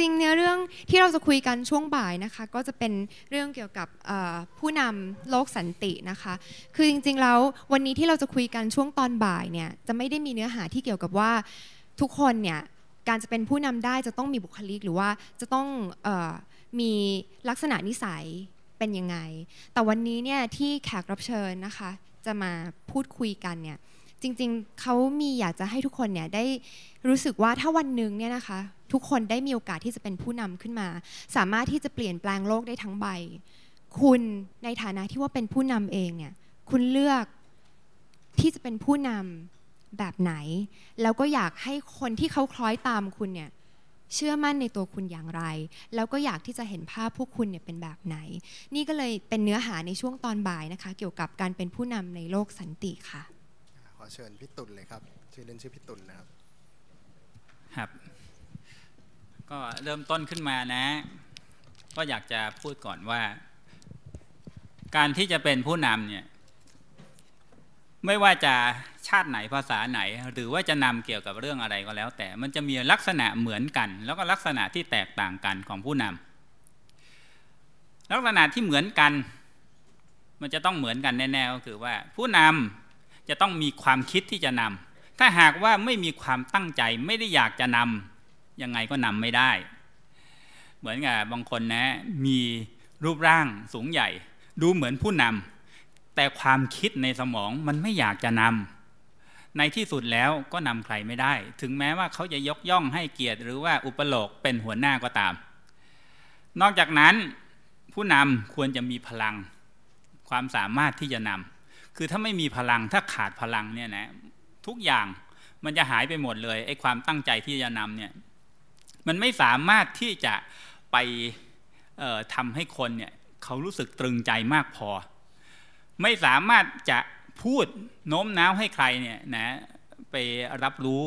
ริงๆเนี่ยเรื่องที่เราจะคุยกันช่วงบ่ายนะคะ ก็จะเป็นเรื่องเกี่ยวกับผู้นำโลกสันตินะคะ คือจริงๆแล้ววันนี้ที่เราจะคุยกันช่วงตอนบ่ายเนี่ยจะไม่ได้มีเนื้อหาที่เกี่ยวกับว่าทุกคนเนี่ยการจะเป็นผู้นำได้จะต้องมีบุคลิกหรือว่าจะต้องออมีลักษณะนิสัยเป็นยังไง แต่วันนี้เนี่ยที่แขกรับเชิญนะคะ จะมาพูดคุยกันเนี่ย จริงๆ เขามีอยากจะให้ทุกคนเนี่ยได้รู้สึกว่าถ้าวันหนึ่งเนี่ยนะคะ ทุกคนได้มีโอกาสที่จะเป็นผู้นำขึ้นมา สามารถที่จะเปลี่ยนแปลงโลกได้ทั้งใบ คุณในฐานะที่ว่าเป็นผู้นำเองเนี่ยคุณเลือกที่จะเป็นผู้นำแบบไหน แล้วก็อยากให้คนที่เขาคล้อยตามคุณเนี่ยเชื่อมั่นในตัวคุณอย่างไร แล้วก็อยากที่จะเห็นภาพพวกคุณเนี่ยเป็นแบบไหน นี่ก็เลยเป็นเนื้อหาในช่วงตอนบ่ายนะคะ เกี่ยวกับการเป็นผู้นำในโลกสันติค่ะ อเชิญพี่ตุลเลยครับ ชื่อเล่นชื่อพี่ตุลนะครับ ครับ ก็เริ่มต้นขึ้นมานะ ก็อยากจะพูดก่อนว่า การที่จะเป็นผู้นำเนี่ย ไม่ว่าจะชาติไหนภาษาไหน หรือว่าจะนำเกี่ยวกับเรื่องอะไรก็แล้ว แต่มันจะมีลักษณะเหมือนกัน แล้วก็ลักษณะที่แตกต่างกันของผู้นำลักษณะที่เหมือนกัน มันจะต้องเหมือนกันแน่ๆก็คือว่าผู้นำ จะต้องมีความคิดที่จะนำถ้าหากว่าไม่มีความตั้งใจไม่ได้อยากจะนำยังไงก็นำไม่ได้ เหมือนกับบางคนนะมีรูปร่างสูงใหญ่ ดูเหมือนผู้นำแต่ความคิดในสมองมันไม่อยากจะนำในที่สุดแล้วก็นำใครไม่ได้ ถึงแม้ว่าเขาจะยกย่องให้เกียรติ หรือว่าอุปโลกเป็นหัวหน้าก็ตาม นอกจากนั้นผู้นำควรจะมีพลัง ความสามารถที่จะนำ คือถ้าไม่มีพลังถ้าขาดพลังเนี่ยนะทุกอย่างมันจะหายไปหมดเลยไอ้ความตั้งใจที่จะนำเนี่ยมันไม่สามารถที่จะไปทำให้คนเนี่ยเขารู้สึกตรึงใจมากพอ ไม่สามารถจะพูดโน้มน้าวให้ใครเนี่ยนะไปรับรู้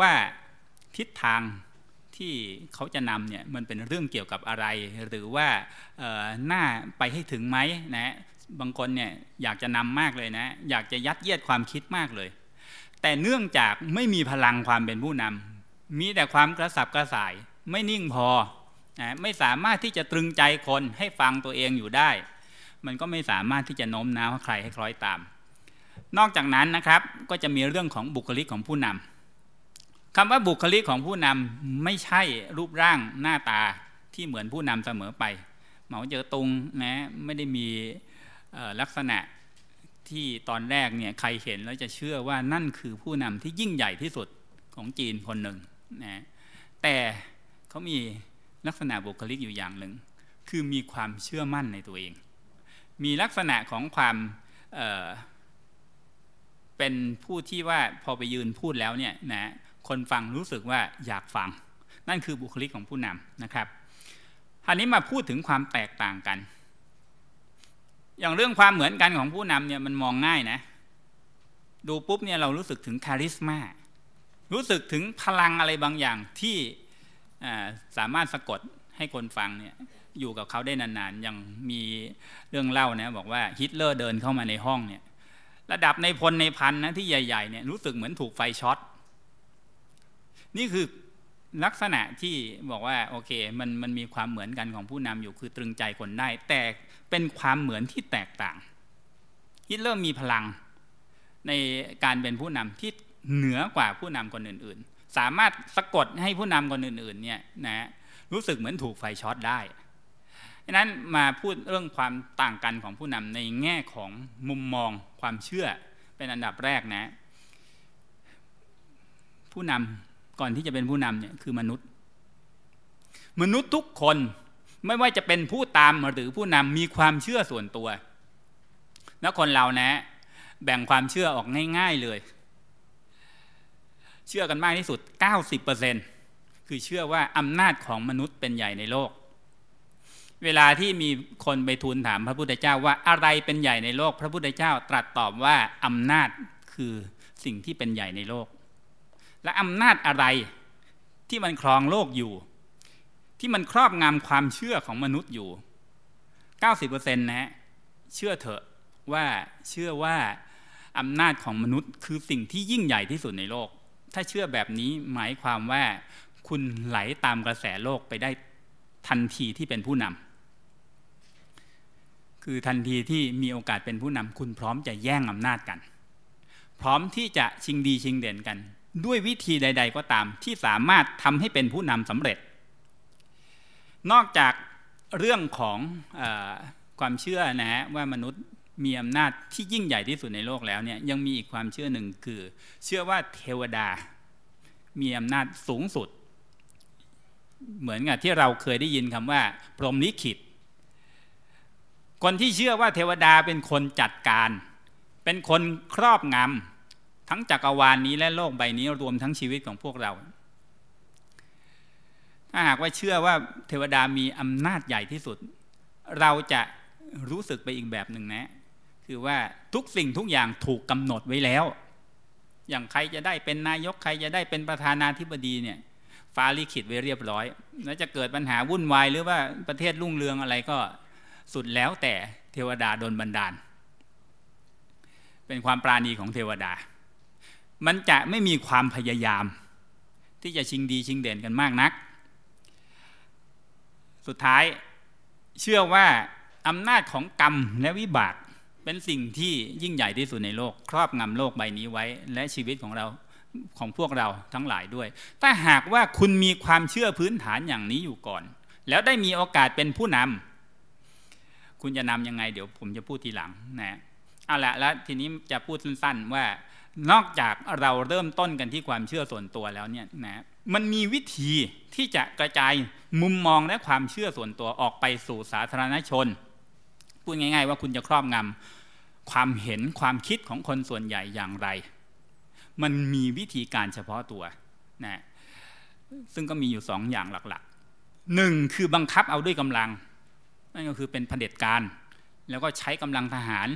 ว่าทิศทางที่เขาจะนำเนี่ยมันเป็นเรื่องเกี่ยวกับอะไร หรือว่าหน้าไปให้ถึงไหมนะ บางคนเนี่ยอยากจะนำมากเลยนะ อยากจะยัดเยียดความคิดมากเลย แต่เนื่องจากไม่มีพลังความเป็นผู้นำมีแต่ความกระสับกระส่าย ไม่นิ่งพอนะไม่สามารถที่จะตรึงใจคนให้ฟังตัวเองอยู่ได้ มันก็ไม่สามารถที่จะโน้มน้าวใครให้คล้อยตาม นอกจากนั้นนะครับก็จะมีเรื่องของบุคลิกของผู้นำคำว่าบุคลิกของผู้นำไม่ใช่รูปร่างหน้าตาที่เหมือนผู้นำเสมอไป เหมาเจอตุงนะไม่ได้มี ลักษณะที่ตอนแรกเนี่ยใครเห็นแล้วจะเชื่อว่านั่นคือผู้นำที่ยิ่งใหญ่ที่สุดของจีนคนหนึ่งนะแต่เขามีลักษณะบุคลิกอยู่อย่างหนึ่ง คือมีความเชื่อมั่นในตัวเอง มีลักษณะของความเเป็นผู้ที่ว่าพอไปยืนพูดแล้วเนี่ยนะคนฟังรู้สึกว่าอยากฟัง นั่นคือบุคลิกของผู้นำนะครับอันนี้มาพูดถึงความแตกต่างกัน อย่างเรื่องความเหมือนกันของผู้นำเนี่ยมันมองง่ายนะ ดูปุ๊บเนี่ยเรารู้สึกถึงคาริสมารู้สึกถึงพลังอะไรบางอย่างที่สามารถสะกดให้คนฟังเนี่ยอยู่กับเขาได้นานๆยังมีเรื่องเล่านะบอกว่าฮิตเลอร์เดินเข้ามาในห้องเนี่ยระดับในพลในพันนะที่ใหญ่ๆเนี่ยรู้สึกเหมือนถูกไฟช็อต นี่คือ ลักษณะที่บอกว่าโอเคมันมันมีความเหมือนกันของผู้นำอยู่คือตรึงใจคนได้ แต่เป็นความเหมือนที่แตกต่างฮิตเลอร์มีพลังในการเป็นผู้นำที่เหนือกว่าผู้นำคนอื่น ๆ สามารถสะกดให้ผู้นำคนอื่น ๆ เนี่ยนะรู้สึกเหมือนถูกไฟช็อตได้ดังนั้นมาพูดเรื่องความต่างกันของผู้นำในแง่ของมุมมองความเชื่อเป็นอันดับแรกนะ ผู้นำ ก่อนที่จะเป็นผู้นำเนี่ยคือมนุษย์ มนุษย์ทุกคนไม่ว่าจะเป็นผู้ตามหรือผู้นำมีความเชื่อส่วนตัว แล้วคนเรานะ แบ่งความเชื่อออกง่าย ๆเลย เชื่อกันมากที่สุด 90%คือเชื่อว่าอำนาจของมนุษย์เป็นใหญ่ในโลก เวลาที่มีคนไปทูลถามพระพุทธเจ้าว่าอะไรเป็นใหญ่ในโลก พระพุทธเจ้าตรัสตอบว่าอำนาจคือสิ่งที่เป็นใหญ่ในโลก และอำนาจอะไรที่มันครองโลกอยู่ ที่มันครอบงำความเชื่อของมนุษย์อยู่ 90%นะเชื่อเถอะว่าเชื่อว่าอำนาจของมนุษย์คือสิ่งที่ยิ่งใหญ่ที่สุดในโลก ถ้าเชื่อแบบนี้หมายความว่าคุณไหลตามกระแสโลกไปได้ทันทีที่เป็นผู้นำคือทันทีที่มีโอกาสเป็นผู้นำคุณพร้อมจะแย่งอำนาจกัน พร้อมที่จะชิงดีชิงเด่นกัน ด้วยวิธีใด ๆ ก็ตาม ที่สามารถทำให้เป็นผู้นำสำเร็จ นอกจากเรื่องของอความเชื่อนะฮะว่ามนุษย์มีอำนาจที่ยิ่งใหญ่ที่สุดในโลกแล้วเนี่ยยังมีอีกความเชื่อหนึ่งคือ เชื่อว่าเทวดา มีอำนาจสูงสุด เหมือนกับที่เราเคยได้ยินคำว่า พรหมลิขิต คนที่เชื่อว่าเทวดาเป็นคนจัดการ เป็นคนครอบงำ ทั้งจักรวาลนนี้และโลกใบนี้รวมทั้งชีวิตของพวกเรา ถ้าหากว่าเชื่อว่าเทวดามีอำนาจใหญ่ที่สุด เราจะรู้สึกไปอีกแบบหนึ่งนะ คือว่าทุกสิ่งทุกอย่างถูกกำหนดไว้แล้ว อย่างใครจะได้เป็นนายกใครจะได้เป็นประธานาธิบดีเนี่ยฟ้าลิขิตไว้เรียบร้อย แล้วจะเกิดปัญหาวุ่นวายหรือว่าประเทศรุ่งเรืองอะไรก็สุดแล้วแต่เทวดาโดนบันดาล เป็นความปราณีของเทวดา มันจะไม่มีความพยายาม ที่จะชิงดีชิงเด่นกันมากนัก สุดท้ายเชื่อว่าอำนาจของกรรมและวิบากเป็นสิ่งที่ยิ่งใหญ่ที่สุดในโลก ครอบงำโลกใบนี้ไว้ และชีวิตของเราของพวกเราทั้งหลายด้วย ถ้าหากว่าคุณมีความเชื่อพื้นฐานอย่างนี้อยู่ก่อน แล้วได้มีโอกาสเป็นผู้นำคุณจะนำยังไงเดี๋ยวผมจะพูดทีหลังนะเอาละแล้วทีนี้จะพูดสั้นๆว่า นอกจากเราเริ่มต้นกันที่ความเชื่อส่วนตัวแล้วเนี่ยนะมันมีวิธีที่จะกระจายมุมมองและความเชื่อส่วนตัวออกไปสู่สาธารณชนพูดง่าย ๆ ว่าคุณจะครอบงำความเห็นความคิดของคนส่วนใหญ่อย่างไร มันมีวิธีการเฉพาะตัวนะซึ่งก็มีอยู่สองอย่างหลักๆหนึ่งคือบังคับเอาด้วยกำลัง นั่นก็คือเป็นเผด็จการ แล้วก็ใช้กำลังทหาร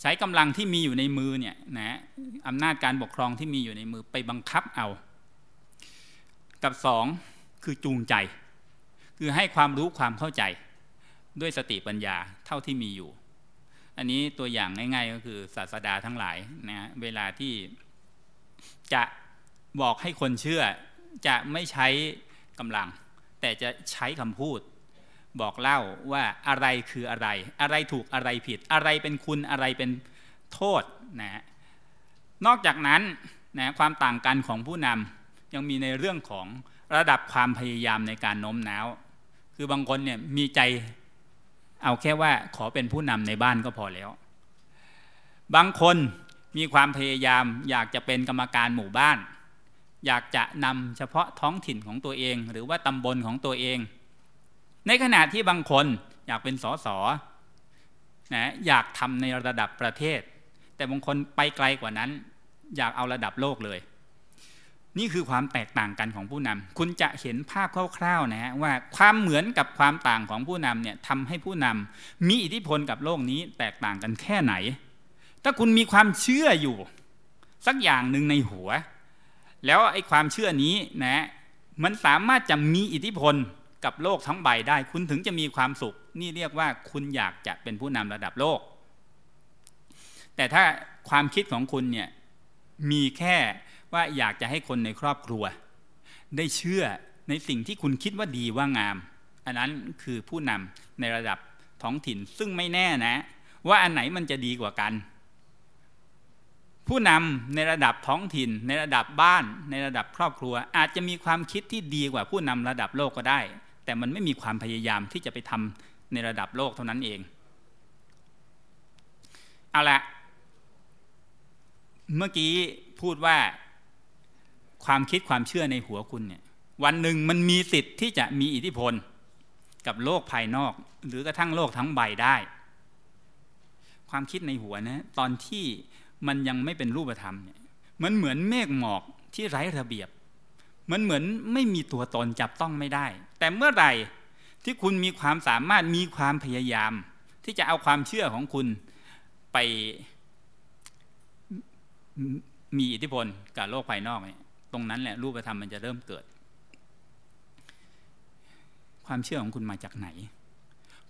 ใช้กำลังที่มีอยู่ในมือเนี่ยนะอำนาจการปกครองที่มีอยู่ในมือไปบังคับเอา กับสองคือจูงใจ คือให้ความรู้ความเข้าใจด้วยสติปัญญาเท่าที่มีอยู่ อันนี้ตัวอย่างง่ายๆก็คือศาสดาทั้งหลายนะเวลาที่จะบอกให้คนเชื่อจะไม่ใช้กำลัง แต่จะใช้คำพูด บอกเล่าว่าอะไรคืออะไร อะไรถูกอะไรผิด อะไรเป็นคุณอะไรเป็นโทษนะนอกจากนั้นนะความต่างกันของผู้นำยังมีในเรื่องของระดับความพยายามในการโน้มน้าว คือบางคนเนี่ยมีใจเอาแค่ว่าขอเป็นผู้นำในบ้านก็พอแล้ว บางคนมีความพยายามอยากจะเป็นกรรมการหมู่บ้าน อยากจะนำเฉพาะท้องถิ่นของตัวเอง หรือว่าตำบลของตัวเอง ในขณะที่บางคนอยากเป็นสสนะอยากทำในระดับประเทศ แต่บางคนไปไกลกว่านั้น อยากเอาระดับโลกเลย นี่คือความแตกต่างกันของผู้นำคุณจะเห็นภาพคร่าวๆนะฮะว่าความเหมือนกับความต่างของผู้นำเนี่ยทำให้ผู้นำมีอิทธิพลกับโลกนี้แตกต่างกันแค่ไหน ถ้าคุณมีความเชื่ออยู่ สักอย่างหนึ่งในหัว แล้วไอ้ความเชื่อนี้นะมันสามารถจะมีอิทธิพล กับโลกทั้งใบได้ คุณถึงจะมีความสุข นี่เรียกว่าคุณอยากจะเป็นผู้นำระดับโลก แต่ถ้าความคิดของคุณเนี่ยมีแค่ว่าอยากจะให้คนในครอบครัว ได้เชื่อในสิ่งที่คุณคิดว่าดีว่างาม อันนั้นคือผู้นำในระดับท้องถิ่นซึ่งไม่แน่นะ ว่าอันไหนมันจะดีกว่ากัน ผู้นำในระดับท้องถิ่น ในระดับบ้าน ในระดับครอบครัว อาจจะมีความคิดที่ดีกว่าผู้นำระดับโลกก็ได้ แต่มันไม่มีความพยายามที่จะไปทำในระดับโลกเท่านั้นเอง เอาละเมื่อกี้พูดว่าความคิดความเชื่อในหัวคุณเนี่ยวันหนึ่งมันมีสิทธิ์ที่จะมีอิทธิพลกับโลกภายนอก หรือกระทั่งโลกทั้งใบได้ ความคิดในหัวนะตอนที่มันยังไม่เป็นรูปธรรมเนี่ยมันเหมือนเมฆหมอกที่ไร้ระเบียบ มันเหมือนไม่มีตัวตนจับต้องไม่ได้ แต่เมื่อไหร่ที่คุณมีความสามารถมีความพยายาม ที่จะเอาความเชื่อของคุณไปมีอิทธิพลกับโลกภายนอกเนี่ยตรงนั้นแหละรูปธรรมมันจะเริ่มเกิด ความเชื่อของคุณมาจากไหน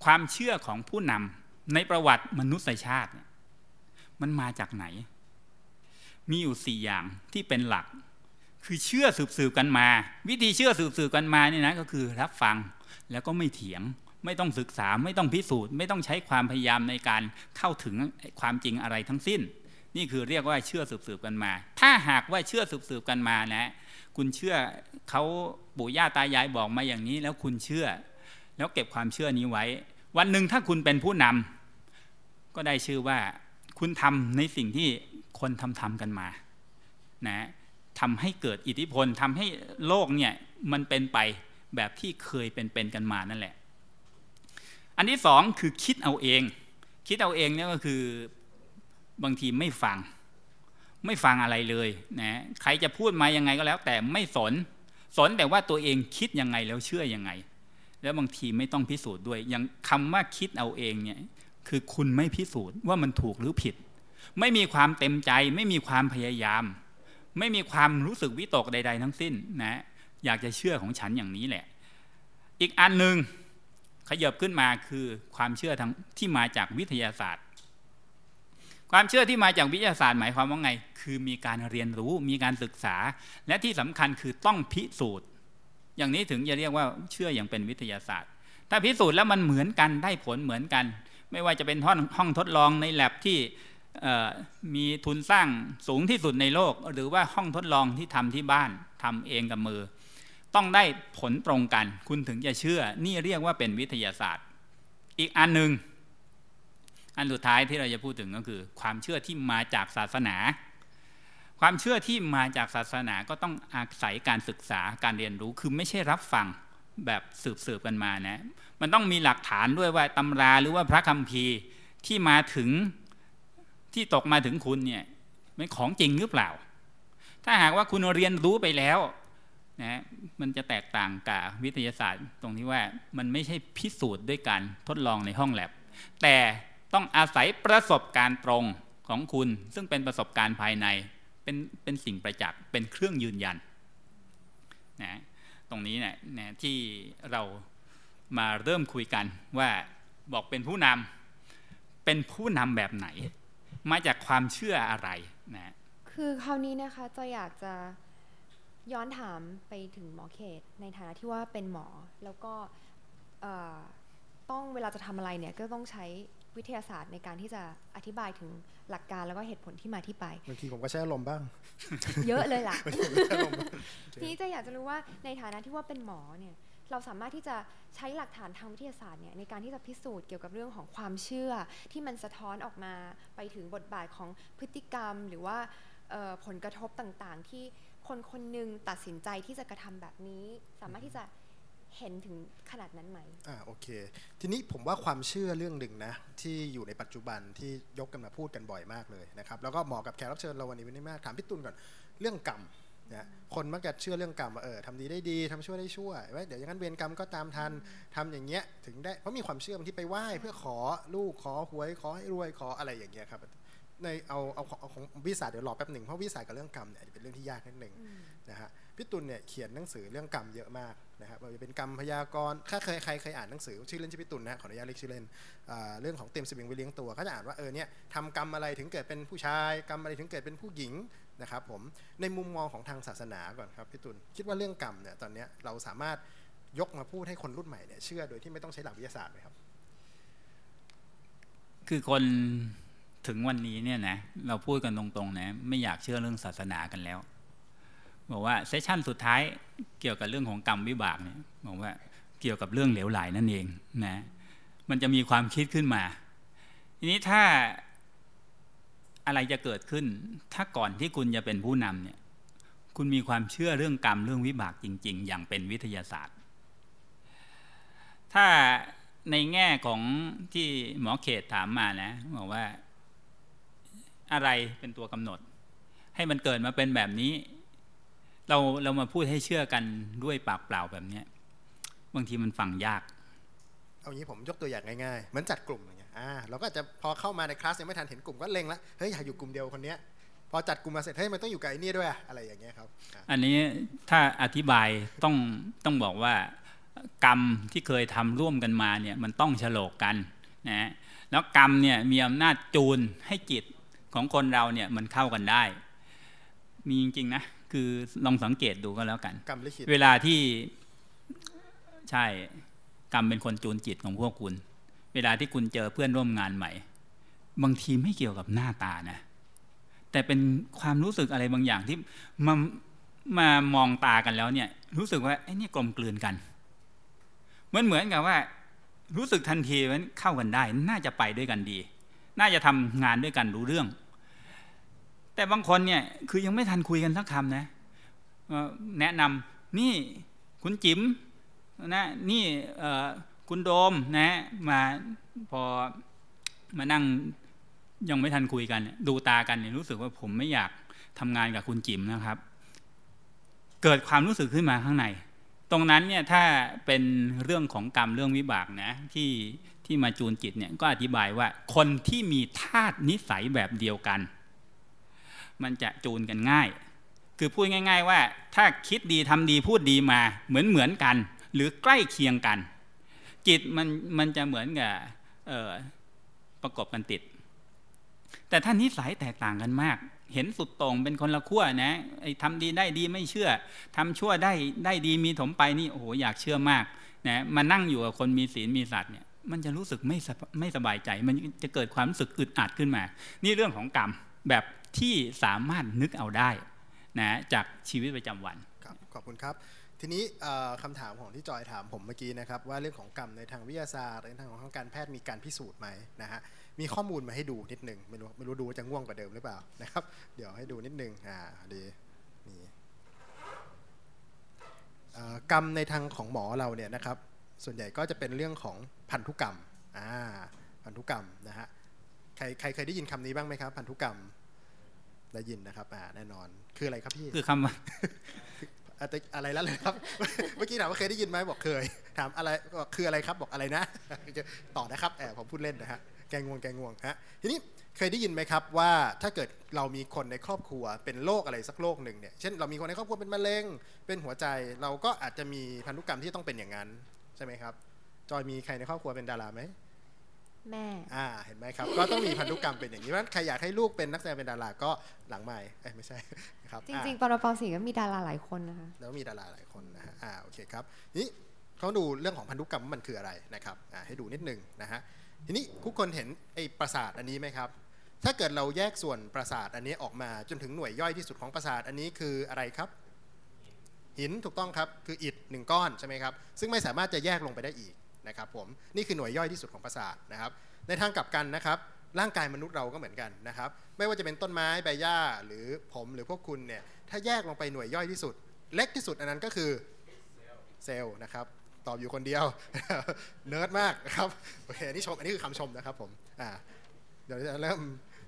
ความเชื่อของผู้นำในประวัติมนุษยชาติเนี่ยมันมาจากไหน มีอยู่สี่อย่างที่เป็นหลัก คือเชื่อสืบสืบกันมา วิธีเชื่อสืบสืบกันมาเนี่ยนะก็คือรับฟังแล้วก็ไม่เถียง ไม่ต้องศึกษาไม่ต้องพิสูจน์ ไม่ต้องใช้ความพยายามในการเข้าถึงความจริงอะไรทั้งสิ้น นี่คือเรียกว่าเชื่อสืบสืบกันมา ถ้าหากว่าเชื่อสืบสืบกันมานะ คุณเชื่อเขาปู่ย่าตายายบอกมาอย่างนี้แล้วคุณเชื่อ แล้วเก็บความเชื่อนี้ไว้ วันหนึ่งถ้าคุณเป็นผู้นำก็ได้ชื่อว่าคุณทำในสิ่งที่คนทำทำกันมา นะ ทำให้เกิดอิทธิพลทำให้โลกเนี่ยมันเป็นไปแบบที่เคยเป็นเป็นกันมานั่นแหละ อันที่สองคือคิดเอาเอง คิดเอาเองเนี่ยก็คือบางทีไม่ฟัง ไม่ฟังอะไรเลยนะใครจะพูดมายังไงก็แล้ว แต่ไม่สน สนแต่ว่าตัวเองคิดยังไงแล้วเชื่อยังไง แล้วบางทีไม่ต้องพิสูจน์ด้วยยังคำว่าคิดเอาเองเนี่ยคือคุณไม่พิสูจน์ว่ามันถูกหรือผิด ไม่มีความเต็มใจ ไม่มีความพยายาม ไม่มีความรู้สึกวิตกใด ๆ ทั้งสิ้นนะอยากจะเชื่อของฉันอย่างนี้แหละ อีกอันหนึ่งขยับขึ้นมาคือความเชื่อทั้งที่มาจากวิทยาศาสตร์ ความเชื่อที่มาจากวิทยาศาสตร์หมายความว่าไง คือมีการเรียนรู้มีการศึกษา และที่สำคัญคือต้องพิสูจน์ อย่างนี้ถึงจะเรียกว่าเชื่ออย่างเป็นวิทยาศาสตร์ ถ้าพิสูจน์แล้วมันเหมือนกันได้ผลเหมือนกัน ไม่ว่าจะเป็นห้องทดลองในแลบที่ มีทุนสร้างสูงที่สุดในโลก หรือว่าห้องทดลองที่ทำที่บ้านทำเองกับมือ ต้องได้ผลตรงกัน คุณถึงจะเชื่อ นี่เรียกว่าเป็นวิทยาศาสตร์ อีกอันหนึ่งอันสุดท้ายที่เราจะพูดถึงก็คือ ความเชื่อที่มาจากศาสนา ความเชื่อที่มาจากศาสนาก็ต้องอาศัยการศึกษาการเรียนรู้คือไม่ใช่รับฟังแบบสืบสืบกันมานะ มันต้องมีหลักฐานด้วยว่าตำราหรือว่าพระคัมภีร์ที่มาถึง ที่ตกมาถึงคุณเนี่ยเป็นของจริงหรือเปล่า ถ้าหากว่าคุณเรียนรู้ไปแล้วนะมันจะแตกต่างกับวิทยาศาสตร์ ตรงที่ว่ามันไม่ใช่พิสูจน์ด้วยการทดลองในห้องแลบ แต่ต้องอาศัยประสบการณ์ตรงของคุณ ซึ่งเป็นประสบการณ์ภายในเป็นเป็นสิ่งประจักษ์เป็นเครื่องยืนยันนะตรงนี้เนี่ยที่เรามาเริ่มคุยกันว่าบอกเป็นผู้นำเป็นผู้นำแบบไหน มาจากความเชื่ออะไรนะคือคราวนี้นะคะจะอยากจะย้อนถามไปถึงหมอเขตในฐานะที่ว่าเป็นหมอแล้วก็ต้องเวลาจะทำอะไรเนี่ยก็ต้องใช้วิทยาศาสตร์ในการที่จะอธิบายถึงหลักการแล้วก็เหตุผลที่มาที่ไปบางทีผมก็ใช้อารมณ์บ้าง เยอะเลยล่ะทีนี้จะอยากจะรู้ว่าในฐานะที่ว่าเป็นหมอเนี่ย เราสามารถที่จะใช้หลักฐานทางวิทยาศาสตร์เนี่ยในการที่จะพิสูจน์เกี่ยวกับเรื่องของความเชื่อ ที่มันสะท้อนออกมาไปถึงบทบาทของพฤติกรรม หรือว่าผลกระทบต่างๆ ที่คนคนหนึ่งตัดสินใจที่จะกระทำแบบนี้ สามารถที่จะเห็นถึงขนาดนั้นไหมอ่าโอเค ทีนี้ผมว่าความเชื่อเรื่องหนึ่งนะ ที่อยู่ในปัจจุบันที่ยกกันมาพูดกันบ่อยมากเลยนะครับ แล้วก็เหมาะกับแขกรับเชิญเราวันนี้ไม่ได้มากถามพี่ตุลก่อนเรื่องกรรม นะคนมักจะเชื่อเรื่องกรรมว่าเออทำดีได้ดีทำชั่วได้ชั่วไว้เดี๋ยวอย่างนั้นเวรกรรมก็ตามทันทำอย่างเงี้ยถึงได้เพราะมีความเชื่อบางที่ไปไหว้เพื่อขอลูกขอหวยขอให้รวยขออะไรอย่างเงี้ยครับในเอาเอาเอาของวิสาเดี๋ยวรอแป๊บหนึ่งเพราะวิสากับเรื่องกรรมเนี่ยเป็นเรื่องที่ยากนิดหนึ่งนะฮะพี่ตุลเนี่ยเขียนหนังสือเรื่องกรรมเยอะมากนะครับมันจะเป็นกรรมพยากรณ์ถ้าเคยใครเคยอ่านหนังสือชื่อเล่นชื่อพี่ตุลนะขออนุญาตเรียกชื่อเล่นเรื่องของเต็มสวิงไปเลี้ยงตัวเขาจะอ่านว่าเออเนี่ยทำกรรมอะไรถึงเกิดเป็นผู้ชาย กรรมอะไรถึงเกิดเป็นผู้หญิง นะครับผมในมุมมองของทางศาสนาก่อนครับพี่ตุลคิดว่าเรื่องกรรมเนี่ยตอนนี้เราสามารถยกมาพูดให้คนรุ่นใหม่เนี่ยเชื่อโดยที่ไม่ต้องใช้หลักวิทยาศาสตร์ไหมครับ คือคนถึงวันนี้เนี่ยนะเราพูดกันตรงๆนะไม่อยากเชื่อเรื่องศาสนากันแล้ว บอกว่าเซสชั่นสุดท้ายเกี่ยวกับเรื่องของกรรมวิบากเนี่ยบอกว่าเกี่ยวกับเรื่องเหลวไหลนั่นเองนะมันจะมีความคิดขึ้นมา ทีนี้ถ้า อะไรจะเกิดขึ้น ถ้าก่อนที่คุณจะเป็นผู้นำเนี่ยคุณมีความเชื่อเรื่องกรรมเรื่องวิบากจริง ๆ อย่างเป็นวิทยาศาสตร์ ถ้าในแง่ของที่หมอเขตถามมานะบอกว่าอะไรเป็นตัวกำหนด ให้มันเกิดมาเป็นแบบนี้ เราเรามาพูดให้เชื่อกันด้วยปากเปล่าแบบนี้บางทีมันฟังยาก เอางี้ผมยกตัวอย่างง่ายๆเหมือนจัดกลุ่ม อ่าเราก็จะพอเข้ามาในคลาสยังไม่ทันเห็นกลุ่มก็เล็งแล้วเฮ้ยอยากอยู่กลุ่มเดียวคนเนี้ยพอจัดกลุ่มมาเสร็จเฮ้ยมันต้องอยู่กับไอ้นี่ด้วยอะไรอย่างเงี้ยครับ อันนี้ถ้าอธิบายต้องต้องบอกว่ากรรมที่เคยทำร่วมกันมาเนี่ยมันต้องฉลกกันนะแล้วกรรมเนี่ยมีอำนาจจูนให้จิตของคนเราเนี่ยมันเข้ากันได้ มีจริงๆนะคือคือลองสังเกตดูก็แล้วกันกรรมลิขิตเวลาที่ใช่กรรมเป็นคนจูนจิตของพวกคุณ เวลาที่คุณเจอเพื่อนร่วมงานใหม่ บางทีไม่เกี่ยวกับหน้าตานะ แต่เป็นความรู้สึกอะไรบางอย่างที่มามามองตากันแล้วเนี่ยรู้สึกว่าไอ้นี่กลมกลืนกัน เหมือนเหมือนกับว่า รู้สึกทันทีว่าเข้ากันได้ น่าจะไปด้วยกันดี น่าจะทำงานด้วยกันรู้เรื่อง แต่บางคนเนี่ยคือยังไม่ทันคุยกันสักคำนะแนะนำนี่คุณจิ๋มนะนี่ คุณโดมนะมาพอมานั่งยังไม่ทันคุยกัน ดูตากันเนี่ยรู้สึกว่าผมไม่อยากทำงานกับคุณจิ๋มนะครับ เกิดความรู้สึกขึ้นมาข้างใน ตรงนั้นเนี่ยถ้าเป็นเรื่องของกรรมเรื่องวิบากนะที่ที่มาจูนจิตเนี่ยก็อธิบายว่าคนที่มีธาตุนิสัยแบบเดียวกัน มันจะจูนกันง่าย คือพูดง่าย ๆ ว่าถ้าคิดดีทำดีพูดดีมาเหมือนเหมือนกัน หรือใกล้เคียงกัน จิตมันมันจะเหมือนกับประกบกันติด แต่ถ้านนิสัยแตกต่างกันมาก เห็นสุดต่งเป็นคนละขั้วนะไอ้ทำดีได้ดีไม่เชื่อทำชั่วได้ได้ดีมีถมไปนี่โอ้โหอยากเชื่อมากนะมานั่งอยู่กับคนมีศีลมีสัตว์เนี่ยมันจะรู้สึกไม่สบไม่สบายใจ มันจะเกิดความรู้สึกอึดอัดขึ้นมา นี่เรื่องของกรรมแบบที่สามารถนึกเอาได้นะจากชีวิตประจำวันครับขอบคุณครับ ทีนี้เอ่อคำถามของที่จอยถามผมเมื่อกี้นะครับ ว่าเรื่องของกรรมในทางวิทยาศาสตร์ในทางของทางการแพทย์มีการพิสูจน์ไหมนะฮะมีข้อมูลมาให้ดูนิดนึงไม่รู้ไม่รู้ดูว่าจะง่วงกว่าเดิมหรือเปล่านะครับ เดี๋ยวให้ดูนิดนึงอ่าดีนี่กรรมในทางของหมอเราเนี่ยนะครับ ส่วนใหญ่ก็จะเป็นเรื่องของพันธุกรรมอ่าพันธุกรรมนะฮะใครใครเคยได้ยินคำนี้บ้างไหมครับ พันธุกรรมได้ยินนะครับอ่าแน่นอนคืออะไรครับพี่คือคำว่า อะแต่อะไรแล้วเลยครับ เมื่อกี้ถามว่าเคยได้ยินไหมบอกเคย ถามอะไรบอกคืออะไรครับบอกอะไรนะต่อนะครับแอบผมพูดเล่นนะฮะแกงวงแกงวงฮะทีนี้เคยได้ยินไหมครับว่าถ้าเกิดเรามีคนในครอบครัวเป็นโรคอะไรสักโรคหนึ่งเนี่ยเช่นเรามีคนในครอบครัวเป็นมะเร็ง เป็นหัวใจ เราก็อาจจะมีพันธุกรรมที่ต้องเป็นอย่างนั้นใช่ไหมครับจอยมีใครในครอบครัวเป็นดาราไหมแม่อ่าเห็นไหมครับ ก็ต้องมีพันธุกรรมเป็นอย่างนี้เพราะฉะนั้นใครอยากให้ลูกเป็นนักแสดงเป็นดาราก็หลังใหม่เอ้ยไม่ใช่ นะครับจอ่าริงๆปรปสีก็มีดาราหลายคนนะคะแล้วมีดาราหลายคนนะฮะอ่าโอเคครับทีนี้เขาดูเรื่องของพันธุกรรมว่ามันคืออะไรนะครับอ่าให้ดูนิดนึงนะฮะทีนี้ทุกคนเห็นไอ้ประสาทอันนี้ไหมครับ ถ้าเกิดเราแยกส่วนประสาทอันนี้ออกมาจนถึงหน่วยย่อยที่สุดของประสาทอันนี้คืออะไรครับ หินถูกต้องครับคืออิฐหนึ่งก้อนใช่ไหมครับซึ่งไม่สามารถจะแยกลงไปได้อีกนะครับผมนี่คือหน่วยย่อยที่สุดของประสาทนะครับ ในทางกลับกันนะครับ ร่างกายมนุษย์เราก็เหมือนกันนะครับ ไม่ว่าจะเป็นต้นไม้ใบหญ้าหรือผมหรือพวกคุณเนี่ยถ้าแยกลงไปหน่วยย่อยที่สุด เล็กที่สุดอันนั้นก็คือเซลล์นะครับตอบอยู่คนเดียวเนิร์ดมากนะครับโอเคนี่ชมอันนี้คือคำชมนะครับผมอ่าเดี๋ยวจะเริ่ม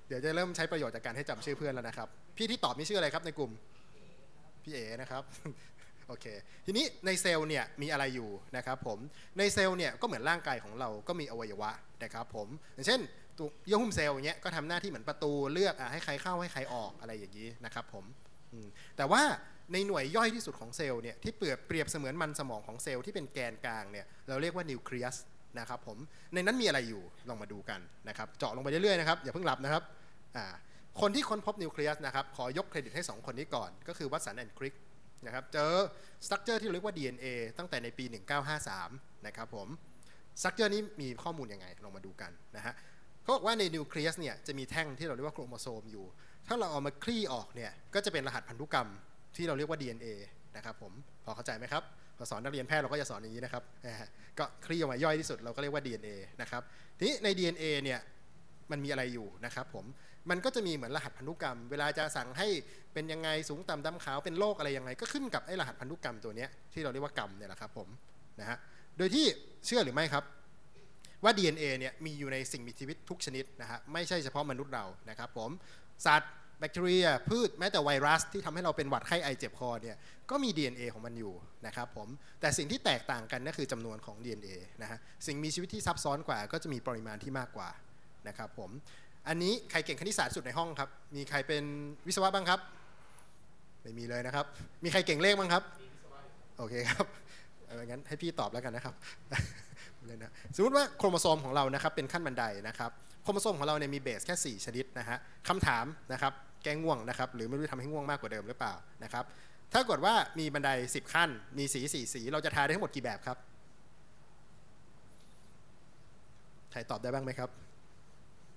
เดี๋ยวจะเริ่มใช้ประโยชน์จากการให้จำชื่อเพื่อนแล้วนะครับ พี่ที่ตอบนี่ชื่ออะไรครับในกลุ่มพี่เอนะครับโอเคทีนี้ในเซลล์เนี่ยมีอะไรอยู่นะครับผมในเซลล์เนี่ยก็เหมือนร่างกายของเราก็มีอวัยวะนะครับผมอย่างเช่น ตัวเยื่อหุ้มเซลล์อย่างเงี้ยก็ทำหน้าที่เหมือนประตูเลือกอะให้ใครเข้าให้ใครออกอะไรอย่างนี้นะครับผมแต่ว่าในหน่วยย่อยที่สุดของเซลล์เนี่ยที่เปรียบเปรียบเสมือนมันสมองของเซลล์ที่เป็นแกนกลางเนี่ยเราเรียกว่านิวเคลียสนะครับผมในนั้นมีอะไรอยู่ลองมาดูกันนะครับเจาะลงไปเรื่อยๆนะครับอย่าเพิ่งหลับนะครับคนที่ค้นพบนิวเคลียสนะครับขอยกเครดิตให้สองคนนี้ก่อน ก็คือ Watson and Crick นะครับเจอ structure ที่เรียกว่า DNA ตั้งแต่ในปี 1953 นะครับผม structure นี้มีข้อมูลยังไงลองมาดูกันนะฮะ เขาบอกว่าในนิวเคลียสเนี่ยจะมีแท่งที่เราเรียกว่าโครโมโซมอยู่ ถ้าเราเอามาคลี่ออกเนี่ยก็จะเป็นรหัสพันธุกรรมที่เราเรียกว่า DNA นะครับผมพอเข้าใจไหมครับพอสอนนักเรียนแพทย์เราก็จะสอนอย่างนี้นะครับก็คลี่ออกมาย่อยที่สุดเราก็เรียกว่า DNA นะครับทีนี้ใน DNA เนี่ยมันมีอะไรอยู่นะครับผม มันก็จะมีเหมือนรหัสพันธุกรรม เวลาจะสั่งให้เป็นยังไงสูงต่ำดำขาวเป็นโรคอะไรยังไง ก็ขึ้นกับไอ้รหัสพันธุกรรมตัวเนี้ยที่เราเรียกว่ากรรมเนี่ยแหละครับผมนะฮะ โดยที่เชื่อหรือไม่ครับ ว่า DNA เนี่ยมีอยู่ในสิ่งมีชีวิตทุกชนิดนะฮะไม่ใช่เฉพาะมนุษย์เรานะครับผมสัตว์แบคทีเรีย พืชแม้แต่ไวรัสที่ทำให้เราเป็นหวัดไข้ไอเจ็บคอเนี่ยก็มี DNA ของมันอยู่นะครับผมแต่สิ่งที่แตกต่างกันก็คือจำนวนของ DNA นะฮะสิ่งมีชีวิตที่ซับซ้อนกว่า ก็จะมีปริมาณที่มากกว่านะครับผมอันนี้ใครเก่งคณิตศาสตร์สุดในห้องครับ มีใครเป็นวิศวะบ้างครับ ไม่มีเลยนะครับ มีใครเก่งเลขบ้างครับ โอเคครับเอางั้นให้พี่ตอบแล้วกันนะครับ เลยนะสมมติว่าโครโมโซมของเรานะครับเป็นขั้นบันไดนะครับโครโมโซมของเราเนี่ยมีเบสแค่ 4 ชนิดนะฮะคำถามนะครับแก้ง่วงนะครับหรือไม่รู้ทำให้ง่วงมากกว่าเดิมหรือเปล่านะครับถ้าเกิดว่ามีบันได 10 ขั้น มีสีสีสี เราจะทาได้ทั้งหมดกี่แบบครับ ใครตอบได้บ้างไหมครับ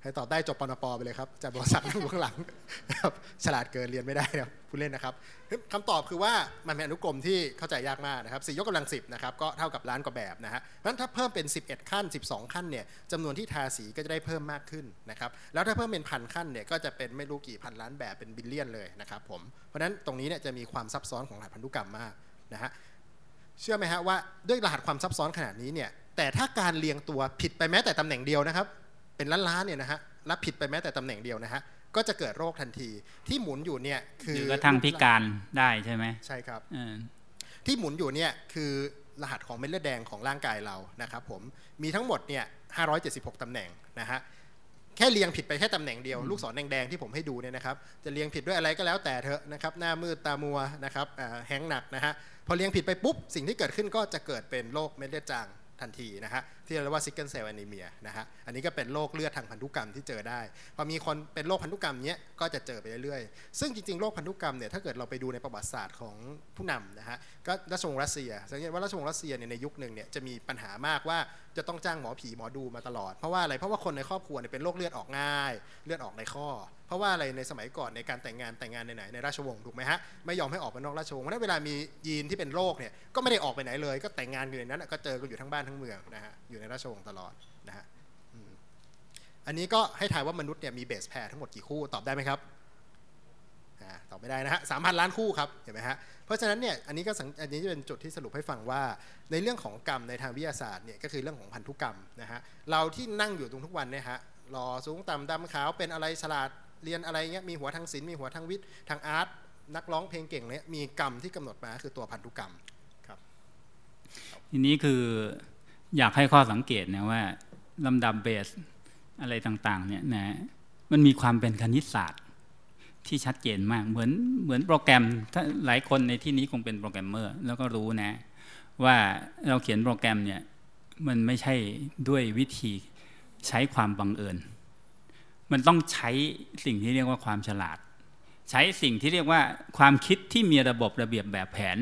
ใครตอบได้จบปนปไปเลยครับจารย์บรศักดิ์นั่งอยู่ข้างหลังครับฉลาดเกินเรียนไม่ได้นะครับผู้เล่นนะครับคำตอบคือว่ามันเป็นอนุกรมที่เข้าใจยากมากนะครับสี่ยกกำลังสิบนะครับก็เท่ากับล้านกว่าแบบนะฮะเพราะฉะนั้นถ้าเพิ่มเป็น 11 ขั้น 12 ขั้นเนี่ยจำนวนที่ทาสีก็จะได้เพิ่มมากขึ้นนะครับแล้วถ้าเพิ่มเป็นพันขั้นเนี่ยก็จะเป็นไม่รู้กี่พันล้านแบบเป็นบิลเลียนเลยนะครับผมเพราะฉะนั้นตรงนี้เนี่ยจะมีความซับซ้อนของรหัสพันธุกรรมมากนะฮะเชื่อไหมฮะว่าด้วยรหัสความซับซ้อนขนาดนี้เนี่ยแต่ถ้าการเรียงตัวผิดไปแม้แต่ตำแหน่งเดียวนะครับ เป็นล้านๆเนี่ยนะฮะและผิดไปแม้แต่ตำแหน่งเดียวนะฮะก็จะเกิดโรคทันทีที่หมุนอยู่เนี่ยคือหรือกระทั่งพิการได้ใช่ไหมใช่ครับเออที่หมุนอยู่เนี่ยคือรหัสของเม็ดเลือดแดงของร่างกายเรานะครับผมมีทั้งหมดเนี่ย576ตำแหน่งนะฮะแค่เรียงผิดไปแค่ตำแหน่งเดียวลูกศรแดงๆที่ผมให้ดูเนี่ยนะครับจะเรียงผิดด้วยอะไรก็แล้วแต่เถอะนะครับหน้ามืดตามัวนะครับอ่าแห้งหนักนะฮะพอเรียงผิดไปปุ๊บสิ่งที่เกิดขึ้นก็จะเกิดเป็นโรคเม็ดเลือดจาง ทันทีนะฮะที่เรียกว่า sickle cell anemia นะฮะอันนี้ก็เป็นโรคเลือดทางพันธุกรรมที่เจอได้ พอมีคนเป็นโรคพันธุกรรมเนี้ยก็จะเจอไปเรื่อยๆ ซึ่งจริงๆโรคพันธุกรรมเนี่ยถ้าเกิดเราไปดูในประวัติศาสตร์ของผู้นำนะฮะก็ราชวงศ์รัสเซียสังเกตว่าราชวงศ์รัสเซียเนี่ยในยุคหนึ่งเนี่ยจะมีปัญหามากว่าจะต้องจ้างหมอผีหมอดูมาตลอด เพราะว่าอะไรเพราะว่าคนในครอบครัวเนี่ยเป็นโรคเลือดออกง่าย เลือดออกในข้อ เพราะว่าอะไรในสมัยก่อนในการแต่งงานแต่งงานในไหนในราชวงศ์ถูกไหมฮะไม่ยอมให้ออกไปนอกราชวงศ์เพราะนั้นเวลามียีนที่เป็นโรคเนี่ยก็ไม่ได้ออกไปไหนเลย ก็แต่งงานอยู่ในนั้นก็เจอกันอยู่ทั้งบ้านทั้งเมืองนะฮะอยู่ในราชวงศ์ตลอดนะฮะอันนี้ก็ให้ทายว่ามนุษย์เนี่ยมีเบสแพร์ทั้งหมดกี่คู่ตอบได้ไหมครับาตอบไม่ได้นะฮะสามพันล้านคู่ครับเห็นไหมฮะเพราะฉะนั้นเนี่ยอันนี้ก็อันนี้จะเป็นจุดที่สรุปให้ฟังว่า ในเรื่องของกรรมในทางวิทยาศาสตร์เนี่ยก็คือเรื่องของพันธุกรรมนะฮะเราที่นั่งอยู่ตรงทุกวันเนี่ยฮะหล่อสูงต่ำดำขาวเป็นอะไรฉลาดเรียนอะไรเงี้ยมีหัวทางศิลป์มีหัวทางวิทย์ทางอาร์ตนักร้องเพลงเก่งเนี่ยมีกรรมที่กำหนดมาคือตัวพันธุกรรมครับทีนี้คืออยากให้ข้อสังเกตนะว่าลำดับเบสอะไรต่างๆเนี่ยนะมันมีความเป็นคณิตศาสตร์ ที่ชัดเจนมากเหมือนเหมือนโปรแกรมถ้าหลายคนในที่นี้คงเป็นโปรแกรมเมอร์แล้วก็รู้นะ ว่าเราเขียนโปรแกรมเนี่ยมันไม่ใช่ด้วยวิธีใช้ความบังเอิญ มันต้องใช้สิ่งที่เรียกว่าความฉลาด ใช้สิ่งที่เรียกว่าความคิดที่มีระบบระเบียบแบบแผน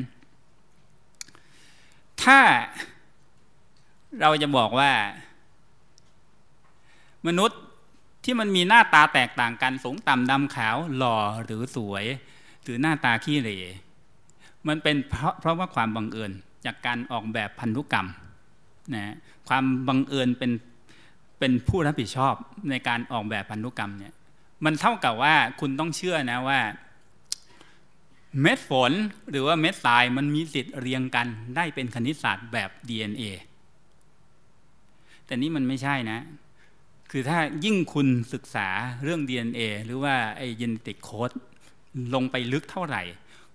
ถ้าเราจะบอกว่ามนุษย์ ที่มันมีหน้าตาแตกต่างกันสูงต่ำดำขาวหล่อหรือสวย หรือหน้าตาขี้เหร่มันเป็นเพราะเพราะว่าความบังเอิญจากการออกแบบพันธุกรรมนะความบังเอิญเป็นเป็นผู้รับผิดชอบในการออกแบบพันธุกรรมเนี่ยมันเท่ากับว่าคุณต้องเชื่อนะว่า เม็ดฝนหรือว่าเม็ดทรายมันมีสิทธิ์เรียงกันได้เป็นคณิตศาสตร์แบบ DNA แต่นี่มันไม่ใช่นะ คือถ้ายิ่งคุณศึกษาเรื่อง DNA หรือว่าไอ้ genetic code ลงไปลึกเท่าไหร่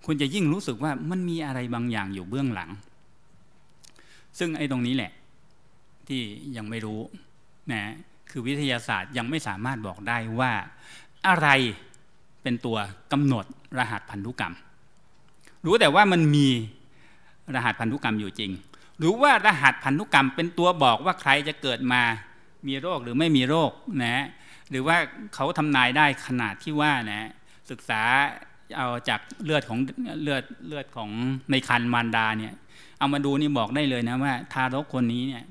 คุณจะยิ่งรู้สึกว่ามันมีอะไรบางอย่างอยู่เบื้องหลัง ซึ่งไอ้ตรงนี้แหละ ที่ยังไม่รู้นะคือวิทยาศาสตร์ยังไม่สามารถบอกได้ว่าอะไรเป็นตัวกำหนดรหัสพันธุกรรม รู้แต่ว่ามันมีรหัสพันธุกรรมอยู่จริง หรู้ว่ารหัสพันธุกรรมเป็นตัวบอกว่าใครจะเกิดมา มีโรคหรือไม่มีโรคนะหรือว่าเขาทำนายได้ขนาดที่ว่านะศึกษาเอาจากเลือดของเลือดเลือดของในคันมารดาเนี่ยเอามาดูนี่บอกได้เลยนะว่า ทารกคนนี้เนี่ย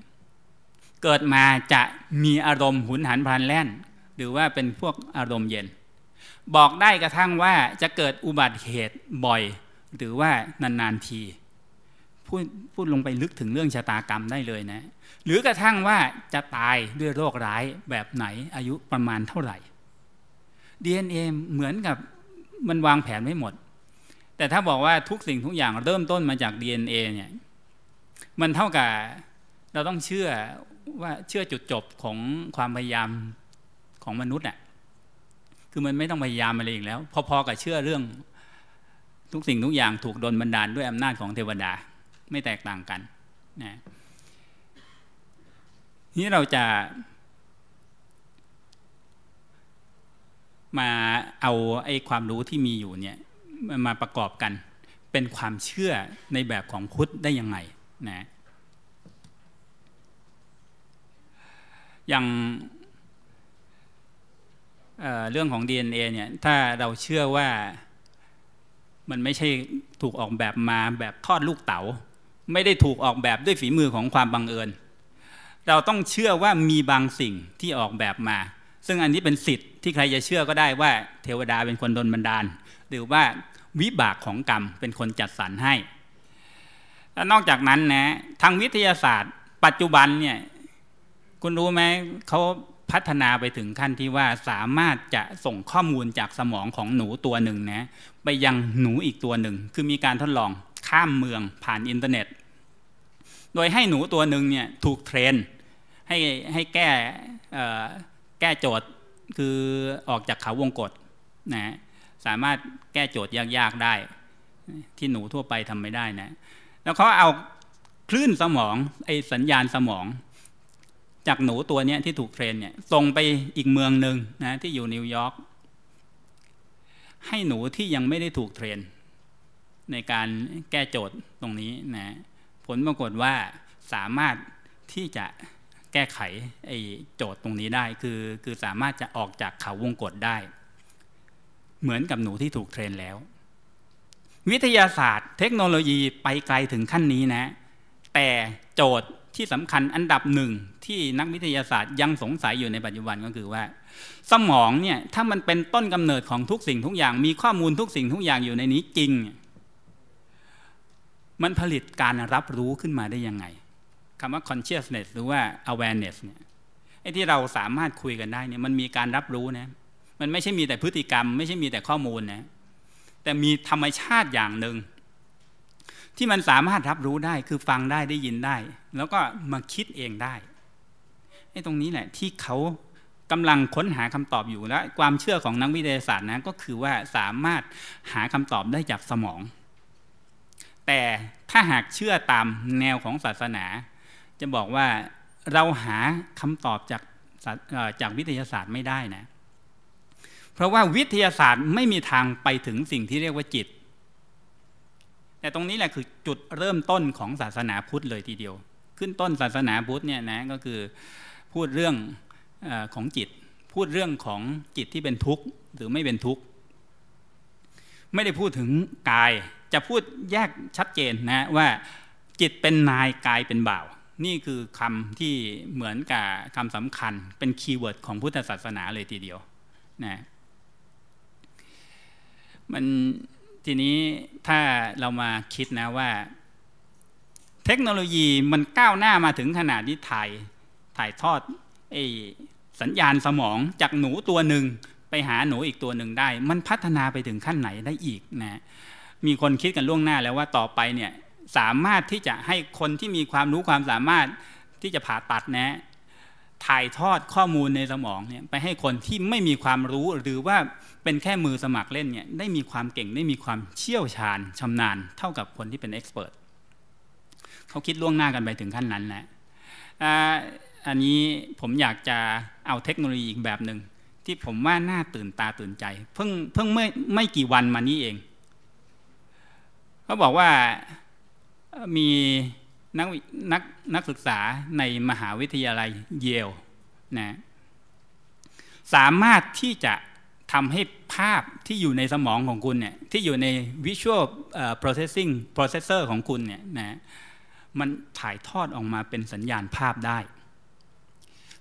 เกิดมาจะมีอารมณ์หุนหันพลันแล่น หรือว่าเป็นพวกอารมณ์เย็น บอกได้กระทั่งว่าจะเกิดอุบัติเหตุบ่อย หรือว่านานๆที พูดพูดลงไปลึกถึงเรื่องชะตากรรมได้เลยนะ หรือกระทั่งว่าจะตายด้วยโรคร้ายแบบไหนอายุประมาณเท่าไหร่ DNA เหมือนกับมันวางแผนไว้หมด แต่ถ้าบอกว่าทุกสิ่งทุกอย่างเริ่มต้นมาจาก DNA เนี่ยมันเท่ากับเราต้องเชื่อว่าเชื่อจุดจบของความพยายามของมนุษย์อะคือมันไม่ต้องพยายามอะไรอีกแล้ว พอๆกับเชื่อเรื่องทุกสิ่งทุกอย่างถูกดลบันดาลด้วยอำนาจของเทวดา ไม่แตกต่างกันนะนี้เราจะมาเอาไอ้ความรู้ที่มีอยู่เนี่ยมาประกอบกันเป็นความเชื่อในแบบของพุทธได้ยังไงนะอย่างเเรื่องของ DNA เนี่ยถ้าเราเชื่อว่ามันไม่ใช่ถูกออกแบบมาแบบทอดลูกเต๋า ไม่ได้ถูกออกแบบด้วยฝีมือของความบังเอิญ เราต้องเชื่อว่ามีบางสิ่งที่ออกแบบมา ซึ่งอันนี้เป็นสิทธิ์ที่ใครจะเชื่อก็ได้ว่าเทวดาเป็นคนดลบันดาล หรือว่าวิบากของกรรมเป็นคนจัดสรรให้ แล้วนอกจากนั้นนะทางวิทยาศาสตร์ ปัจจุบันเนี่ยคุณรู้ไหมเขาพัฒนาไปถึงขั้นที่ว่าสามารถจะส่งข้อมูลจากสมองของหนูตัวหนึ่งนะไปยังหนูอีกตัวหนึ่ง คือมีการทดลอง ข้ามเมืองผ่านอินเทอร์เน็ต โดยให้หนูตัวหนึ่งเนี่ยถูก trainให้ให้แก้แก้โจทย์คือออกจากเขาวงกฏนะสามารถแก้โจทย์ยากๆได้ ที่หนูทั่วไปทำไม่ได้นะ แล้วเขาเอาคลื่นสมองไอสัญญาณสมอง จากหนูตัวนี้ที่ถูก train เนี่ยส่งไปอีกเมืองหนึ่งนะที่อยู่นิวยอร์กให้หนูที่ยังไม่ได้ถูก train ในการแก้โจทย์ตรงนี้นะผลปรากฏว่าสามารถที่จะแก้ไขไอ้โจทย์ตรงนี้ได้ คือคือสามารถจะออกจากเขาวงกฏได้ เหมือนกับหนูที่ถูกเทรนแล้ว วิทยาศาสตร์ เทคโนโลยีไปไกลถึงขั้นนี้นะ แต่โจทย์ที่สำคัญอันดับหนึ่งที่นักวิทยาศาสตร์ยังสงสัยอยู่ในปัจจุบันก็คือว่า สมองเนี่ยถ้ามันเป็นต้นกำเนิดของทุกสิ่งทุกอย่าง มีข้อมูลทุกสิ่งทุกอย่างอยู่ในนี้จริง มันผลิตการรับรู้ขึ้นมาได้ยังไงคำว่า consciousness หรือว่า awareness เนี่ยไอ้ที่เราสามารถคุยกันได้เนี่ยมันมีการรับรู้นะมันไม่ใช่มีแต่พฤติกรรม ไม่ใช่มีแต่ข้อมูลนะแต่มีธรรมชาติอย่างหนึ่งที่มันสามารถรับรู้ได้คือฟังได้ได้ยินได้ แล้วก็มาคิดเองได้ไอ้ตรงนี้แหละที่เขากำลังค้นหาคำตอบอยู่และความเชื่อของนักวิทยาศาสตร์นะก็คือว่าสามารถหาคำตอบได้จากสมอง แต่ถ้าหากเชื่อตามแนวของศาสนา จะบอกว่าเราหาคำตอบจากจากวิทยาศาสตร์ไม่ได้นะ เพราะว่าวิทยาศาสตร์ไม่มีทางไปถึงสิ่งที่เรียกว่าจิต แต่ตรงนี้แหละคือจุดเริ่มต้นของศาสนาพุทธเลยทีเดียว ขึ้นต้นศาสนาพุทธเนี่ยนะก็คือพูดเรื่องอของจิต พูดเรื่องของจิตที่เป็นทุกข์หรือไม่เป็นทุกข์ ไม่ได้พูดถึงกายจะพูดแยกชัดเจนนะว่าจิตเป็นนายกายเป็นบ่าว นี่คือคำที่เหมือนกับคำสำคัญเป็น keyword ของพุทธศาสนาเลยทีเดียวนะมันทีนี้ถ้าเรามาคิดนะว่า เทคโนโลยีมันก้าวหน้ามาถึงขนาดที่ถ่ายถ่ายทอดไอสัญญาณสมองจากหนูตัวหนึ่งไปหาหนูอีกตัวหนึ่งได้ มันพัฒนาไปถึงขั้นไหนได้อีกนะ มีคนคิดกันล่วงหน้าแล้วว่าต่อไปเนี่ยสามารถที่จะให้คนที่มีความรู้ความสามารถที่จะผ่าตัดนะถ่ายทอดข้อมูลในสมองเนี่ยไปให้คนที่ไม่มีความรู้หรือว่าเป็นแค่มือสมัครเล่นเนี่ยได้มีความเก่งได้มีความเชี่ยวชาญชำนาญเท่ากับคนที่เป็นเอ็กซ์เพรสเขาคิดล่วงหน้ากันไปถึงขั้นนั้นแหละอันนี้ผมอยากจะเอาเทคโนโลยีอีกแบบหนึ่งที่ผมว่าน่าตื่นตาตื่นใจ เพิ่งเพิ่งไม่ไม่กี่วันมานี้เอง เขาบอกว่ามีนักนักนักศึกษาในมหาวิทยาลัยเยลนะสามารถที่จะทำให้ภาพที่อยู่ในสมองของคุณเนี่ยที่อยู่ใน visual processing processor ของคุณเนี่ยนะมันถ่ายทอดออกมาเป็นสัญญาณภาพได้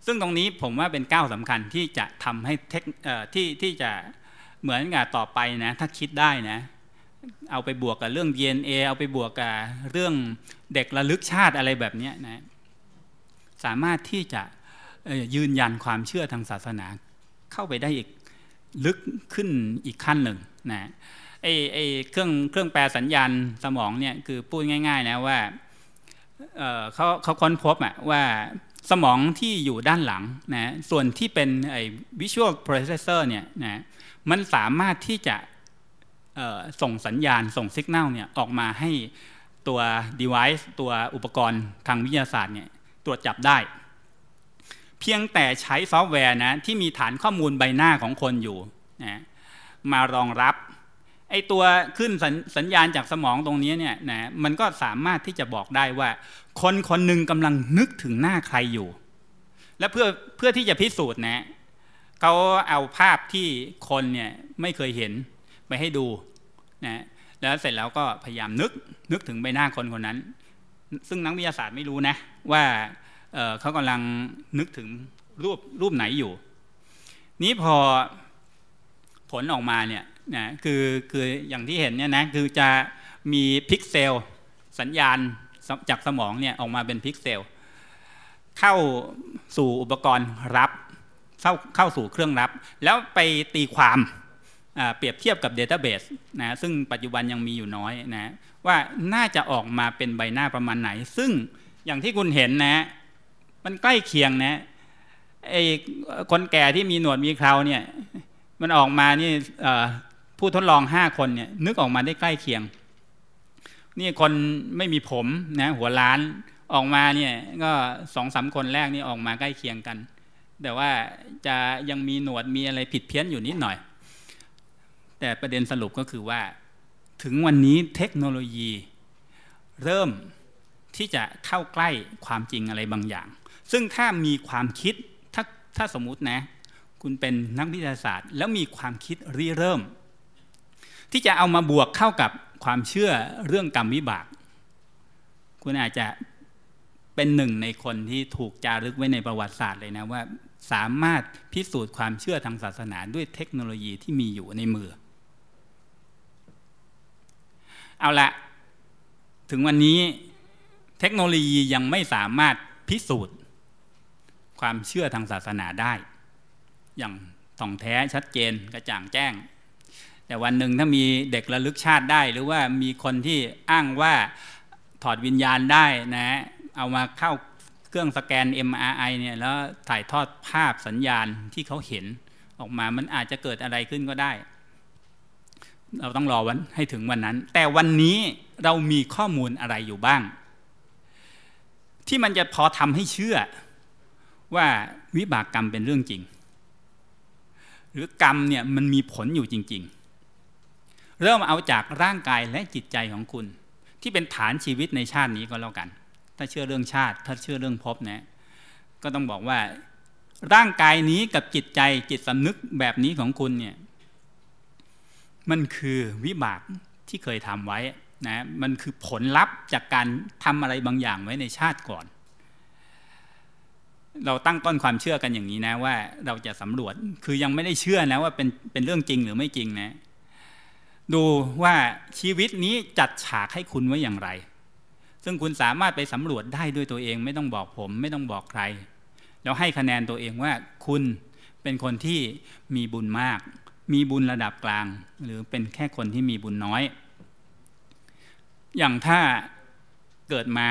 ซึ่งตรงนี้ผมว่าเป็นก้าวสำคัญที่จะทำให้เทคที่ที่จะเหมือนกับต่อไปนะถ้าคิดได้นะ เอาไปบวกกับเรื่อง DNA เอาไปบวกกับเรื่องเด็กระลึกชาติอะไรแบบนี้นะสามารถที่จะยืนยันความเชื่อทางศาสนาเข้าไปได้อีกลึกขึ้นอีกขั้นหนึ่งนะไอ้ไอ้เครื่องเครื่องแปลสัญญาณสมองเนี่ยคือพูดง่าย ๆ นะว่าเเขาเขาค้นพบอะว่าสมองที่อยู่ด้านหลังนะส่วนที่เป็นไอ้ visual processor เนี่ยนะมันสามารถที่จะ ส่งสัญญาณส่งสัญญาณเนี่ยออกมาให้ตัว device ตัวอุปกรณ์ทางวิทยาศาสตร์เนี่ยตรวจจับได้ เพียงแต่ใช้ซอฟต์แวร์นะที่มีฐานข้อมูลใบหน้าของคนอยู่นะมารองรับไอตัวขึ้นสสัญญาณจากสมองตรงนี้เนี่ยนะมันก็สามารถที่จะบอกได้ว่า คนคนหนึ่งกำลังนึกถึงหน้าใครอยู่ และเพื่อเพื่อที่จะพิสูจน์นะเขาเอาภาพที่คนเนี่ยไม่เคยเห็น ไปให้ดูนะแล้วเสร็จแล้วก็พยายามนึกนึกถึงใบหน้าคนคนนั้น ซึ่งนักวิทยาศาสตร์ไม่รู้นะว่าเเขากำลังนึกถึงรูปรูปไหนอยู่ นี้พอผลออกมาเนี่ยนะคือคืออย่างที่เห็นเนี่ยนะคือจะมีพิกเซลสัญญาณจากสมองเนี่ยออกมาเป็นพิกเซลเข้าสู่อุปกรณ์รับเข้าเข้าสู่เครื่องรับ แล้วไปตีความ เปรียบเทียบกับเดต้าเบสนะซึ่งปัจจุบันยังมีอยู่น้อยนะว่าน่าจะออกมาเป็นใบหน้าประมาณไหน ซึ่งอย่างที่คุณเห็นนะ มันใกล้เคียงนะไอ้คนแก่ที่มีหนวดมีเคราเนี่ยมันออกมานี่ผู้ทดลองห้าคนเนี่ยนึกออกมาได้ใกล้เคียง นี่คนไม่มีผมนะหัวล้านออกมาเนี่ยก็สองสาคนแรกนี่ออกมาใกล้เคียงกัน แต่ว่าจะยังมีหนวดมีอะไรผิดเพี้ยนอยู่นิดหน่อย แต่ประเด็นสรุปก็คือว่า ถึงวันนี้เทคโนโลยี เริ่มที่จะเข้าใกล้ความจริงอะไรบางอย่าง ซึ่งถ้ามีความคิดถ้าถ้าสมมุตินะ คุณเป็นนักวิทยาศาสตร์ แล้วมีความคิดริเริ่ม ที่จะเอามาบวกเข้ากับความเชื่อเรื่องกรรมวิบาก คุณอาจจะเป็นหนึ่งในคนที่ถูกจารึกไว้ในประวัติศาสตร์เลยนะว่าสามารถพิสูจน์ความเชื่อทางศาสนาด้วยเทคโนโลยีที่มีอยู่ในมือ เอาละถึงวันนี้เทคโนโลยียังไม่สามารถพิสูจน์ ความเชื่อทางศาสนาได้ อย่างต่องแท้ชัดเจนกระจ่างแจ้ง แต่วันหนึ่งถ้ามีเด็กระลึกชาติได้ หรือว่ามีคนที่อ้างว่าถอดวิญญาณได้นะเอามาเข้าเครื่องสแกน MRI เนี่ยแล้วถ่ายทอดภาพสัญญาณที่เขาเห็นออกมามันอาจจะเกิดอะไรขึ้นก็ได้ เราต้องรอวันให้ถึงวันนั้น แต่วันนี้เรามีข้อมูลอะไรอยู่บ้าง ที่มันจะพอทำให้เชื่อว่าวิบากกรรมเป็นเรื่องจริง หรือกรรมเนี่ยมันมีผลอยู่จริง ๆ เริ่มเอาจากร่างกายและจิตใจของคุณ ที่เป็นฐานชีวิตในชาตินี้ก็แล้วกัน ถ้าเชื่อเรื่องชาติ ถ้าเชื่อเรื่องภพนะก็ต้องบอกว่าร่างกายนี้กับจิตใจจิตสำนึกแบบนี้ของคุณเนี่ย มันคือวิบากที่เคยทำไว้นะมันคือผลลัพธ์จากการทำอะไรบางอย่างไว้ในชาติก่อน เราตั้งต้นความเชื่อกันอย่างนี้นะว่าเราจะสำรวจคือยังไม่ได้เชื่อนะว่าเป็นเป็นเรื่องจริงหรือไม่จริงนะดูว่าชีวิตนี้จัดฉากให้คุณไว้อย่างไร ซึ่งคุณสามารถไปสำรวจได้ด้วยตัวเองไม่ต้องบอกผม ไม่ต้องบอกใคร แล้วให้คะแนนตัวเองว่าคุณเป็นคนที่มีบุญมาก มีบุญระดับกลาง หรือเป็นแค่คนที่มีบุญน้อย อย่างถ้าเกิดมา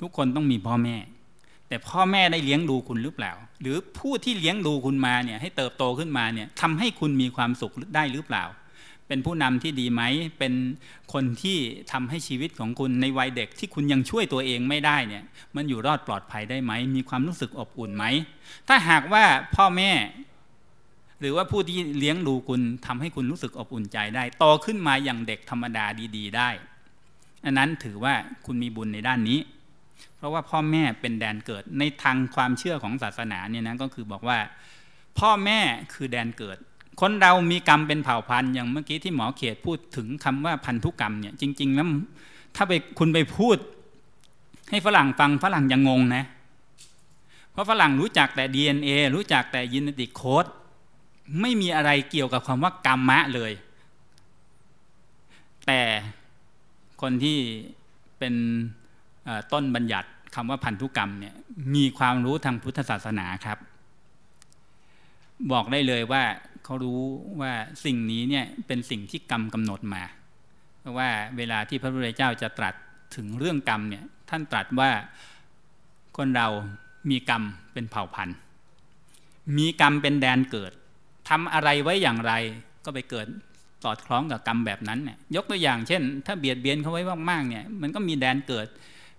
ทุกคนต้องมีพ่อแม่ แต่พ่อแม่ได้เลี้ยงดูคุณหรือเปล่า หรือผู้ที่เลี้ยงดูคุณมาเนี่ยให้เติบโตขึ้นมาเนี่ยทำให้คุณมีความสุขได้หรือเปล่า เป็นผู้นำที่ดีไหมเป็นคนที่ทำให้ชีวิตของคุณในวัยเด็กที่คุณยังช่วยตัวเองไม่ได้เนี่ยมันอยู่รอดปลอดภัยได้ไหมมีความรู้สึกอบอุ่นไหมถ้าหากว่าพ่อแม่ หรือว่าผู้ที่เลี้ยงดูคุณทำให้คุณรู้สึกอบอุ่นใจได้โตขึ้นมาอย่างเด็กธรรมดาดี ๆ ได้อันนั้นถือว่าคุณมีบุญในด้านนี้ เพราะว่าพ่อแม่เป็นแดนเกิดในทางความเชื่อของศาสนาเนี่ยนะก็คือบอกว่า พ่อแม่คือแดนเกิด คนเรามีกรรมเป็นเผ่าพันธุ์อย่างเมื่อกี้ที่หมอเขตพูดถึงคำว่าพันธุกรรมเนี่ยจริง ๆ แล้วถ้าไปคุณไปพูด ให้ฝรั่งฟังฝรั่งยังงงนะ เพราะฝรั่งรู้จักแต่ DNA รู้จักแต่ยินติโค้ด ไม่มีอะไรเกี่ยวกับคำว่ากรรมะเลย แต่คนที่เป็นต้นบัญญัติคำว่าพันธุกรรมเนี่ยมีความรู้ทางพุทธศาสนาครับ บอกได้เลยว่าเขารู้ว่าสิ่งนี้เนี่ยเป็นสิ่งที่กรรมกำหนดมา เพราะว่าเวลาที่พระพุทธเจ้าจะตรัสถึงเรื่องกรรมเนี่ยท่านตรัสว่าคนเรามีกรรมเป็นเผ่าพันธุ์ มีกรรมเป็นแดนเกิด ทำอะไรไว้อย่างไร ก็ไปเกิดสอดคล้องกับกรรมแบบนั้นเนี่ยยกตัวอย่างเช่น ถ้าเบียดเบียนเขาไว้มากๆเนี่ยมันก็มีแดนเกิด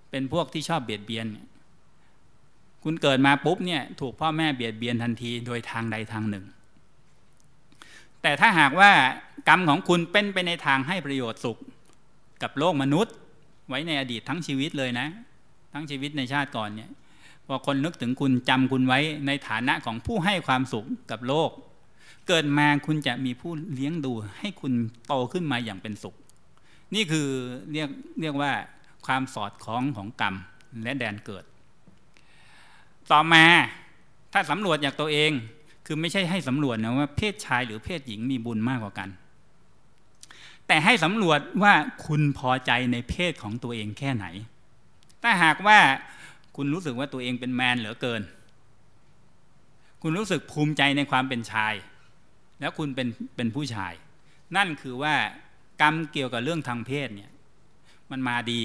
เป็นพวกที่ชอบเบียดเบียน คุณเกิดมาปุ๊บเนี่ยถูกพ่อแม่เบียดเบียนทันทีโดยทางใดทางหนึ่ง แต่ถ้าหากว่ากรรมของคุณเป็นไปในทางให้ประโยชน์สุขกับโลกมนุษย์ ไว้ในอดีตทั้งชีวิตเลยนะ ทั้งชีวิตในชาติก่อนเนี่ยพอคนนึกถึงคุณจำคุณไว้ในฐานะของผู้ให้ความสุขกับโลก เกิดมาคุณจะมีผู้เลี้ยงดูให้คุณโตขึ้นมาอย่างเป็นสุข นี่คือเรียกเรียกว่าความสอดคล้องของกรรมและแดนเกิด ต่อมาถ้าสำรวจจากตัวเอง คือไม่ใช่ให้สำรวจนะว่าเพศชายหรือเพศหญิงมีบุญมากกว่ากัน แต่ให้สำรวจว่าคุณพอใจในเพศของตัวเองแค่ไหน ถ้าหากว่าคุณรู้สึกว่าตัวเองเป็นแมนเหลือเกิน คุณรู้สึกภูมิใจในความเป็นชาย แล้วคุณเป็นเป็นผู้ชาย นั่นคือว่ากรรมเกี่ยวกับเรื่องทางเพศเนี่ยมันมาดี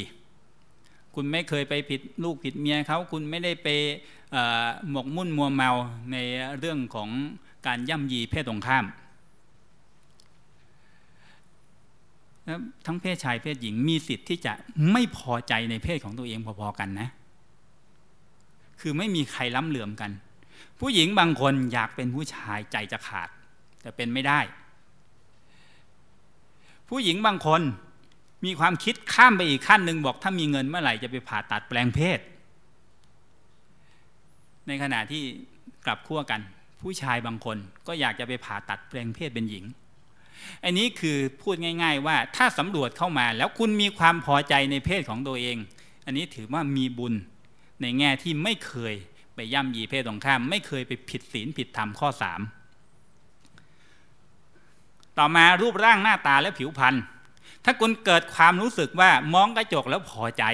คุณไม่เคยไปผิดลูกผิดเมียเขาคุณไม่ได้ไปหมกมุ่นมัวเมาในเรื่องของการย่ำยีเพศตรงข้ามทั้งเพศชายเพศหญิงมีสิทธิ์ที่จะไม่พอใจในเพศของตัวเองพอๆกันนะ คือไม่มีใครล้ำเหลื่อมกัน ผู้หญิงบางคนอยากเป็นผู้ชายใจจะขาด แต่เป็นไม่ได้ ผู้หญิงบางคนมีความคิดข้ามไปอีกขั้นหนึ่งบอกถ้ามีเงินเมื่อไหร่จะไปผ่าตัดแปลงเพศ ในขณะที่กลับขั้วกัน ผู้ชายบางคนก็อยากจะไปผ่าตัดแปลงเพศเป็นหญิงอันนี้คือพูดง่าย ๆ ว่าถ้าสำรวจเข้ามาแล้วคุณมีความพอใจในเพศของตัวเอง อันนี้ถือว่ามีบุญในแง่ที่ไม่เคยไปย่ำยีเพศตรงข้าม ไม่เคยไปผิดศีลผิดธรรมข้อสาม ต่อมารูปร่างหน้าตาและผิวพรรณถ้าคุณเกิดความรู้สึกว่ามองกระจกแล้วพอใจ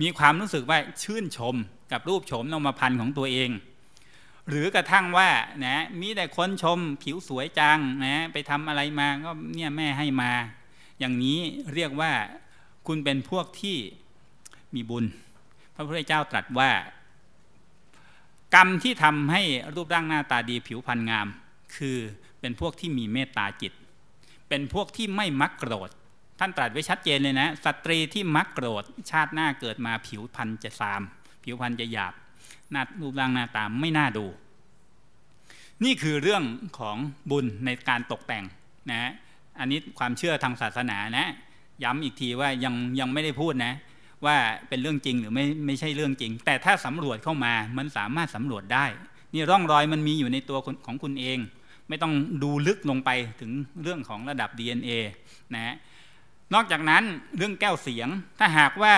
มีความรู้สึกว่าชื่นชมกับรูปโฉมนมพันธ์ของตัวเอง หรือกระทั่งว่านะมีแต่คนชมผิวสวยจังนะไปทำอะไรมาก็เนี่ยแม่ให้มา อย่างนี้เรียกว่าคุณเป็นพวกที่มีบุญ พระพุทธเจ้าตรัสว่า กรรมที่ทำให้รูปร่างหน้าตาดีผิวพรรณงาม คือ เป็นพวกที่มีเมตตาจิต เป็นพวกที่ไม่มักโกรธ ท่านตรัสไว้ชัดเจนเลยนะ สตรีที่มักโกรธ ชาติหน้าเกิดมาผิวพรรณจะซาม ผิวพรรณจะหยาบหน้ารูปร่างหน้าตาไม่น่าดู นี่คือเรื่องของบุญในการตกแต่งนะอันนี้ความเชื่อทางศาสนานะ ย้ำอีกทีว่ายังยังไม่ได้พูดนะว่าเป็นเรื่องจริงหรือไม่ไม่ใช่เรื่องจริง แต่ถ้าสำรวจเข้ามามันสามารถสำรวจได้ นี่ร่องรอยมันมีอยู่ในตัวของคุณเอง ไม่ต้องดูลึกลงไปถึงเรื่องของระดับ DNA นะนอกจากนั้นเรื่องแก้วเสียง ถ้าหากว่า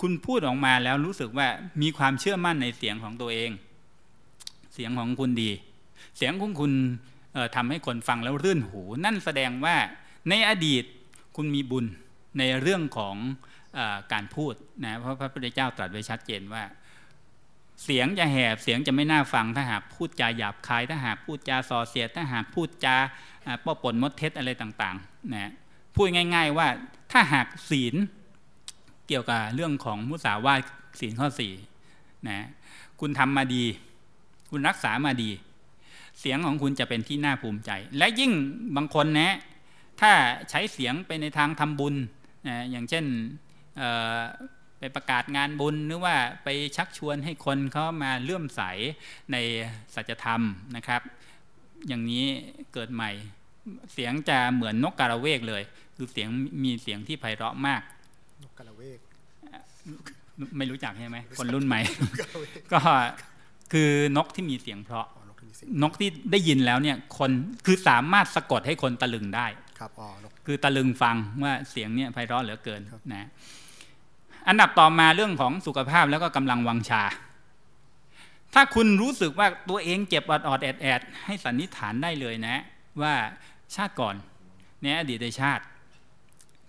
คุณพูดออกมาแล้วรู้สึกว่ามีความเชื่อมั่นในเสียงของตัวเอง เสียงของคุณดี เสียงของคุณทำให้คนฟังแล้วรื่นหู นั่นแสดงว่าในอดีตคุณมีบุญในเรื่องของอการพูดนะเพราะพระพุทธเจ้าตรัสไว้ชัดเจนว่า เสียงจะแหบเสียงจะไม่น่าฟังถ้าหากพูดจาหยาบคาย ถ้าหากพูดจาส่อเสียด ถ้าหากพูดจาป้อปนมดเท็จอะไรต่างๆนะพูดง่าย ๆว่าถ้าหากศีลเกี่ยวกับเรื่องของมุสาวาทศีลข้อสี่นะคุณทำมาดี คุณรักษามาดี เสียงของคุณจะเป็นที่น่าภูมิใจ และยิ่งบางคนนะ ถ้าใช้เสียงไปในทางทำบุญนะอย่างเช่น ปประกาศงานบุญหรือว่าไปชักชวนให้คนเขามาเลื่อมใสในสัจธรรมนะครับ อย่างนี้เกิดใหม่ เสียงจะเหมือนนกกระเวกเลย คือเสียงมีเสียงที่ไพเราะมาก นกกระเวก ไม่รู้จักใช่ไหมคนรุ่นใหม่ ก็คือนกที่มีเสียงเพราะนกที่ได้ยินแล้วเนี่ยคนคือสามารถสะกดให้คนตะลึงได้ ครับอ๋อนกคือตะลึงฟังว่าเสียงเนี่ยไพเราะเหลือเกินนะ อันดับต่อมาเรื่องของสุขภาพแล้วก็กำลังวังชา ถ้าคุณรู้สึกว่าตัวเองเจ็บอดอดแอดแอดให้สันนิษฐานได้เลยนะ ว่าชาติก่อนในอดีตชาติ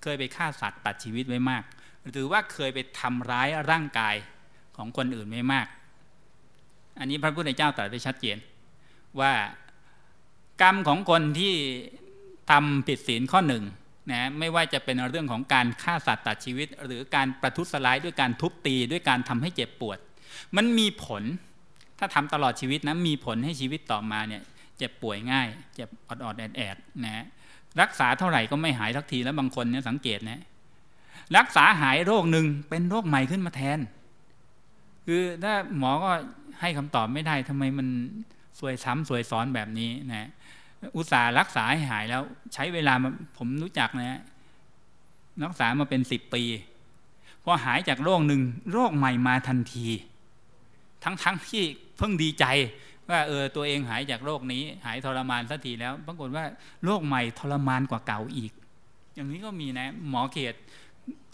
เคยไปฆ่าสัตว์ตัดชีวิตไว้มาก หรือว่าเคยไปทำร้ายร่างกายของคนอื่นไม่มาก อันนี้พระพุทธเจ้าตรัสไว้ชัดเจน ว่ากรรมของคนที่ทำผิดศีลข้อหนึ่ง นะไม่ว่าจะเป็นเรื่องของการฆ่าสัตว์ตัดชีวิต หรือการประทุษร้ายด้วยการทุบตีด้วยการทำให้เจ็บปวด มันมีผลถ้าทำตลอดชีวิตนะมีผลให้ชีวิตต่อมาเนี่ยเจ็บป่วยง่ายเจ็บอดๆแอดๆนะรักษาเท่าไหร่ก็ไม่หายทักทีแล้วบางคนเนี่ยสังเกตนะรักษาหายโรคหนึ่งเป็นโรคใหม่ขึ้นมาแทน คือถ้าหมอก็ให้คำตอบไม่ได้ทำไมมันสวยซ้ำสวยซ้อนแบบนี้นะ อุตส่าห์รักษาให้หายแล้วใช้เวลาผมรู้จักนะรักษามาเป็นสิบปีพอหายจากโรคหนึ่งโรคใหม่มาทันที ทั้งๆทที่เพิ่งดีใจ ว่าเออตัวเองหายจากโรคนี้ หายทรมานสักทีแล้วปรากฏว่าโรคใหม่ทรมานกว่าเก่าอีก อย่างนี้ก็มีนะ หมอเขต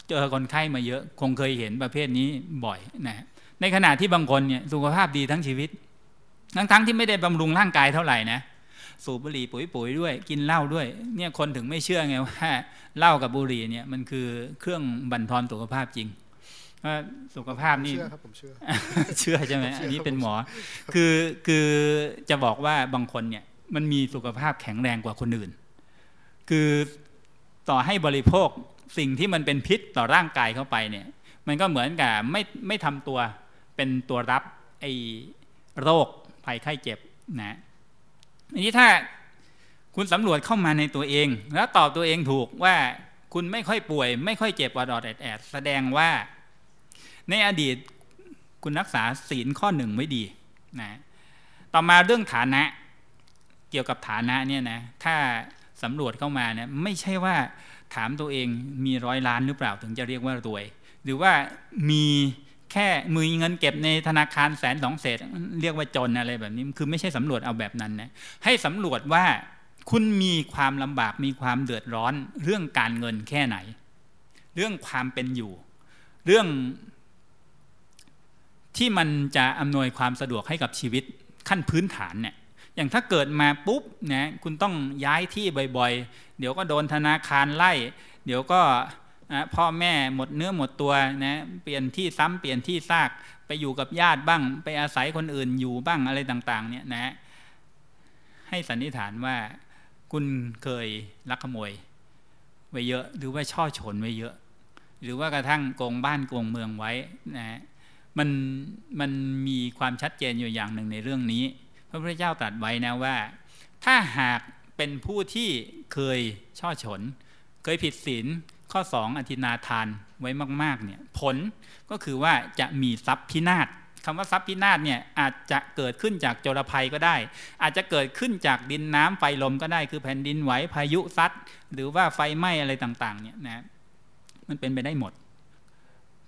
เจอคนไข้มาเยอะ คงเคยเห็นประเภทนี้บ่อยนะในขณะที่บางคนเนี่ยสุขภาพดีทั้งชีวิต ทั้งๆทที่ไม่ได้บำรุงร่างกายเท่าไหร่นะ สูบบุหรี่ปุ๋ยๆด้วย กินเหล้าด้วย เนี่ยคนถึงไม่เชื่อไงว่าเหล้ากับบุหรี่เนี่ยมันคือเครื่องบั่นทอนสุขภาพจริงว่าสุขภาพนี่เชื่อครับผมเชื่อเชื่อใช่ไหมเชื่ออันนี้ครับเป็นหมอ คือคือจะบอกว่าบางคนเนี่ยมันมีสุขภาพแข็งแรงกว่าคนอื่น คือต่อให้บริโภคสิ่งที่มันเป็นพิษต่อร่างกายเข้าไปเนี่ย มันก็เหมือนกับไม่ไม่ทำตัวเป็นตัวรับไอ้โรคภัยไข้เจ็บนะ อันนี้ถ้าคุณสำรวจเข้ามาในตัวเอง แล้วตอบตัวเองถูกว่าคุณไม่ค่อยป่วย ไม่ค่อยเจ็บวอดอดแอดแอดแสดงว่า ในอดีตคุณรักษาศีลข้อหนึ่งไว้ดีนะต่อมาเรื่องฐานะ เกี่ยวกับฐานะเนี่ยนะถ้าสำรวจเข้ามาเนี่ยไม่ใช่ว่าถามตัวเองมีร้อยล้านหรือเปล่าถึงจะเรียกว่ารวย หรือว่ามี แค่มือเงินเก็บในธนาคารแสนสองเศษเรียกว่าจนอะไรแบบนี้คือไม่ใช่สำรวจเอาแบบนั้นนะให้สำรวจว่าคุณมีความลำบากมีความเดือดร้อน เรื่องการเงินแค่ไหน เรื่องความเป็นอยู่ เรื่องที่มันจะอำนวยความสะดวกให้กับชีวิตขั้นพื้นฐานเนี่ยอย่างถ้าเกิดมาปุ๊บนะคุณต้องย้ายที่บ่อยๆ เดี๋ยวก็โดนธนาคารไล่ เดี๋ยวก็ พ่อแม่หมดเนื้อหมดตัวนะเปลี่ยนที่ซ้ำเปลี่ยนที่ซากไปอยู่กับญาติบ้าง ไปอาศัยคนอื่นอยู่บ้างอะไรต่างๆ เนี่ยนะ ให้สันนิษฐานว่าคุณเคยลักขโมยไว้เยอะหรือว่าช่อฉนไว้เยอะ หรือว่ากระทั่งโกงบ้านโกงเมืองไว้นะมันมันมีความชัดเจนอยู่อย่างหนึ่งในเรื่องนี้ พระพุทธเจ้าตรัสไว้นะว่า ถ้าหากเป็นผู้ที่เคยช่อฉน เคยผิดศีล ข้อสองอธินาทานไว้มากๆเนี่ยผลก็คือว่าจะมีทรัพย์พินาศคำว่าทรัพย์พินาศเนี่ยอาจจะเกิดขึ้นจากโจรภัยก็ได้ อาจจะเกิดขึ้นจากดินน้ำไฟลมก็ได้ คือแผ่นดินไหวพายุซัดหรือว่าไฟไหม้อะไรต่างๆเนี่ยนะมันเป็นไปได้หมด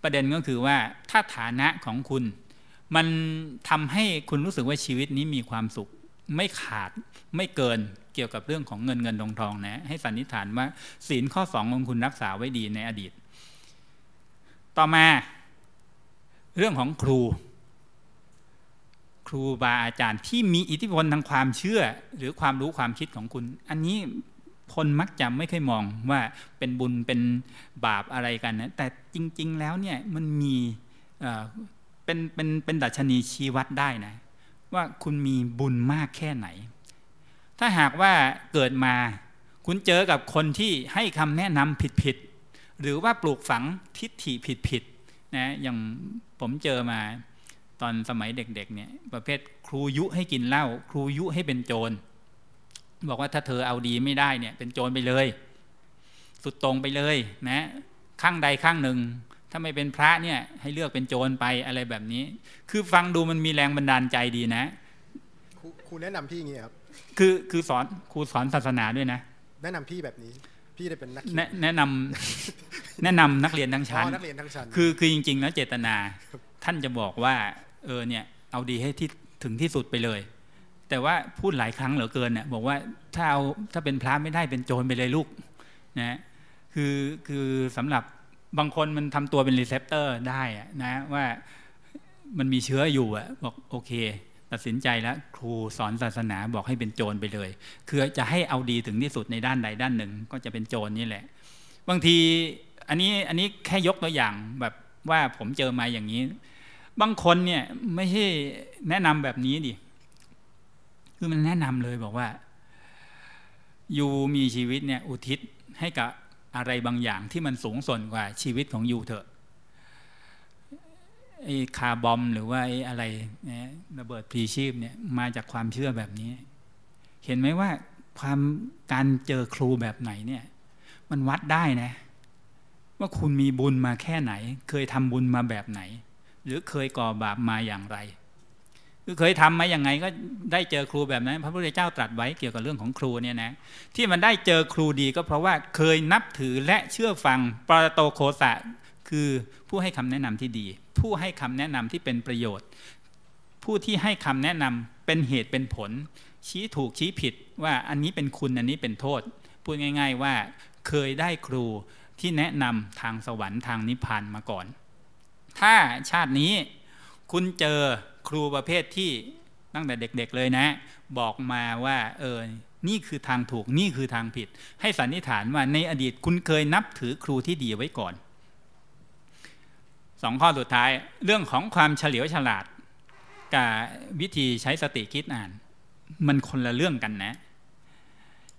ประเด็นก็คือว่าถ้าฐานะของคุณ มันทำให้คุณรู้สึกว่าชีวิตนี้มีความสุข ไม่ขาดไม่เกินเกี่ยวกับเรื่องของเงินเงินทองทองนะ ให้สันนิษฐานว่าศีลข้อสองของคุณรักษาไว้ดีในอดีต ต่อมาเรื่องของครู ครูบาอาจารย์ที่มีอิทธิพลทางความเชื่อ หรือความรู้ความคิดของคุณ อันนี้คนมักจะไม่เคยมองว่าเป็นบุญเป็นบาปอะไรกันนะแต่จริง ๆ แล้วเนี่ยมันมีเป็นเป็นเป็นดัชนีชี้วัดได้นะ ว่าคุณมีบุญมากแค่ไหน ถ้าหากว่าเกิดมาคุณเจอกับคนที่ให้คำแนะนำผิดๆหรือว่าปลูกฝังทิฏฐิผิดๆนะอย่างผมเจอมาตอนสมัยเด็กๆเนี่ยประเภทครูยุให้กินเหล้าครูยุให้เป็นโจร บอกว่าถ้าเธอเอาดีไม่ได้เนี่ยเป็นโจรไปเลย สุดตรงไปเลยนะข้างใดข้างหนึ่ง ถ้าไม่เป็นพระเนี่ยให้เลือกเป็นโจรไปอะไรแบบนี้ คือฟังดูมันมีแรงบันดาลใจดีนะครูครูแนะนำพี่อย่างงี้ครับคือคือสอนครูสอนศาสนาด้วยนะ แนะนำพี่แบบนี้พี่ได้เป็นนักแนะแนะนำแนะนำนักเรียนทั้งอ๋ชั้นอนักเรียนทั้งชั้นคือคือจริง ๆ แล้วเจตนา ท่านจะบอกว่าเออเนี่ยเอาดีให้ที่ถึงที่สุดไปเลย แต่ว่าพูดหลายครั้งเหลือเกินเนี่ยบอกว่าถ้าเอาถ้าเป็นพระไม่ได้เป็นโจรไปเลยลูกนะคือคือสำหรับ บางคนมันทำตัวเป็น receptor ได้นะว่ามันมีเชื้ออยู่อะบอกโอเค ตัดสินใจแล้วครูสอนศาสนาบอกให้เป็นโจรไปเลย คือจะให้เอาดีถึงที่สุดในด้านใดด้านหนึ่ง ก็จะเป็นโจรนี่แหละ บางทีอันนี้อันนี้แค่ยกตัวอย่างแบบว่าผมเจอมาอย่างนี้ บางคนเนี่ยไม่ใช่แนะนำแบบนี้ดิคือมันแนะนำเลยบอกว่า อยู่มีชีวิตเนี่ยอุทิศให้กับ อะไรบางอย่างที่มันสูงส่งกว่าชีวิตของยูเถอะไอ้คาร์บอมหรือว่าไอ้อะไรนะระเบิดพลีชีพเนี่ยมาจากความเชื่อแบบนี้ เห็นไหมว่าความการเจอครูแบบไหนเนี่ย มันวัดได้นะ ว่าคุณมีบุญมาแค่ไหน เคยทำบุญมาแบบไหน หรือเคยก่อบาปมาอย่างไร คือเคยทำมาอย่างไงก็ได้เจอครูแบบนั้น พระพุทธเจ้าตรัสไว้เกี่ยวกับเรื่องของครูเนี่ยนะที่มันได้เจอครูดีก็เพราะว่าเคยนับถือและเชื่อฟังปรโตโคสะคือผู้ให้คำแนะนำที่ดี ผู้ให้คำแนะนำที่เป็นประโยชน์ ผู้ที่ให้คำแนะนำเป็นเหตุเป็นผล ชี้ถูกชี้ผิดว่าอันนี้เป็นคุณอันนี้เป็นโทษ พูดง่าย ๆ ว่าเคยได้ครูที่แนะนำทางสวรรค์ทางนิพพานมาก่อน ถ้าชาตินี้คุณเจอ ครูประเภทที่ตั้งแต่เด็กๆเลยนะ บอกมาว่าเออนี่คือทางถูกนี่คือทางผิด ให้สันนิษฐานว่าในอดีตคุณเคยนับถือครูที่ดีไว้ก่อนสองข้อสุดท้ายเรื่องของความเฉลียวฉลาด กับวิธีใช้สติคิดอ่าน มันคนละเรื่องกันนะ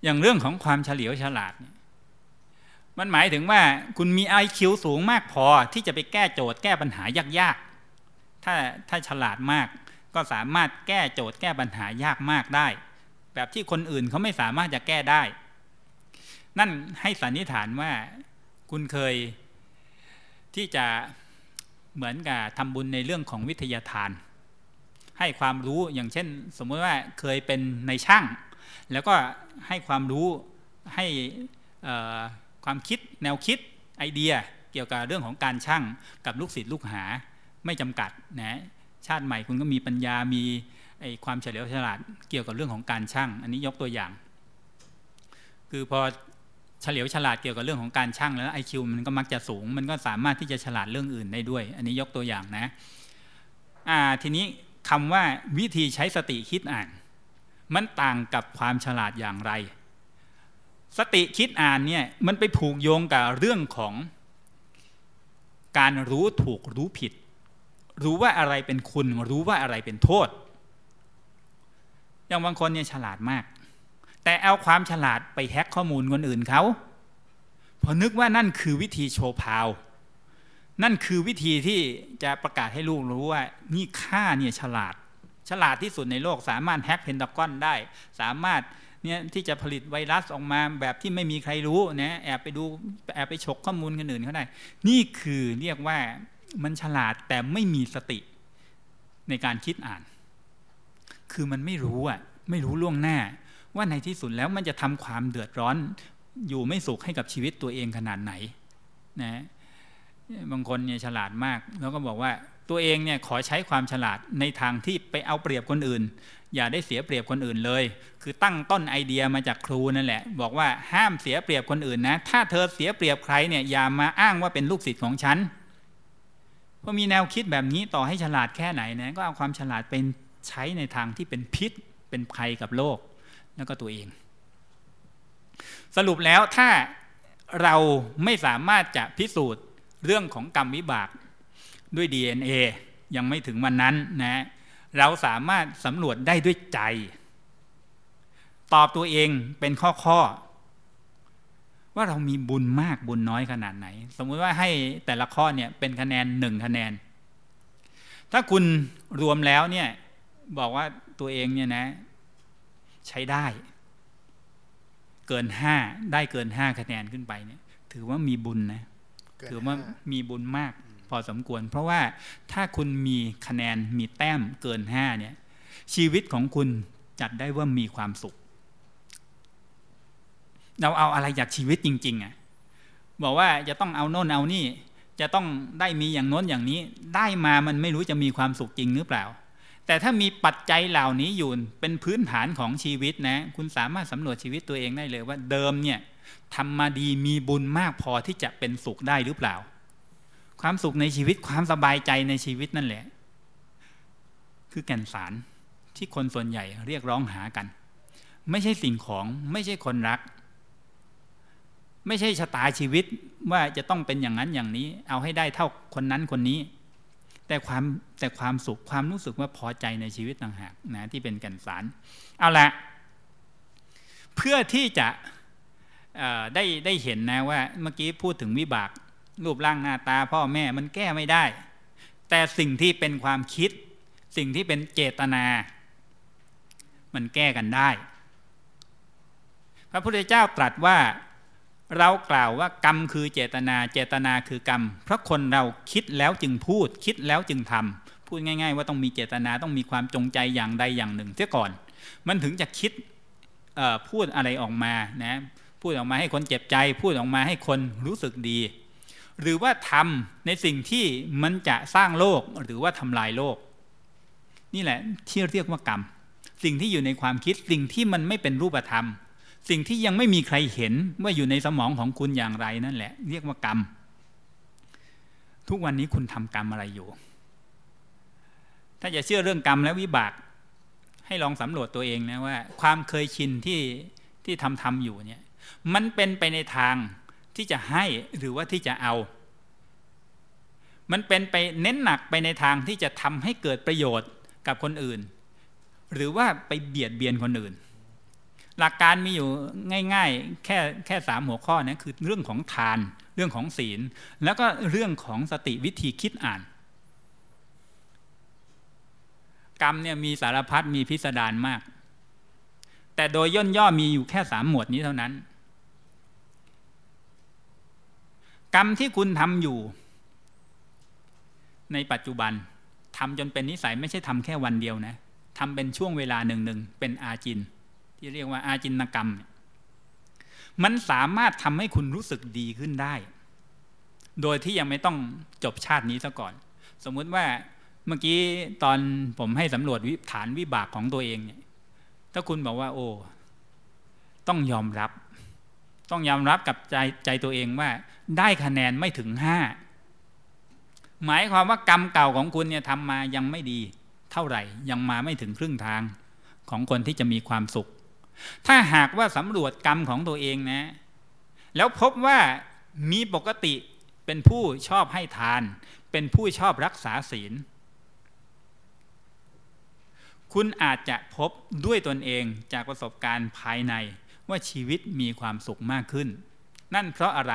อย่างเรื่องของความเฉลียวฉลาด มันหมายถึงว่าคุณมีไอคิวสูงมากพอที่จะไปแก้โจทย์แก้ปัญหายากๆ ถ้าถ้าฉลาดมาก ก็สามารถแก้โจทย์แก้ปัญหายากมากได้ แบบที่คนอื่นเขาไม่สามารถจะแก้ได้ นั่นให้สันนิษฐานว่าคุณเคยที่จะเหมือนกับทำบุญในเรื่องของวิทยาทาน ให้ความรู้อย่างเช่น สมมติว่าเคยเป็นในช่าง แล้วก็ให้ความรู้ให้ความคิดแนวคิดไอเดียเกี่ยวกับเรื่องของการช่างกับลูกศิษย์ลูกหา ไม่จำกัดนะชาติใหม่คุณก็มีปัญญามีไอความเฉลียวฉลาดเกี่ยวกับเรื่องของการช่าง อันนี้ยกตัวอย่าง คือพอเฉลียวฉลาดเกี่ยวกับเรื่องของการช่างแล้วไอคิวมันก็มักจะสูง มันก็สามารถที่จะฉลาดเรื่องอื่นได้ด้วย อันนี้ยกตัวอย่างนะอ่าทีนี้คำว่าวิธีใช้สติคิดอ่าน มันต่างกับความฉลาดอย่างไร สติคิดอ่านเนี่ยมันไปผูกโยงกับเรื่องของการรู้ถูกรู้ผิด รู้ว่าอะไรเป็นคุณ รู้ว่าอะไรเป็นโทษ อย่างบางคนเนี่ยฉลาดมาก แต่เอาความฉลาดไปแฮ็กข้อมูลคนอื่นเขาพอนึกว่านั่นคือวิธีโชว์พาว นั่นคือวิธีที่จะประกาศให้ลูกรู้ว่า นี่ข้าเนี่ยฉลาด ฉลาดที่สุดในโลก สามารถแฮ็กเพนตากอนได้ สามารถเนี่ยที่จะผลิตไวรัสออกมาแบบที่ไม่มีใครรู้นะแอบไปดูแอบไปฉกข้อมูลคนอื่นเขาได้ นี่คือเรียกว่า มันฉลาดแต่ไม่มีสติในการคิดอ่าน คือมันไม่รู้อะไม่รู้ล่วงหน้า ว่าในที่สุดแล้วมันจะทำความเดือดร้อน อยู่ไม่สุขให้กับชีวิตตัวเองขนาดไหนนะบางคนเนี่ยฉลาดมาก แล้วก็บอกว่าตัวเองเนี่ยขอใช้ความฉลาดในทางที่ไปเอาเปรียบคนอื่น อย่าได้เสียเปรียบคนอื่นเลย คือตั้งต้นไอเดียมาจากครูนั่นแหละ บอกว่าห้ามเสียเปรียบคนอื่นนะ ถ้าเธอเสียเปรียบใครเนี่ยอย่ามาอ้างว่าเป็นลูกศิษย์ของฉัน พอมีแนวคิดแบบนี้ต่อให้ฉลาดแค่ไหนนะก็เอาความฉลาดเป็นใช้ในทางที่เป็นพิษ เป็นภัยกับโลกแล้วก็ตัวเอง สรุปแล้วถ้าเราไม่สามารถจะพิสูจน์เรื่องของกรรมวิบากด้วย DNA ยังไม่ถึงวันนั้นนะเราสามารถสำรวจได้ด้วยใจ ตอบตัวเองเป็นข้อข้อ ว่าเรามีบุญมากบุญน้อยขนาดไหน สมมุติว่าให้แต่ละข้อเนี่ยเป็นคะแนนหนึ่งคะแนน ถ้าคุณรวมแล้วเนี่ยบอกว่าตัวเองเนี่ยนะ ใช้ได้ เกินห้าได้เกินห้าคะแนนขึ้นไปเนี่ย ถือว่ามีบุญนะถือว่ามีบุญมากพอสมควร เพราะว่าถ้าคุณมีคะแนนมีแต้มเกินห้าเนี่ยชีวิตของคุณจัดได้ว่ามีความสุข เราเอาอะไรจากชีวิตจริง ๆอะบอกว่าจะต้องเอาโน่นเอานี่ จะต้องได้มีอย่างโน้นอย่างนี้ ได้มามันไม่รู้จะมีความสุขจริงหรือเปล่า แต่ถ้ามีปัจจัยเหล่านี้อยู่เป็นพื้นฐานของชีวิตนะ คุณสามารถสำรวจชีวิตตัวเองได้เลยว่าเดิมเนี่ยทำมาดีมีบุญมากพอที่จะเป็นสุขได้หรือเปล่า ความสุขในชีวิตความสบายใจในชีวิตนั่นแหละ คือแก่นสารที่คนส่วนใหญ่เรียกร้องหากัน ไม่ใช่สิ่งของไม่ใช่คนรัก ไม่ใช่ชะตาชีวิตว่าจะต้องเป็นอย่างนั้นอย่างนี้ เอาให้ได้เท่าคนนั้นคนนี้ แต่ความแต่ความสุขความรู้สึกว่าพอใจในชีวิตต่างหากนะที่เป็นกันสารเอาละเพื่อที่จะได้ได้เห็นนะว่าเมื่อกี้พูดถึงวิบาก รูปร่างหน้าตาพ่อแม่มันแก้ไม่ได้ แต่สิ่งที่เป็นความคิด สิ่งที่เป็นเจตนา มันแก้กันได้ พระพุทธเจ้าตรัสว่า เรากล่าวว่ากรรมคือเจตนาเจตนาคือกรรม เพราะคนเราคิดแล้วจึงพูด คิดแล้วจึงทำพูดง่าย ๆ ว่าต้องมีเจตนาต้องมีความจงใจอย่างใดอย่างหนึ่งเสียก่อน มันถึงจะคิดพูดอะไรออกมานะพูดออกมาให้คนเจ็บใจ พูดออกมาให้คนรู้สึกดี หรือว่าทำในสิ่งที่มันจะสร้างโลกหรือว่าทำลายโลก นี่แหละที่เรียกว่ากรรม สิ่งที่อยู่ในความคิดสิ่งที่มันไม่เป็นรูปธรรม สิ่งที่ยังไม่มีใครเห็นว่าอยู่ในสมองของคุณอย่างไรนั่นแหละ เรียกว่ากรรม ทุกวันนี้คุณทำกรรมอะไรอยู่ ถ้าจะเชื่อเรื่องกรรมและวิบาก ให้ลองสำรวจตัวเองนะว่า ความเคยชินที่ที่ทำทำอยู่เนี่ย มันเป็นไปในทางที่จะให้หรือว่าที่จะเอา มันเป็นไปเน้นหนักไปในทางที่จะทำให้เกิดประโยชน์กับคนอื่น หรือว่าไปเบียดเบียนคนอื่น หลักการมีอยู่ง่าย ๆ แค่แค่สามหัวข้อนะคือเรื่องของทาน เรื่องของศีล แล้วก็เรื่องของสติวิธีคิดอ่าน กรรมเนี่ยมีสารพัดมีพิสดารมาก แต่โดยย่นย่อมีอยู่แค่สามหมวดนี้เท่านั้น กรรมที่คุณทำอยู่ ในปัจจุบันทำจนเป็นนิสัยไม่ใช่ทำแค่วันเดียวนะทำเป็นช่วงเวลาหนึ่งหนึ่งเป็นอาจิน ที่เรียกว่าอาจินกรรม มันสามารถทำให้คุณรู้สึกดีขึ้นได้ โดยที่ยังไม่ต้องจบชาตินี้ซะก่อน สมมุติว่าเมื่อกี้ตอนผมให้สำรวจฐานวิบากของตัวเองเนี่ย ถ้าคุณบอกว่า โอ้ต้องยอมรับ ต้องยอมรับกับใจใจตัวเองว่า ได้คะแนนไม่ถึงห้าหมายความว่ากรรมเก่าของคุณเนี่ยทำมายังไม่ดี เท่าไหร่ยังมาไม่ถึงครึ่งทางของคนที่จะมีความสุข ถ้าหากว่าสำรวจกรรมของตัวเองนะ แล้วพบว่ามีปกติเป็นผู้ชอบให้ทาน เป็นผู้ชอบรักษาศีล คุณอาจจะพบด้วยตนเองจากประสบการณ์ภายในว่าชีวิตมีความสุขมากขึ้น นั่นเพราะอะไร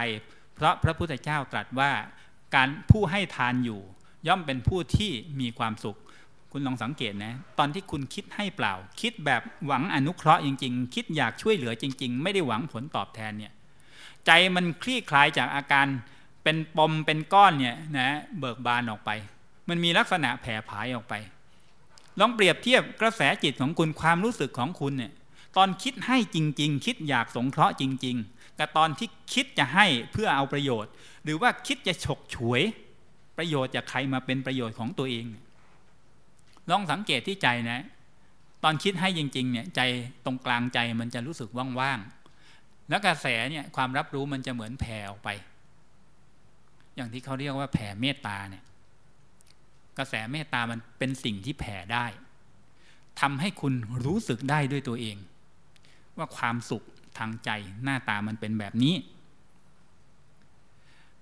เพราะพระพุทธเจ้าตรัสว่า การผู้ให้ทานอยู่ ย่อมเป็นผู้ที่มีความสุข คุณลองสังเกตนะตอนที่คุณคิดให้เปล่า คิดแบบหวังอนุเคราะห์จริง ๆ คิดอยากช่วยเหลือจริง ๆ ไม่ได้หวังผลตอบแทนเนี่ยใจมันคลี่คลายจากอาการเป็นปมเป็นก้อนเนี่ยนะเบิกบานออกไป มันมีลักษณะแผ่ผายออกไป ลองเปรียบเทียบกระแสจิตของคุณความรู้สึกของคุณเนี่ยตอนคิดให้จริง ๆ คิดอยากสงเคราะห์จริง ๆ กับตอนที่คิดจะให้เพื่อเอาประโยชน์ หรือว่าคิดจะฉกฉวย ประโยชน์จากใครมาเป็นประโยชน์ของตัวเอง ลองสังเกตที่ใจนะ ตอนคิดให้จริงๆเนี่ยใจตรงกลางใจมันจะรู้สึกว่างๆแล้วกระแสเนี่ยความรับรู้มันจะเหมือนแผ่ออกไป อย่างที่เขาเรียกว่าแผ่เมตตาเนี่ยกระแสเมตตามันเป็นสิ่งที่แผ่ได้ทำให้คุณรู้สึกได้ด้วยตัวเอง ว่าความสุขทางใจหน้าตามันเป็นแบบนี้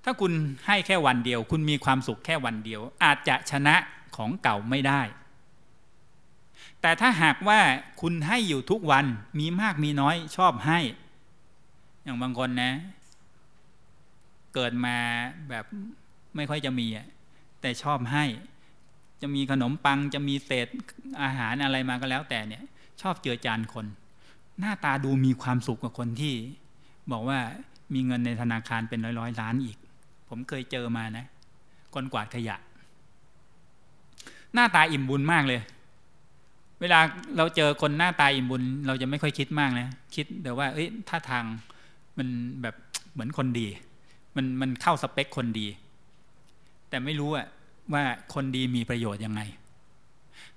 ถ้าคุณให้แค่วันเดียว คุณมีความสุขแค่วันเดียว อาจจะชนะของเก่าไม่ได้ แต่ถ้าหากว่าคุณให้อยู่ทุกวันมีมากมีน้อยชอบให้ อย่างบางคนนะ เกิดมาแบบไม่ค่อยจะมีแต่ชอบให้ จะมีขนมปังจะมีเศษอาหารอะไรมาก็แล้ว แต่เนี่ย ชอบเจือจานคน หน้าตาดูมีความสุขกว่าคนที่ บอกว่ามีเงินในธนาคารเป็นร้อยร้อยล้านอีก ผมเคยเจอมานะคนกวาดขยะ หน้าตาอิ่มบุญมากเลย เวลาเราเจอคนหน้าตาอิ่มบุญ เราจะไม่ค่อยคิดมากนะ คิดแต่ว่า เอ้ยท่าทางมันแบบเหมือนคนดี มันมันเข้าสเปคคนดี แต่ไม่รู้อะว่าคนดีมีประโยชน์ยังไง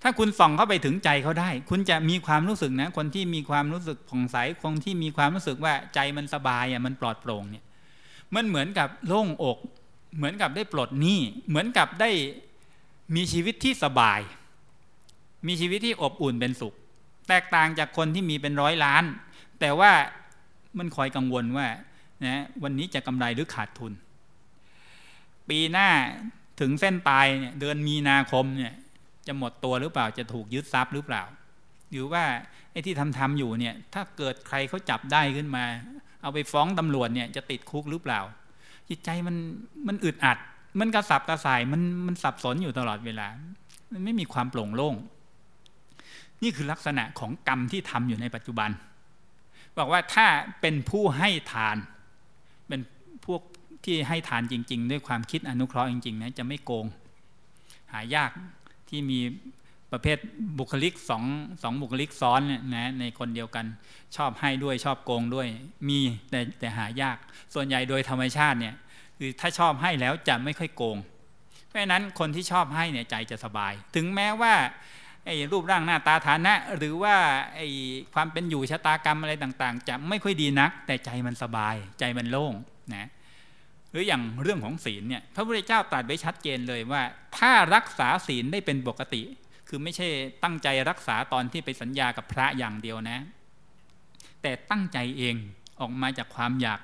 ถ้าคุณส่องเข้าไปถึงใจเขาได้ คุณจะมีความรู้สึกนะ คนที่มีความรู้สึกผ่องใสคนที่มีความรู้สึกว่าใจมันสบายอะมันปลอดโปร่งเนี่ย มันเหมือนกับโล่งอก เหมือนกับได้ปลดหนี้ เหมือนกับได้มีชีวิตที่สบาย มีชีวิตที่อบอุ่นเป็นสุข แตกต่างจากคนที่มีเป็นร้อยล้าน แต่ว่ามันคอยกังวลว่านะวันนี้จะกำไรหรือขาดทุน ปีหน้าถึงเส้นตายเนี่ยเดือนมีนาคมเนี่ยจะหมดตัวหรือเปล่าจะถูกยึดทรัพย์หรือเปล่า หรือว่าไอ้ที่ทำทำอยู่เนี่ยถ้าเกิดใครเขาจับได้ขึ้นมา เอาไปฟ้องตำรวจเนี่ยจะติดคุกหรือเปล่า จิตใจมันมันอึดอัด มันกระสับกระส่ายมันมันสับสนอยู่ตลอดเวลา มันไม่มีความโปร่งโล่ง นี่คือลักษณะของกรรมที่ทำอยู่ในปัจจุบัน บอกว่าถ้าเป็นผู้ให้ทาน เป็นพวกที่ให้ทานจริง ๆ ด้วยความคิดอนุเคราะห์จริงๆนะจะไม่โกง หายากที่มีประเภทบุคลิกสองสองบุคลิกซ้อนนะในคนเดียวกันชอบให้ด้วยชอบโกงด้วยมีแต่แต่หายาก ส่วนใหญ่โดยธรรมชาติเนี่ยคือถ้าชอบให้แล้วจะไม่ค่อยโกง เพราะฉะนั้นคนที่ชอบให้เนี่ยใจจะสบาย ถึงแม้ว่า รูปร่างหน้าตาฐานะ หรือว่าไอ้ความเป็นอยู่ชะตากรรมอะไรต่างๆ จะไม่ค่อยดีนัก แต่ใจมันสบาย ใจมันโล่งนะหรืออย่างเรื่องของศีลเนี่ยพระพุทธเจ้าตรัสไว้ชัดเจนเลยว่า ถ้ารักษาศีลได้เป็นปกติ คือไม่ใช่ตั้งใจรักษาตอนที่ไปสัญญากับพระอย่างเดียวนะ แต่ตั้งใจเองออกมาจากความอยาก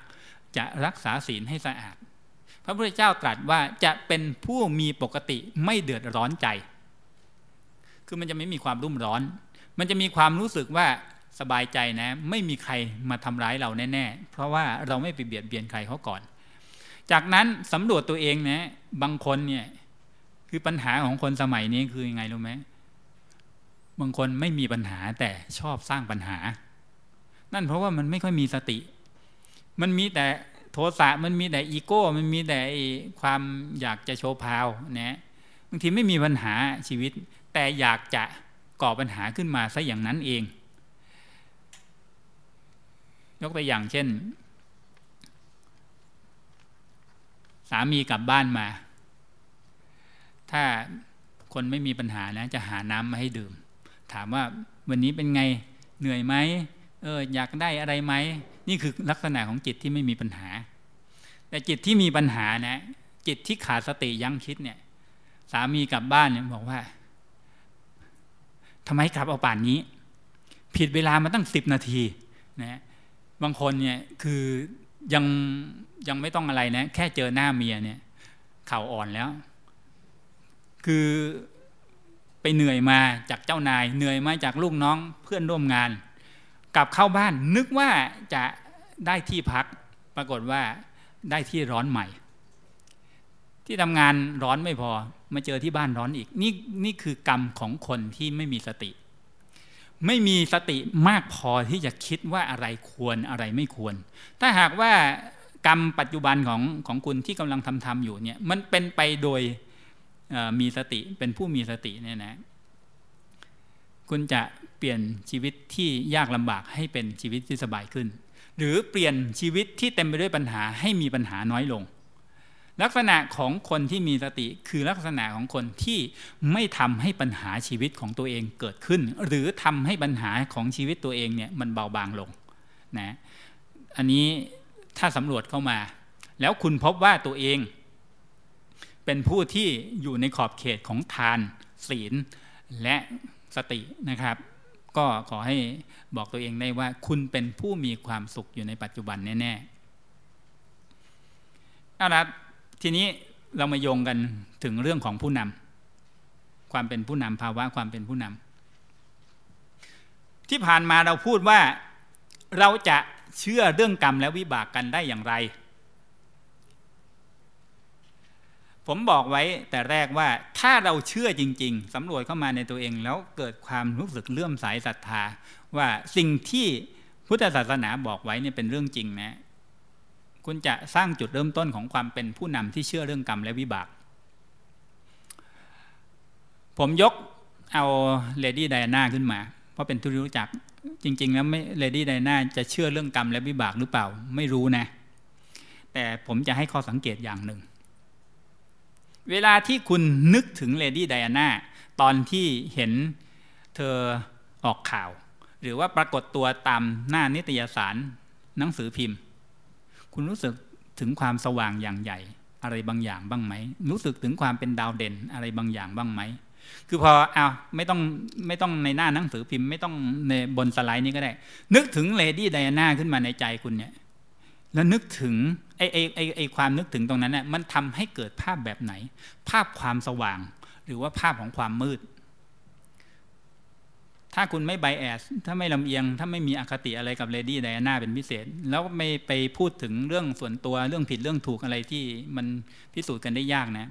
จะรักษาศีลให้สะอาด พระพุทธเจ้าตรัสว่าจะเป็นผู้มีปกติไม่เดือดร้อนใจ คือมันจะไม่มีความรุ่มร้อน มันจะมีความรู้สึกว่าสบายใจนะ ไม่มีใครมาทำร้ายเราแน่ ๆ เพราะว่าเราไม่ไปเบียดเบียนใครเขาก่อน จากนั้นสำรวจตัวเองนะ บางคนเนี่ยคือปัญหาของคนสมัยนี้คือยังไงรู้ไหมบางคนไม่มีปัญหาแต่ชอบสร้างปัญหา นั่นเพราะว่ามันไม่ค่อยมีสติ มันมีแต่โทสะมันมีแต่อีโก้ มันมีแต่ความอยากจะโชว์พาวนะบางทีไม่มีปัญหาชีวิต แต่อยากจะก่อปัญหาขึ้นมาซะอย่างนั้นเอง ยกตัวอย่างเช่น สามีกลับบ้านมา ถ้าคนไม่มีปัญหานะ จะหาน้ำมาให้ดื่ม ถามว่าวันนี้เป็นไงเหนื่อยไหมเอออยากได้อะไรไหม นี่คือลักษณะของจิตที่ไม่มีปัญหา แต่จิตที่มีปัญหานะ จิตที่ขาดสติยั้งคิดเนี่ย สามีกลับบ้านเนี่ยบอกว่า ทำไมกลับเอาป่านนี้ ผิดเวลามาตั้งสิบนาทีนะบางคนเนี่ยคือยังยังไม่ต้องอะไรนะ แค่เจอหน้าเมียเนี่ยเข่าอ่อนแล้ว คือไปเหนื่อยมาจากเจ้านาย เหนื่อยมาจากลูกน้องเพื่อนร่วมงาน กลับเข้าบ้านนึกว่าจะได้ที่พัก ปรากฏว่าได้ที่ร้อนใหม่ ที่ทำงานร้อนไม่พอ มาเจอที่บ้านร้อนอีก นี่นี่คือกรรมของคนที่ไม่มีสติ ไม่มีสติมากพอที่จะคิดว่าอะไรควรอะไรไม่ควร ถ้าหากว่ากรรมปัจจุบันของของคุณที่กำลังทำทำอยู่เนี่ยมันเป็นไปโดยมีสติเป็นผู้มีสติเนี่ยนะคุณจะเปลี่ยนชีวิตที่ยากลำบากให้เป็นชีวิตที่สบายขึ้น หรือเปลี่ยนชีวิตที่เต็มไปด้วยปัญหาให้มีปัญหาน้อยลง ลักษณะของคนที่มีสติคือลักษณะของคนที่ไม่ทำให้ปัญหาชีวิตของตัวเองเกิดขึ้น หรือทำให้ปัญหาของชีวิตตัวเองเนี่ยมันเบาบางลงนะอันนี้ถ้าสำรวจเข้ามา แล้วคุณพบว่าตัวเอง เป็นผู้ที่อยู่ในขอบเขตของทานศีลและสตินะครับ ก็ขอให้บอกตัวเองได้ว่า คุณเป็นผู้มีความสุขอยู่ในปัจจุบันแน่ๆเอาละ ทีนี้เรามาโยงกันถึงเรื่องของผู้นำความเป็นผู้นำภาวะความเป็นผู้นำที่ผ่านมาเราพูดว่าเราจะเชื่อเรื่องกรรมและวิบากกันได้อย่างไร ผมบอกไว้แต่แรกว่าถ้าเราเชื่อจริง ๆสำรวจเข้ามาในตัวเอง แล้วเกิดความรู้สึกเลื่อมใสศรัทธา ว่าสิ่งที่พุทธศาสนาบอกไว้เนี่ยเป็นเรื่องจริงนะ คุณจะสร้างจุดเริ่มต้นของความเป็นผู้นำที่เชื่อเรื่องกรรมและวิบาก ผมยกเอาเลดี้ไดอาน่าขึ้นมา เพราะเป็นที่รู้จักจริง ๆ แล้วไม่เลดี้ไดอาน่าจะเชื่อเรื่องกรรมและวิบากหรือเปล่า ไม่รู้นะ แต่ผมจะให้ข้อสังเกตอย่างหนึ่ง เวลาที่คุณนึกถึงเลดี้ไดอาน่าตอนที่เห็นเธอออกข่าว หรือว่าปรากฏตัวตามหน้านิตยสารหนังสือพิมพ์ คุณรู้สึกถึงความสว่างอย่างใหญ่ อะไรบางอย่างบ้างไหม รู้สึกถึงความเป็นดาวเด่นอะไรบางอย่างบ้างไหม คือพอเอาไม่ต้องไม่ต้องในหน้าหนังสือพิมพ์ไม่ต้องในบนสไลด์นี้ก็ได้ นึกถึงเลดี้ไดอาน่าขึ้นมาในใจคุณเนี่ย แล้วนึกถึงไอ้ไอ้ไอ้ไอ้ความนึกถึงตรงนั้นเนี่ยมันทำให้เกิดภาพแบบไหน ภาพความสว่าง หรือว่าภาพของความมืด ถ้าคุณไม่ bias ถ้าไม่ลำเอียง ถ้าไม่มีอคติอะไรกับเลดี้ไดอาน่าเป็นพิเศษ แล้วไม่ไปพูดถึงเรื่องส่วนตัวเรื่องผิดเรื่องถูกอะไรที่มันพิสูจน์กันได้ยากนะ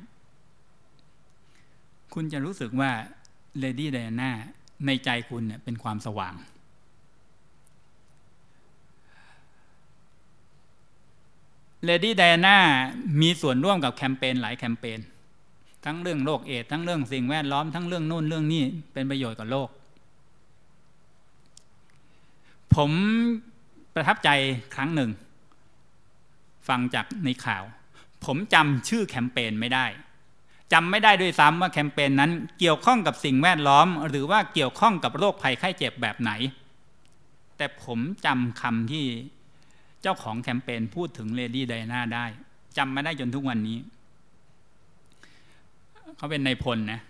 คุณจะรู้สึกว่าเลดี้ไดอาน่าในใจคุณเนี่ยเป็นความสว่าง เลดี้ไดอาน่ามีส่วนร่วมกับแคมเปญหลายแคมเปญทั้งเรื่องโรคเอดส์ทั้งเรื่องสิ่งแวดล้อมทั้งเรื่องโน่นเรื่องนี้เป็นประโยชน์กับโลก ผมประทับใจครั้งหนึ่ง ฟังจากในข่าว ผมจำชื่อแคมเปญไม่ได้จำไม่ได้ด้วยซ้ำว่าแคมเปญนั้นเกี่ยวข้องกับสิ่งแวดล้อม หรือว่าเกี่ยวข้องกับโรคภัยไข้เจ็บแบบไหน แต่ผมจำคำที่เจ้าของแคมเปญพูดถึงเลดี้ไดนาได้จำมาได้จนทุกวันนี้ เขาเป็นนายพลนะ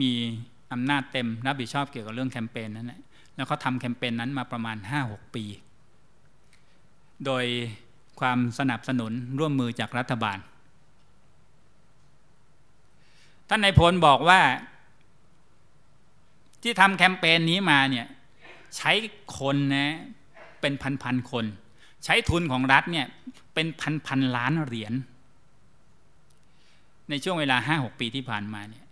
มีอำนาจเต็มรับผิดชอบเกี่ยวกับเรื่องแคมเปญนั้นแหละ แล้วเขาทำแคมเปญนั้นมาประมาณ 5-6 ปี โดยความสนับสนุนร่วมมือจากรัฐบาล ท่านนายพลบอกว่า ที่ทำแคมเปญนี้มาเนี่ยใช้คนนะเป็นพันๆคน ใช้ทุนของรัฐเนี่ยเป็นพันๆล้านเหรียญในช่วงเวลาห้าหกปีที่ผ่านมาเนี่ย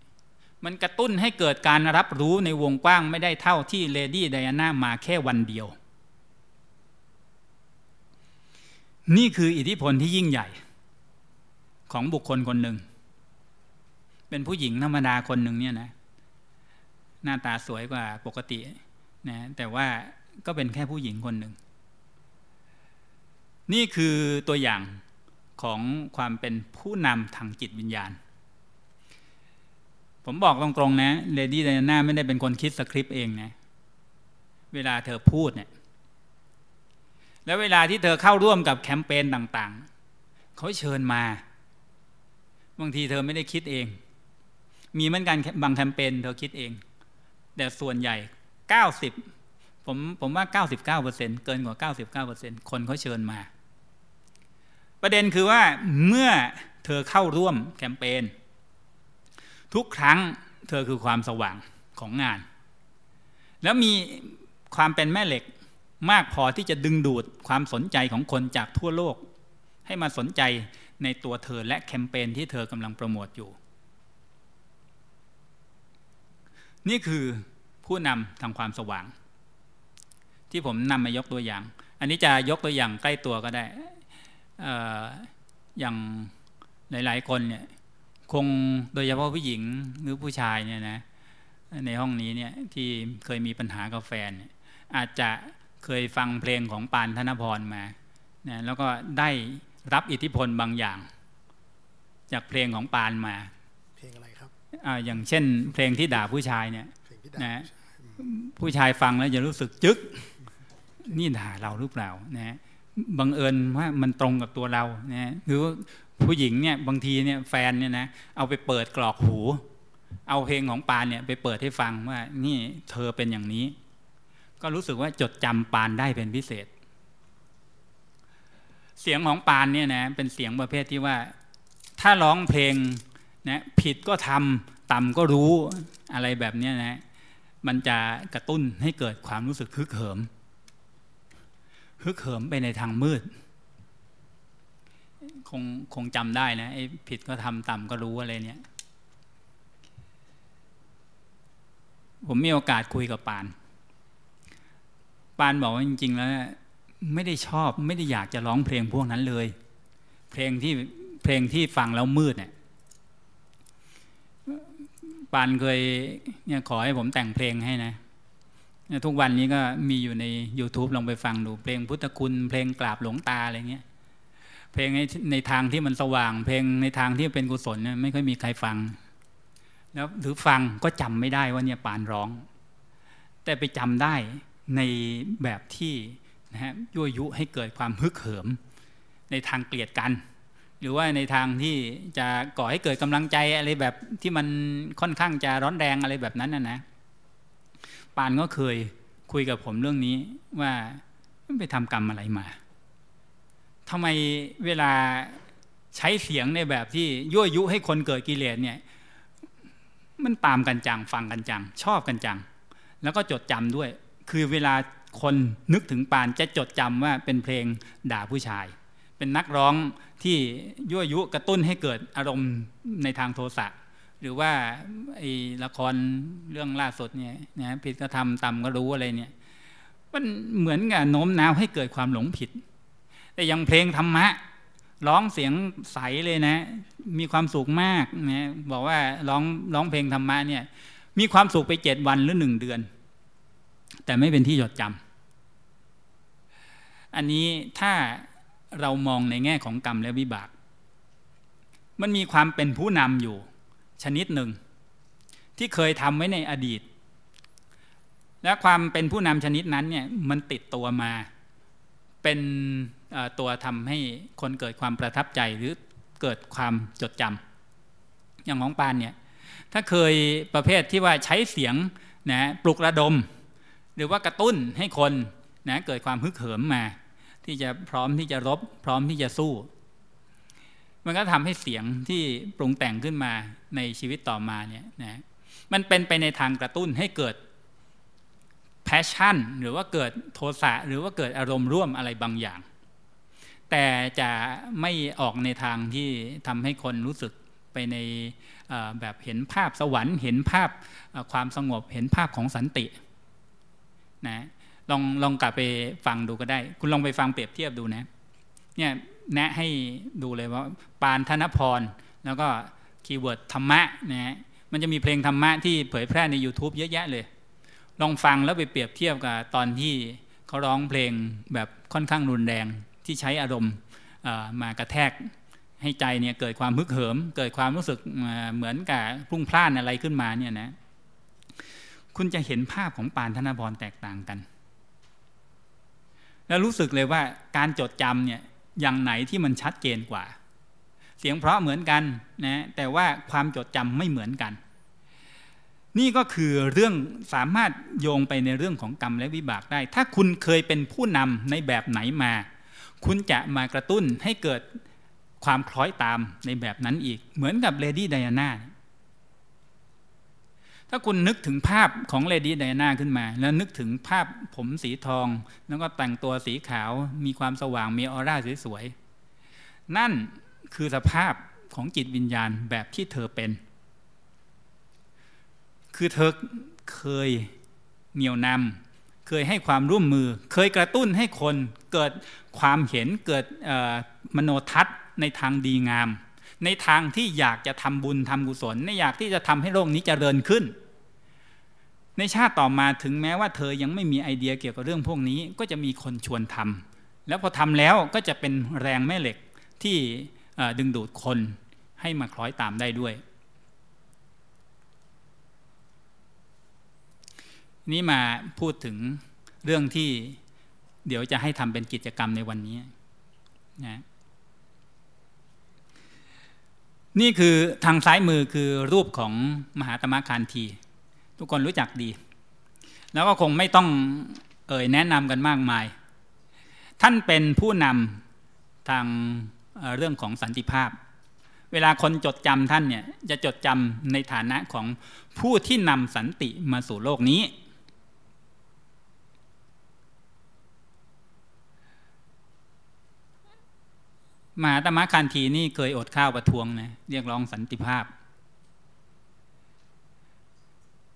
มันกระตุ้นให้เกิดการรับรู้ในวงกว้างไม่ได้เท่าที่เลดี้ไดอาน่ามาแค่วันเดียว นี่คืออิทธิพลที่ยิ่งใหญ่ ของบุคคลคนหนึ่ง เป็นผู้หญิงธรรมดาคนหนึ่งเนี่ยนะหน้าตาสวยกว่าปกตินะแต่ว่าก็เป็นแค่ผู้หญิงคนหนึ่ง นี่คือตัวอย่างของความเป็นผู้นำทางจิตวิญญาณ ผมบอกตรงๆนะเลดี้ไดน่าไม่ได้เป็นคนคิดสคริปต์เองนะเวลาเธอพูดเนี่ยแล้วเวลาที่เธอเข้าร่วมกับแคมเปญต่างๆ เขาเชิญมา บางทีเธอไม่ได้คิดเอง มีเหมือนกันบางแคมเปญเธอคิดเอง แต่ส่วนใหญ่ 90 ผมผมว่า 99%เกินกว่า 99%คนเขาเชิญมา ประเด็นคือว่าเมื่อเธอเข้าร่วมแคมเปญ ทุกครั้งเธอคือความสว่างของงาน แล้วมีความเป็นแม่เหล็กมากพอที่จะดึงดูดความสนใจของคนจากทั่วโลก ให้มาสนใจในตัวเธอและแคมเปญที่เธอกำลังโปรโมทอยู่ นี่คือผู้นำทางความสว่าง ที่ผมนำมายกตัวอย่าง อันนี้จะยกตัวอย่างใกล้ตัวก็ได้ออย่างหลาย ๆ คนเนี่ย คงโดยเฉพาะผู้หญิงหรือผู้ชายเนี่ยนะในห้องนี้เนี่ยที่เคยมีปัญหากับแฟนเนี่ยอาจจะเคยฟังเพลงของปานธนพรมานะแล้วก็ได้รับอิทธิพลบางอย่าง จากเพลงของปานมา เพลงอะไรครับอ่าอย่างเช่น เพลงที่ด่าผู้ชายเนี่ยเพลงที่ด่านะผู้ชายฟังแล้วจะรู้สึกจึ๊กนี่ด่าเราหรือเปล่านะบังเอิญว่ามันตรงกับตัวเรานะหรือ ผู้หญิงเนี่ยบางทีเนี่ยแฟนเนี่ยนะเอาไปเปิดกรอกหู เอาเพลงของปานเนี่ยไปเปิดให้ฟังว่านี่เธอเป็นอย่างนี้ ก็รู้สึกว่าจดจำปานได้เป็นพิเศษ เสียงของปานเนี่ยนะเป็นเสียงประเภทที่ว่า ถ้าร้องเพลงนะผิดก็ทำต่ำก็รู้อะไรแบบนี้นะมันจะกระตุ้นให้เกิดความรู้สึกฮึกเหิมฮึกเหิมไปในทางมืด คงคงจำได้นะไอ้ผิดก็ทำต่ำก็รู้อะไรเนี่ย ผมมีโอกาสคุยกับปาน ปานบอกว่าจริง ๆ แล้ว ไม่ได้ชอบไม่ได้อยากจะร้องเพลงพวกนั้นเลย เพลงที่เพลงที่ฟังแล้วมืดเนี่ยปานเคยเนี่ยขอให้ผมแต่งเพลงให้นะทุกวันนี้ก็มีอยู่ใน YouTube ลองไปฟังดูเพลงพุทธคุณ เพลงกราบหลวงตาอะไรเงี้ย เพลงในในทางที่มันสว่าง เพลงในทางที่เป็นกุศลเนี่ยไม่ค่อยมีใครฟัง แล้วหรือฟังก็จำไม่ได้ว่าเนี่ยปานร้อง แต่ไปจำได้ในแบบที่นะฮะยั่วยุให้เกิดความฮึกเหิม ในทางเกลียดกัน หรือว่าในทางที่จะก่อให้เกิดกำลังใจอะไรแบบที่มันค่อนข้างจะร้อนแรงอะไรแบบนั้นนะนะปานก็เคยคุยกับผมเรื่องนี้ว่าไปทำกรรมอะไรมา ทำไมเวลาใช้เสียงในแบบที่ยั่วยุให้คนเกิดกิเลสเนี่ย มันตามกันจังฟังกันจัง ชอบกันจัง แล้วก็จดจำด้วย คือเวลาคนนึกถึงปานจะจดจำว่าเป็นเพลงด่าผู้ชาย เป็นนักร้องที่ยั่วยุกระตุ้นให้เกิดอารมณ์ในทางโทสะหรือว่าไอ้ละครเรื่องล่าสุดเนี่ยนะผิดก็ทำต่ำก็รู้อะไรเนี่ย มันเหมือนกับโน้มน้าวให้เกิดความหลงผิด แต่ยังเพลงธรรมะ ร้องเสียงใสเลยนะ มีความสุขมากนะบอกว่าร้องร้องเพลงธรรมะเนี่ย มีความสุขไปเจ็ดวันหรือหนึ่งเดือน แต่ไม่เป็นที่จดจำอันนี้ถ้าเรามองในแง่ของกรรมและวิบาก มันมีความเป็นผู้นำอยู่ ชนิดหนึ่ง ที่เคยทำไว้ในอดีต และความเป็นผู้นำชนิดนั้นเนี่ยมันติดตัวมาเป็น ตัวทำให้คนเกิดความประทับใจหรือเกิดความจดจำอย่างของปานเนี่ยถ้าเคยประเภทที่ว่าใช้เสียงนะปลุกระดม หรือว่ากระตุ้นให้คนนะเกิดความฮึกเหิมมา ที่จะพร้อมที่จะรบ พร้อมที่จะสู้ มันก็ทำให้เสียงที่ปรุงแต่งขึ้นมาในชีวิตต่อมาเนี่ยนะมันเป็นไปในทางกระตุ้นให้เกิดpassion หรือว่าเกิดโทสะหรือว่าเกิดอารมณ์ร่วมอะไรบางอย่าง แต่จะไม่ออกในทางที่ทำให้คนรู้สึกไปในแบบเห็นภาพสวรรค์ เห็นภาพความสงบเห็นภาพของสันตินะลองลองกลับไปฟังดูก็ได้ คุณลองไปฟังเปรียบเทียบดูนะเนี่ยแนะให้ดูเลยว่าปานธนพร แล้วก็ keyword ธรรมะนะมันจะมีเพลงธรรมะที่เผยแพร่ใน YouTube เยอะแยะเลย ลองฟังแล้วไปเปรียบเทียบกับตอนที่เขาร้องเพลงแบบค่อนข้างรุนแรง ที่ใช้อารมณ์มากระแทกให้ใจเนี่ยเกิดความฮึกเหิม เกิดความรู้สึกเหมือนกับพุ่งพล่านอะไรขึ้นมาเนี่ยนะคุณจะเห็นภาพของปานธนพรแตกต่างกัน แล้วรู้สึกเลยว่าการจดจำเนี่ยอย่างไหนที่มันชัดเจนกว่า เสียงเพราะเหมือนกันนะแต่ว่าความจดจำไม่เหมือนกัน นี่ก็คือเรื่องสามารถโยงไปในเรื่องของกรรมและวิบากได้ ถ้าคุณเคยเป็นผู้นำในแบบไหนมา คุณจะมากระตุ้นให้เกิดความคล้อยตามในแบบนั้นอีก เหมือนกับเลดี้ไดอาน่าถ้าคุณนึกถึงภาพของเลดี้ไดอาน่าขึ้นมา แล้วนึกถึงภาพผมสีทอง แล้วก็แต่งตัวสีขาวมีความสว่างมีออร่าสวยๆนั่นคือสภาพของจิตวิญญาณแบบที่เธอเป็น คือเธอเคยเหนี่ยวนำ เคยให้ความร่วมมือ เคยกระตุ้นให้คนเกิดความเห็นเกิดมโนทัศน์ในทางดีงาม ในทางที่อยากจะทำบุญทำกุศลในอยากที่จะทำให้โลกนี้จเจริญขึ้น ในชาติต่อมาถึงแม้ว่าเธอยังไม่มีไอเดียเกี่ยวกับเรื่องพวกนี้ ก็จะมีคนชวนทำแล้วพอทำแล้วก็จะเป็นแรงแม่เหล็กที่ดึงดูดคนให้มาคล้อยตามได้ด้วย นี่มาพูดถึงเรื่องที่เดี๋ยวจะให้ทำเป็นกิจกรรมในวันนี้นะนี่คือทางซ้ายมือคือรูปของมหาตมะคานที ทุกคนรู้จักดี แล้วก็คงไม่ต้องเอ่ยแนะนำกันมากมาย ท่านเป็นผู้นำทางเรื่องของสันติภาพ เวลาคนจดจำท่านเนี่ยจะจดจำในฐานะของผู้ที่นำสันติมาสู่โลกนี้ มหาตมะคันทีนี่เคยอดข้าวประท้วงนะเรียกร้องสันติภาพ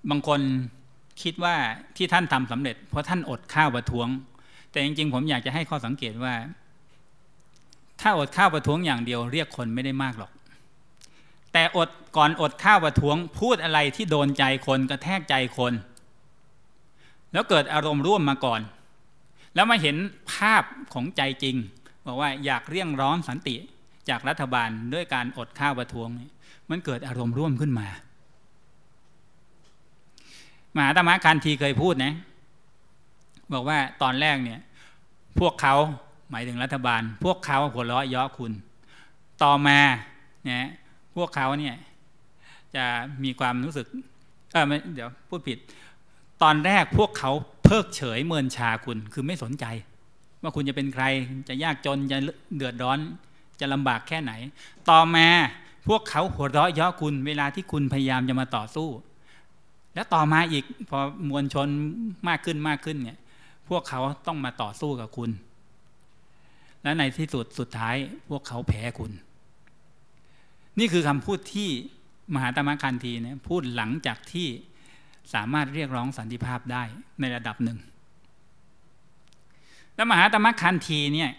บางคนคิดว่าที่ท่านทำสำเร็จ เพราะท่านอดข้าวประท้วง แต่จริงๆ ผมอยากจะให้ข้อสังเกตว่า ถ้าอดข้าวประท้วงอย่างเดียวเรียกคนไม่ได้มากหรอก แต่อดก่อนอดข้าวประท้วง พูดอะไรที่โดนใจคนกระแทกใจคน แล้วเกิดอารมณ์ร่วมมาก่อน แล้วมาเห็นภาพของใจจริง บอกว่าอยากเรียงร้องสันติจากรัฐบาลด้วยการอดข้าวประท้วง มันเกิดอารมณ์ร่วมขึ้นมา มหาธรรมคันทีเคยพูดนะ บอกว่าตอนแรกเนี่ย พวกเขาหมายถึงรัฐบาล พวกเขาหัวเราะเยาะคุณ ต่อมาเนี่ยพวกเขาเนี่ยจะมีความรู้สึกเออเดี๋ยวพูดผิด ตอนแรกพวกเขาเพิกเฉยเมินชาคุณคือไม่สนใจ ว่าคุณจะเป็นใครจะยากจนจะเดือดร้อน จะลำบากแค่ไหน ต่อมาพวกเขาหัวเราะเยาะคุณเวลาที่คุณพยายามจะมาต่อสู้ แล้วต่อมาอีกพอมวลชนมากขึ้นมากขึ้นเนี่ยพวกเขาต้องมาต่อสู้กับคุณ และในที่สุดสุดท้ายพวกเขาแพ้คุณ นี่คือคำพูดที่มหาตมะคันทีเนี่ยพูดหลังจากที่สามารถเรียกร้องสันติภาพได้ในระดับหนึ่ง แล้วมหาตมะคันทีเนี่ย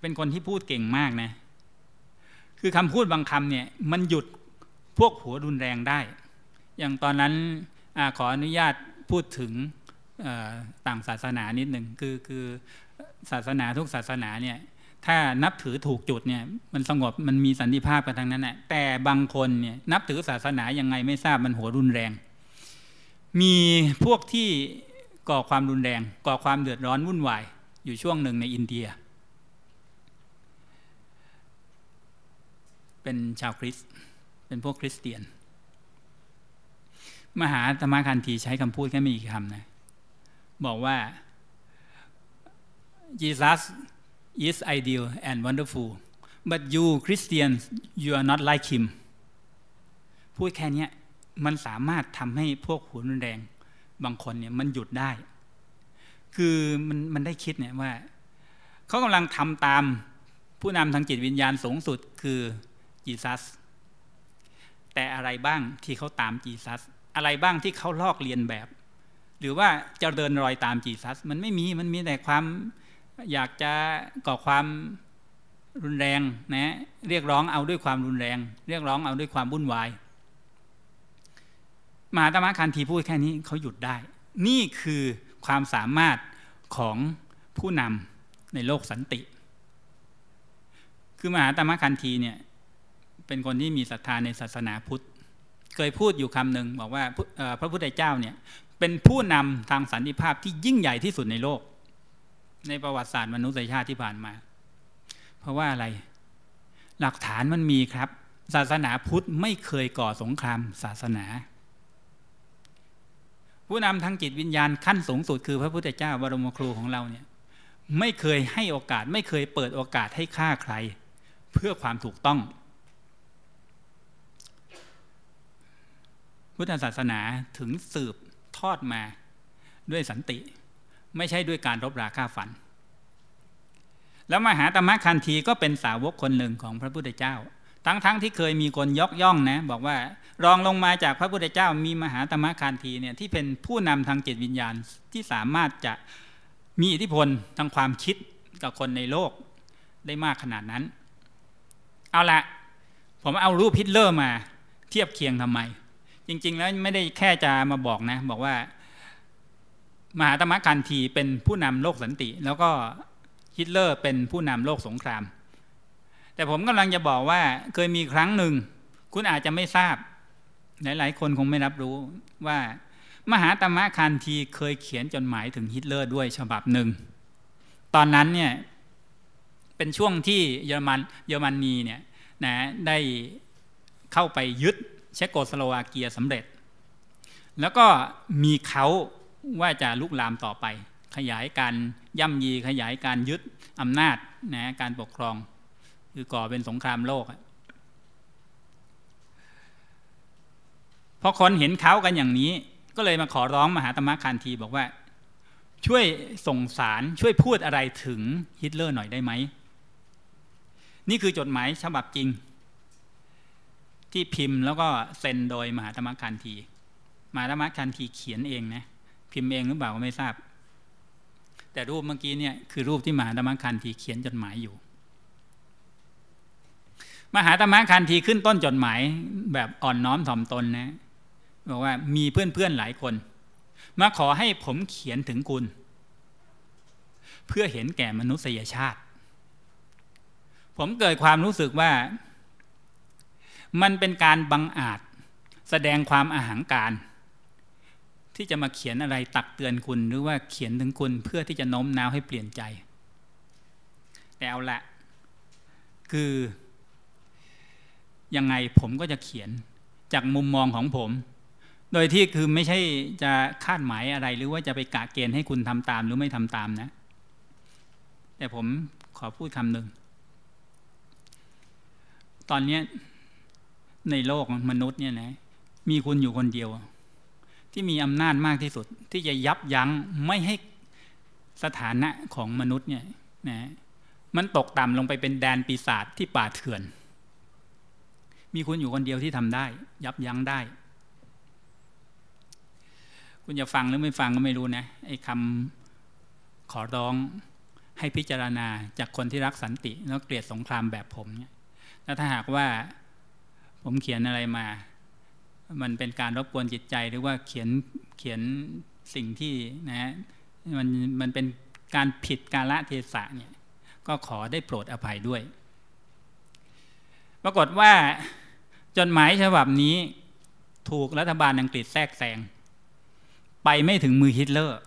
เป็นคนที่พูดเก่งมากนะ คือคำพูดบางคำเนี่ยมันหยุดพวกหัวรุนแรงได้ อย่างตอนนั้นอขออนุญาตพูดถึงต่างศาสนานิดหนึ่งคือคือศาสนาทุกศาสนาเนี่ยถ้านับถือถูกจุดเนี่ยมันสงบมันมีสันติภาพกันทั้งนั้นแหละแต่บางคนเนี่ยนับถือศาสนายังไงไม่ทราบมันหัวรุนแรง มีพวกที่ก่อความรุนแรง ก่อความเดือดร้อนวุ่นวาย อยู่ช่วงหนึ่งในอินเดีย เป็นชาวคริสต์เป็นพวกคริสเตียน มหาธรรมคันธีใช้คำพูดแค่ไม่กี่คำนะบอกว่า Jesus is ideal and wonderful but you Christians you are not like him พูดแค่นี้มันสามารถทำให้พวกหัวรุนแรงบางคนเนี่ยมันหยุดได้ คือมันมันได้คิดเนี่ยว่าเขากำลังทำตามผู้นำทางจิตวิญญาณสูงสุดคือจีซัสแต่อะไรบ้างที่เขาตามจีซัสอะไรบ้างที่เขาลอกเลียนแบบ หรือว่าจะเดินรอยตามจีซัสมันไม่มีมันมีแต่ความอยากจะก่อความรุนแรงนะเรียกร้องเอาด้วยความรุนแรง เรียกร้องเอาด้วยความวุ่นวายมหาธรรมคันธีพูดแค่นี้เขาหยุดได้ นี่คือ ความสามารถของผู้นำในโลกสันติ คือมหาธรรมคันธีเนี่ยเป็นคนที่มีศรัทธาในศาสนาพุทธ เคยพูดอยู่คำหนึ่งบอกว่าพระพุทธเจ้าเนี่ยเป็นผู้นำทางสันติภาพที่ยิ่งใหญ่ที่สุดในโลก ในประวัติศาสตร์มนุษยชาติที่ผ่านมา เพราะว่าอะไรหลักฐานมันมีครับ ศาสนาพุทธไม่เคยก่อสงครามศาสนา ผู้นำทางจิตวิญญาณขั้นสูงสุดคือพระพุทธเจ้าบรมครูของเราเนี่ยไม่เคยให้โอกาสไม่เคยเปิดโอกาสให้ฆ่าใคร เพื่อความถูกต้อง พุทธศาสนาถึงสืบทอดมาด้วยสันติ ไม่ใช่ด้วยการรบราฆ่าฟัน แล้วมหาตมะคันธีก็เป็นสาวกคนหนึ่งของพระพุทธเจ้า ทั้งๆทที่เคยมีคนยกย่องนะบอกว่ารองลงมาจากพระพุทธเจ้ามีมหาตมะคันธีเนี่ยที่เป็นผู้นำทางจิตวิญญาณที่สามารถจะมีอิทธิพลทางความคิดกับคนในโลกได้มากขนาดนั้น เอาละผมเอารูปพิทเลอร์มาเทียบเคียงทำไม จริง ๆ แล้วไม่ได้แค่จะมาบอกนะ บอกว่ามหาตมะกันทีเป็นผู้นำโลกสันติ แล้วก็ฮิตเลอร์เป็นผู้นำโลกสงคราม แต่ผมกำลังจะบอกว่าเคยมีครั้งหนึ่ง คุณอาจจะไม่ทราบ หลาย ๆ คนคงไม่รับรู้ว่า มหาตมะคันทีเคยเขียนจดหมายถึงฮิตเลอร์ด้วยฉบับหนึ่ง ตอนนั้นเนี่ยเป็นช่วงที่เยอรมันเยอรมนีเนี่ยนะได้เข้าไปยึดเชโกสโลวาเกียสำเร็จ แล้วก็มีเขาว่าจะลุกลามต่อไป ขยายการย่ำยีขยายการยึดอำนาจนะการปกครอง คือก่อเป็นสงครามโลกพอคนเห็นเขากันอย่างนี้ ก็เลยมาขอร้องมหาตมะคันทีบอกว่า ช่วยส่งสารช่วยพูดอะไรถึงฮิตเลอร์หน่อยได้ไหม นี่คือจดหมายฉบับจริง ที่พิมพ์แล้วก็เซ็นโดยมหาธรรมคันธีมหาธรรมคันธีเขียนเองนะพิมพ์เองหรือเปล่าก็ไม่ทราบ แต่รูปเมื่อกี้เนี่ยคือรูปที่มหาธรรมคันธีเขียนจดหมายอยู่ มหาธรรมคันธีขึ้นต้นจดหมายแบบอ่อนน้อมถ่อมตนนะบอกว่ามีเพื่อนๆหลายคน มาขอให้ผมเขียนถึงคุณ เพื่อเห็นแก่มนุษยชาติ ผมเกิดความรู้สึกว่า มันเป็นการบังอาจ แสดงความอาหังการ ที่จะมาเขียนอะไรตักเตือนคุณ หรือว่าเขียนถึงคุณเพื่อที่จะโน้มน้าวให้เปลี่ยนใจ แต่เอาละคือ ยังไงผมก็จะเขียนจากมุมมองของผม โดยที่คือไม่ใช่จะคาดหมายอะไรหรือว่าจะไปกะเกณฑ์ให้คุณทำตามหรือไม่ทำตามนะ แต่ผมขอพูดคำหนึ่ง ตอนนี้ในโลกมนุษย์เนี่ยนะมีคุณอยู่คนเดียว ที่มีอำนาจมากที่สุด ที่จะยับยั้งไม่ให้สถานะของมนุษย์เนี่ยนะมันตกต่ำลงไปเป็นแดนปีศาจที่ป่าเถื่อน มีคุณอยู่คนเดียวที่ทำได้ ยับยั้งได้ คุณจะฟังหรือไม่ฟังก็ไม่รู้นะไอ้คำขอร้องให้พิจารณาจากคนที่รักสันติแล้วเกลียดสงครามแบบผมเนี่ยแล้วถ้าหากว่าผมเขียนอะไรมา มันเป็นการรบกวนจิตใจหรือว่าเขียนเขียนสิ่งที่นะมันมันเป็นการผิดกาละเทศะเนี่ยก็ขอได้โปรดอภัยด้วย ปรากฏว่า จดหมายฉบับนี้ถูกรัฐบาลอังกฤษแทรกแซง ไปไม่ถึงมือฮิตเลอร์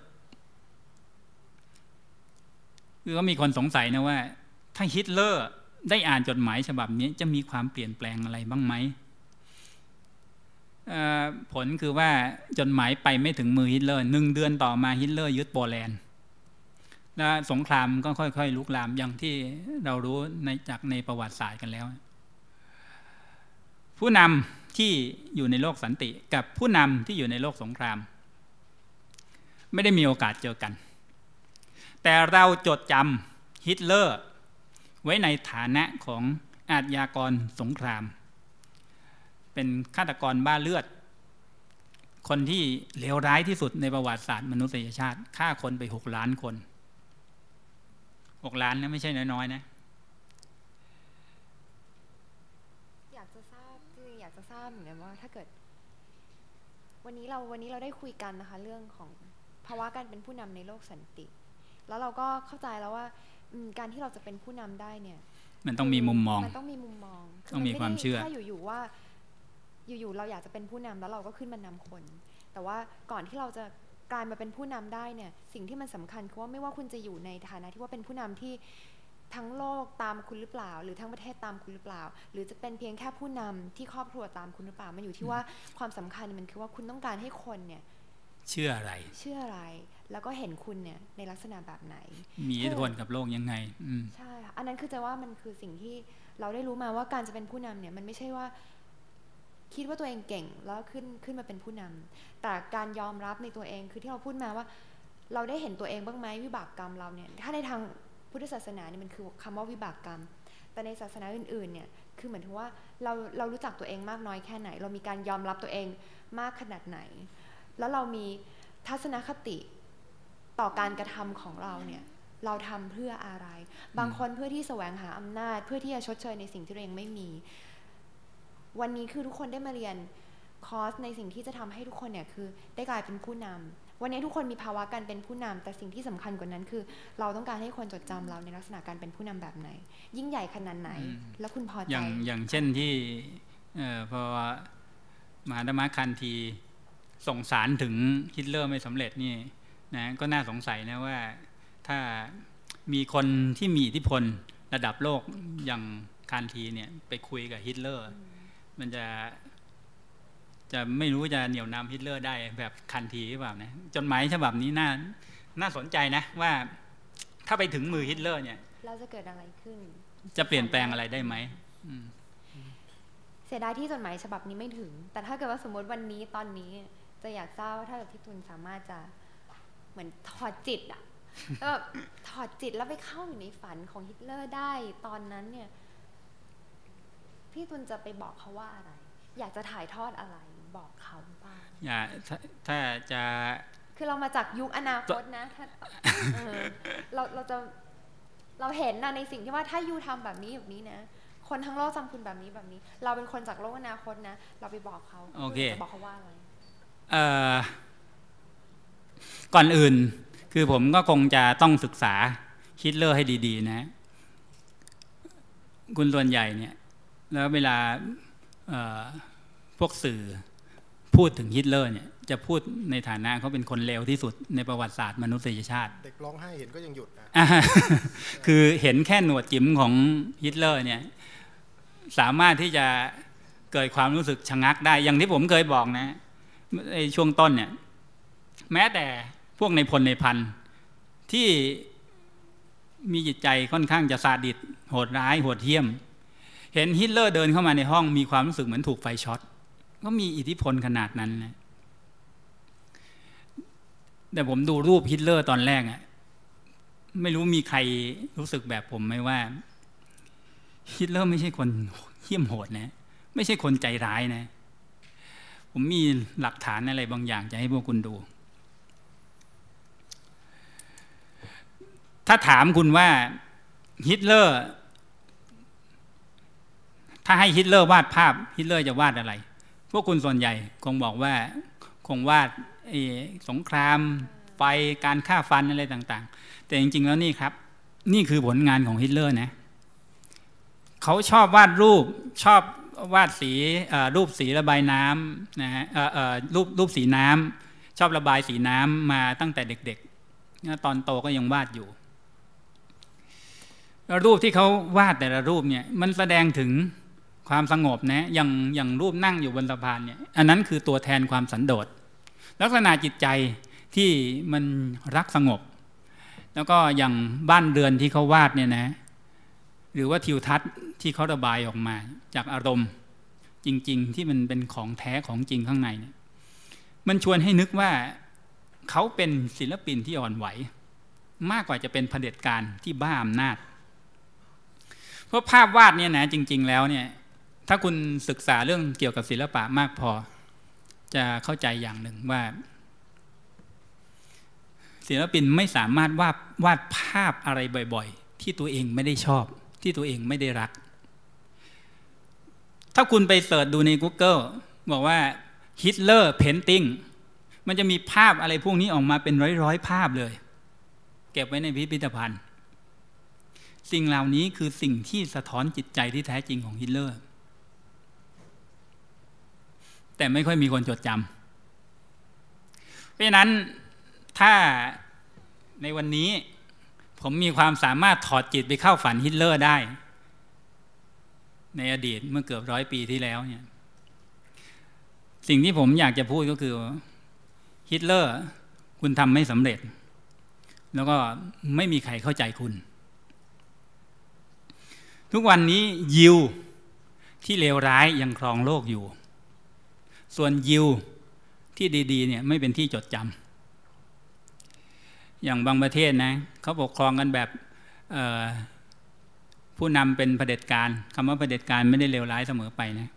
คือก็มีคนสงสัยนะว่า ถ้าฮิตเลอร์ได้อ่านจดหมายฉบับนี้จะมีความเปลี่ยนแปลงอะไรบ้างไหมผลคือว่าจดหมายไปไม่ถึงมือฮิตเลอร์หนึ่งเดือนต่อมาฮิตเลอร์ยึดโปแลนด์และสงครามก็ค่อยๆลุกลามอย่างที่เรารู้ในจากในประวัติศาสตร์กันแล้ว ผู้นำที่อยู่ในโลกสันติ กับผู้นำที่อยู่ในโลกสงคราม ไม่ได้มีโอกาสเจอกัน แต่เราจดจำฮิตเลอร์ไว้ในฐานะของอาชญากรสงคราม เป็นฆาตกรบ้าเลือด คนที่เลวร้ายที่สุดในประวัติศาสตร์มนุษยชาติฆ่าคนไปหกล้านคนหกล้านนะไม่ใช่น้อยๆนะ อยากจะทราบคืออยากจะทราบเหมือนกันว่าถ้าเกิด วันนี้เราวันนี้เราได้คุยกันนะคะ เรื่องของภาวะการเป็นผู้นำในโลกสันติ แล้วเราก็เข้าใจแล้วว่าอืมการที่เราจะเป็นผู้นำได้เนี่ย มันต้องมีมุมมอง มันต้องมีมุมมองต้องมีความเชื่อแค่อยู่ๆว่า อยู่ๆเราอยากจะเป็นผู้นำแล้วเราก็ขึ้นมานำคน แต่ว่าก่อนที่เราจะกลายมาเป็นผู้นำได้เนี่ย สิ่งที่มันสำคัญคือว่าไม่ว่าคุณจะอยู่ในฐานะที่ว่าเป็นผู้นำที่ ทั้งโลกตามคุณหรือเปล่า หรือทั้งประเทศตามคุณหรือเปล่า หรือจะเป็นเพียงแค่ผู้นำที่ครอบครัวตามคุณหรือเปล่ามันอยู่ที่ว่าความสำคัญมันคือว่าคุณต้องการให้คนเนี่ยเชื่ออะไร เชื่ออะไร แล้วก็เห็นคุณเนี่ยในลักษณะแบบไหน มีอิทธิพลกับโลกยังไงอืมใช่ค่ะอันนั้นคือจะว่ามันคือสิ่งที่เราได้รู้มาว่าการจะเป็นผู้นำเนี่ยมันไม่ใช่ว่า คิดว่าตัวเองเก่งแล้วขึ้นขึ้นมาเป็นผู้นำแต่การยอมรับในตัวเองคือที่เราพูดมาว่า เราได้เห็นตัวเองบ้างไหมวิบากกรรมเราเนี่ย ถ้าในทาง พุทธศาสนาเนี่ยมันคือคำว่าวิบากกรรม แต่ในศาสนาอื่นๆเนี่ยคือเหมือนถึงว่าเราเรารู้จักตัวเองมากน้อยแค่ไหน เรามีการยอมรับตัวเองมากขนาดไหน แล้วเรามีทัศนคติต่อการกระทำของเราเนี่ยเราทำเพื่ออะไร บางคนเพื่อที่แสวงหาอำนาจ เพื่อที่จะชดเชยในสิ่งที่ตัวเองไม่มี วันนี้คือทุกคนได้มาเรียนคอร์สในสิ่งที่จะทำให้ทุกคนเนี่ยคือได้กลายเป็นผู้นำ วันนี้ทุกคนมีภาวะการเป็นผู้นำแต่สิ่งที่สำคัญกว่านั้นคือ เราต้องการให้คนจดจำเราในลักษณะการเป็นผู้นำแบบไหน ยิ่งใหญ่ขนาดไหนอืมแล้วคุณพออใจย่างอย่างเช่นที่เอ่อพอมหาตมะคานธีส่งสารถึงฮิตเลอร์ไม่สำเร็จนี่นะก็น่าสงสัยนะว่าถ้ามีคนที่มีอิทธิพลระดับโลกอย่างคานธีเนี่ยไปคุยกับฮิตเลอร์ มันจะ จะไม่รู้จะเหนี่ยวนำฮิตเลอร์ได้แบบคานธีหรือเปล่านะจดหมายฉบับนี้น่าน่าสนใจนะว่าถ้าไปถึงมือฮิตเลอร์เนี่ย เราจะเกิดอะไรขึ้น จะเปลี่ยนแปลงอะไรได้ไหมอืมเสียดายที่จดหมายฉบับนี้ไม่ถึง แต่ถ้าเกิดว่าสมมติวันนี้ตอนนี้ จะอยากทราบว่าถ้าเกิดพี่ตุลสามารถจะเหมือนถอดจิตอะแล้วแบบถอดจิตแล้วไปเข้าอยู่ในฝันของฮิตเลอร์ได้ตอนนั้นเนี่ย พี่ตุลจะไปบอกเขาว่าอะไร อยากจะถ่ายทอดอะไร บอกเขาบ้างอย่าถ้าถ้าจะ คือเรามาจากยุคอนาคตนะถ้าเออเราเราจะเราเห็นนะในสิ่งที่ว่าถ้ายูทำแบบนี้แบบนี้นะ คนทั้งโลกจำคุณแบบนี้แบบนี้ เราเป็นคนจากโลกอนาคตนะ เราไปบอกเขาโอเคจะบอกเขาว่าอะไรเอ่อก่อนอื่น คือผมก็คงจะต้องศึกษาฮิตเลอร์ให้ดีๆ นะ คุณส่วนใหญ่เนี่ย แล้วเวลาเอ่อพวกสื่อ พูดถึงฮิตเลอร์เนี่ยจะพูดในฐานะเขาเป็นคนเลวที่สุดในประวัติศาสตร์มนุษยชาติ เด็กร้องไห้เห็นก็ยังหยุดนะอ่าคือเห็นแค่หนวดจิ๋มของฮิตเลอร์เนี่ยสามารถที่จะเกิดความรู้สึกชะงักได้ อย่างที่ผมเคยบอกนะในช่วงต้นเนี่ย แม้แต่พวกในพลในพันที่มีจิตใจค่อนข้างจะซาดิสโหดร้ายโหดเหี้ยม เห็นฮิตเลอร์เดินเข้ามาในห้องมีความรู้สึกเหมือนถูกไฟช็อต ก็มีอิทธิพลขนาดนั้นนะแต่ผมดูรูปฮิตเลอร์ตอนแรกอะไม่รู้มีใครรู้สึกแบบผมไหมว่าฮิตเลอร์ไม่ใช่คนเหี้ยมโหดนะ ไม่ใช่คนใจร้ายนะ ผมมีหลักฐานอะไรบางอย่างจะให้พวกคุณดู ถ้าถามคุณว่าฮิตเลอร์ ถ้าให้ฮิตเลอร์วาดภาพฮิตเลอร์จะวาดอะไร พวกคุณส่วนใหญ่คงบอกว่าคงวาดสงคราม ไฟการฆ่าฟันอะไรต่างๆ แต่จริง ๆ แล้วนี่ครับ นี่คือผลงานของฮิตเลอร์นะเขาชอบวาดรูปชอบวาดสีรูปสีระบายน้ำนะฮะรูปรูปสีน้ำชอบระบายสีน้ำมาตั้งแต่เด็กๆตอนโตก็ยังวาดอยู่ รูปที่เขาวาดแต่ละรูปเนี่ยมันแสดงถึง ความสงบนะอย่างอย่างรูปนั่งอยู่บนสะพานเนี่ยอันนั้นคือตัวแทนความสันโดษลักษณะจิตใจที่มันรักสงบ แล้วก็อย่างบ้านเรือนที่เขาวาดเนี่ยนะหรือว่าทิวทัศน์ที่เขาระบายออกมา จากอารมณ์จริง ๆ ที่มันเป็นของแท้ของจริงข้างในเนี่ยมันชวนให้นึกว่าเขาเป็นศิลปินที่อ่อนไหว มากกว่าจะเป็นเผด็จการที่บ้าอำนาจ เพราะภาพวาดเนี่ยนะจริง ๆ แล้วเนี่ย ถ้าคุณศึกษาเรื่องเกี่ยวกับศิลปะมากพอ จะเข้าใจอย่างหนึ่งว่า ศิลปินไม่สามารถวาดวาดภาพอะไรบ่อย ๆ ที่ตัวเองไม่ได้ชอบ ที่ตัวเองไม่ได้รัก ถ้าคุณไป search ดูใน Google บอกว่าฮิตเลอร์ painting มันจะมีภาพอะไรพวกนี้ออกมาเป็นร้อยๆ ภาพเลย เก็บไว้ในพิพิธภัณฑ์ สิ่งเหล่านี้คือสิ่งที่สะท้อนจิตใจที่แท้จริงของฮิตเลอร์ แต่ไม่ค่อยมีคนจดจำเพราะฉะนั้นถ้าในวันนี้ผมมีความสามารถถอดจิตไปเข้าฝันฮิตเลอร์ได้ ในอดีตเมื่อเกือบร้อยปีที่แล้วเนี่ยสิ่งที่ผมอยากจะพูดก็คือฮิตเลอร์คุณทำไม่สำเร็จ แล้วก็ไม่มีใครเข้าใจคุณ ทุกวันนี้ยิวที่เลวร้ายยังครองโลกอยู่ ส่วนยิวที่ดีๆเนี่ยไม่เป็นที่จดจำอย่างบางประเทศนะเขาปกครองกันแบบผู้นำเป็นเผด็จการคำว่าเผด็จการไม่ได้เลวร้ายเสมอไปนะ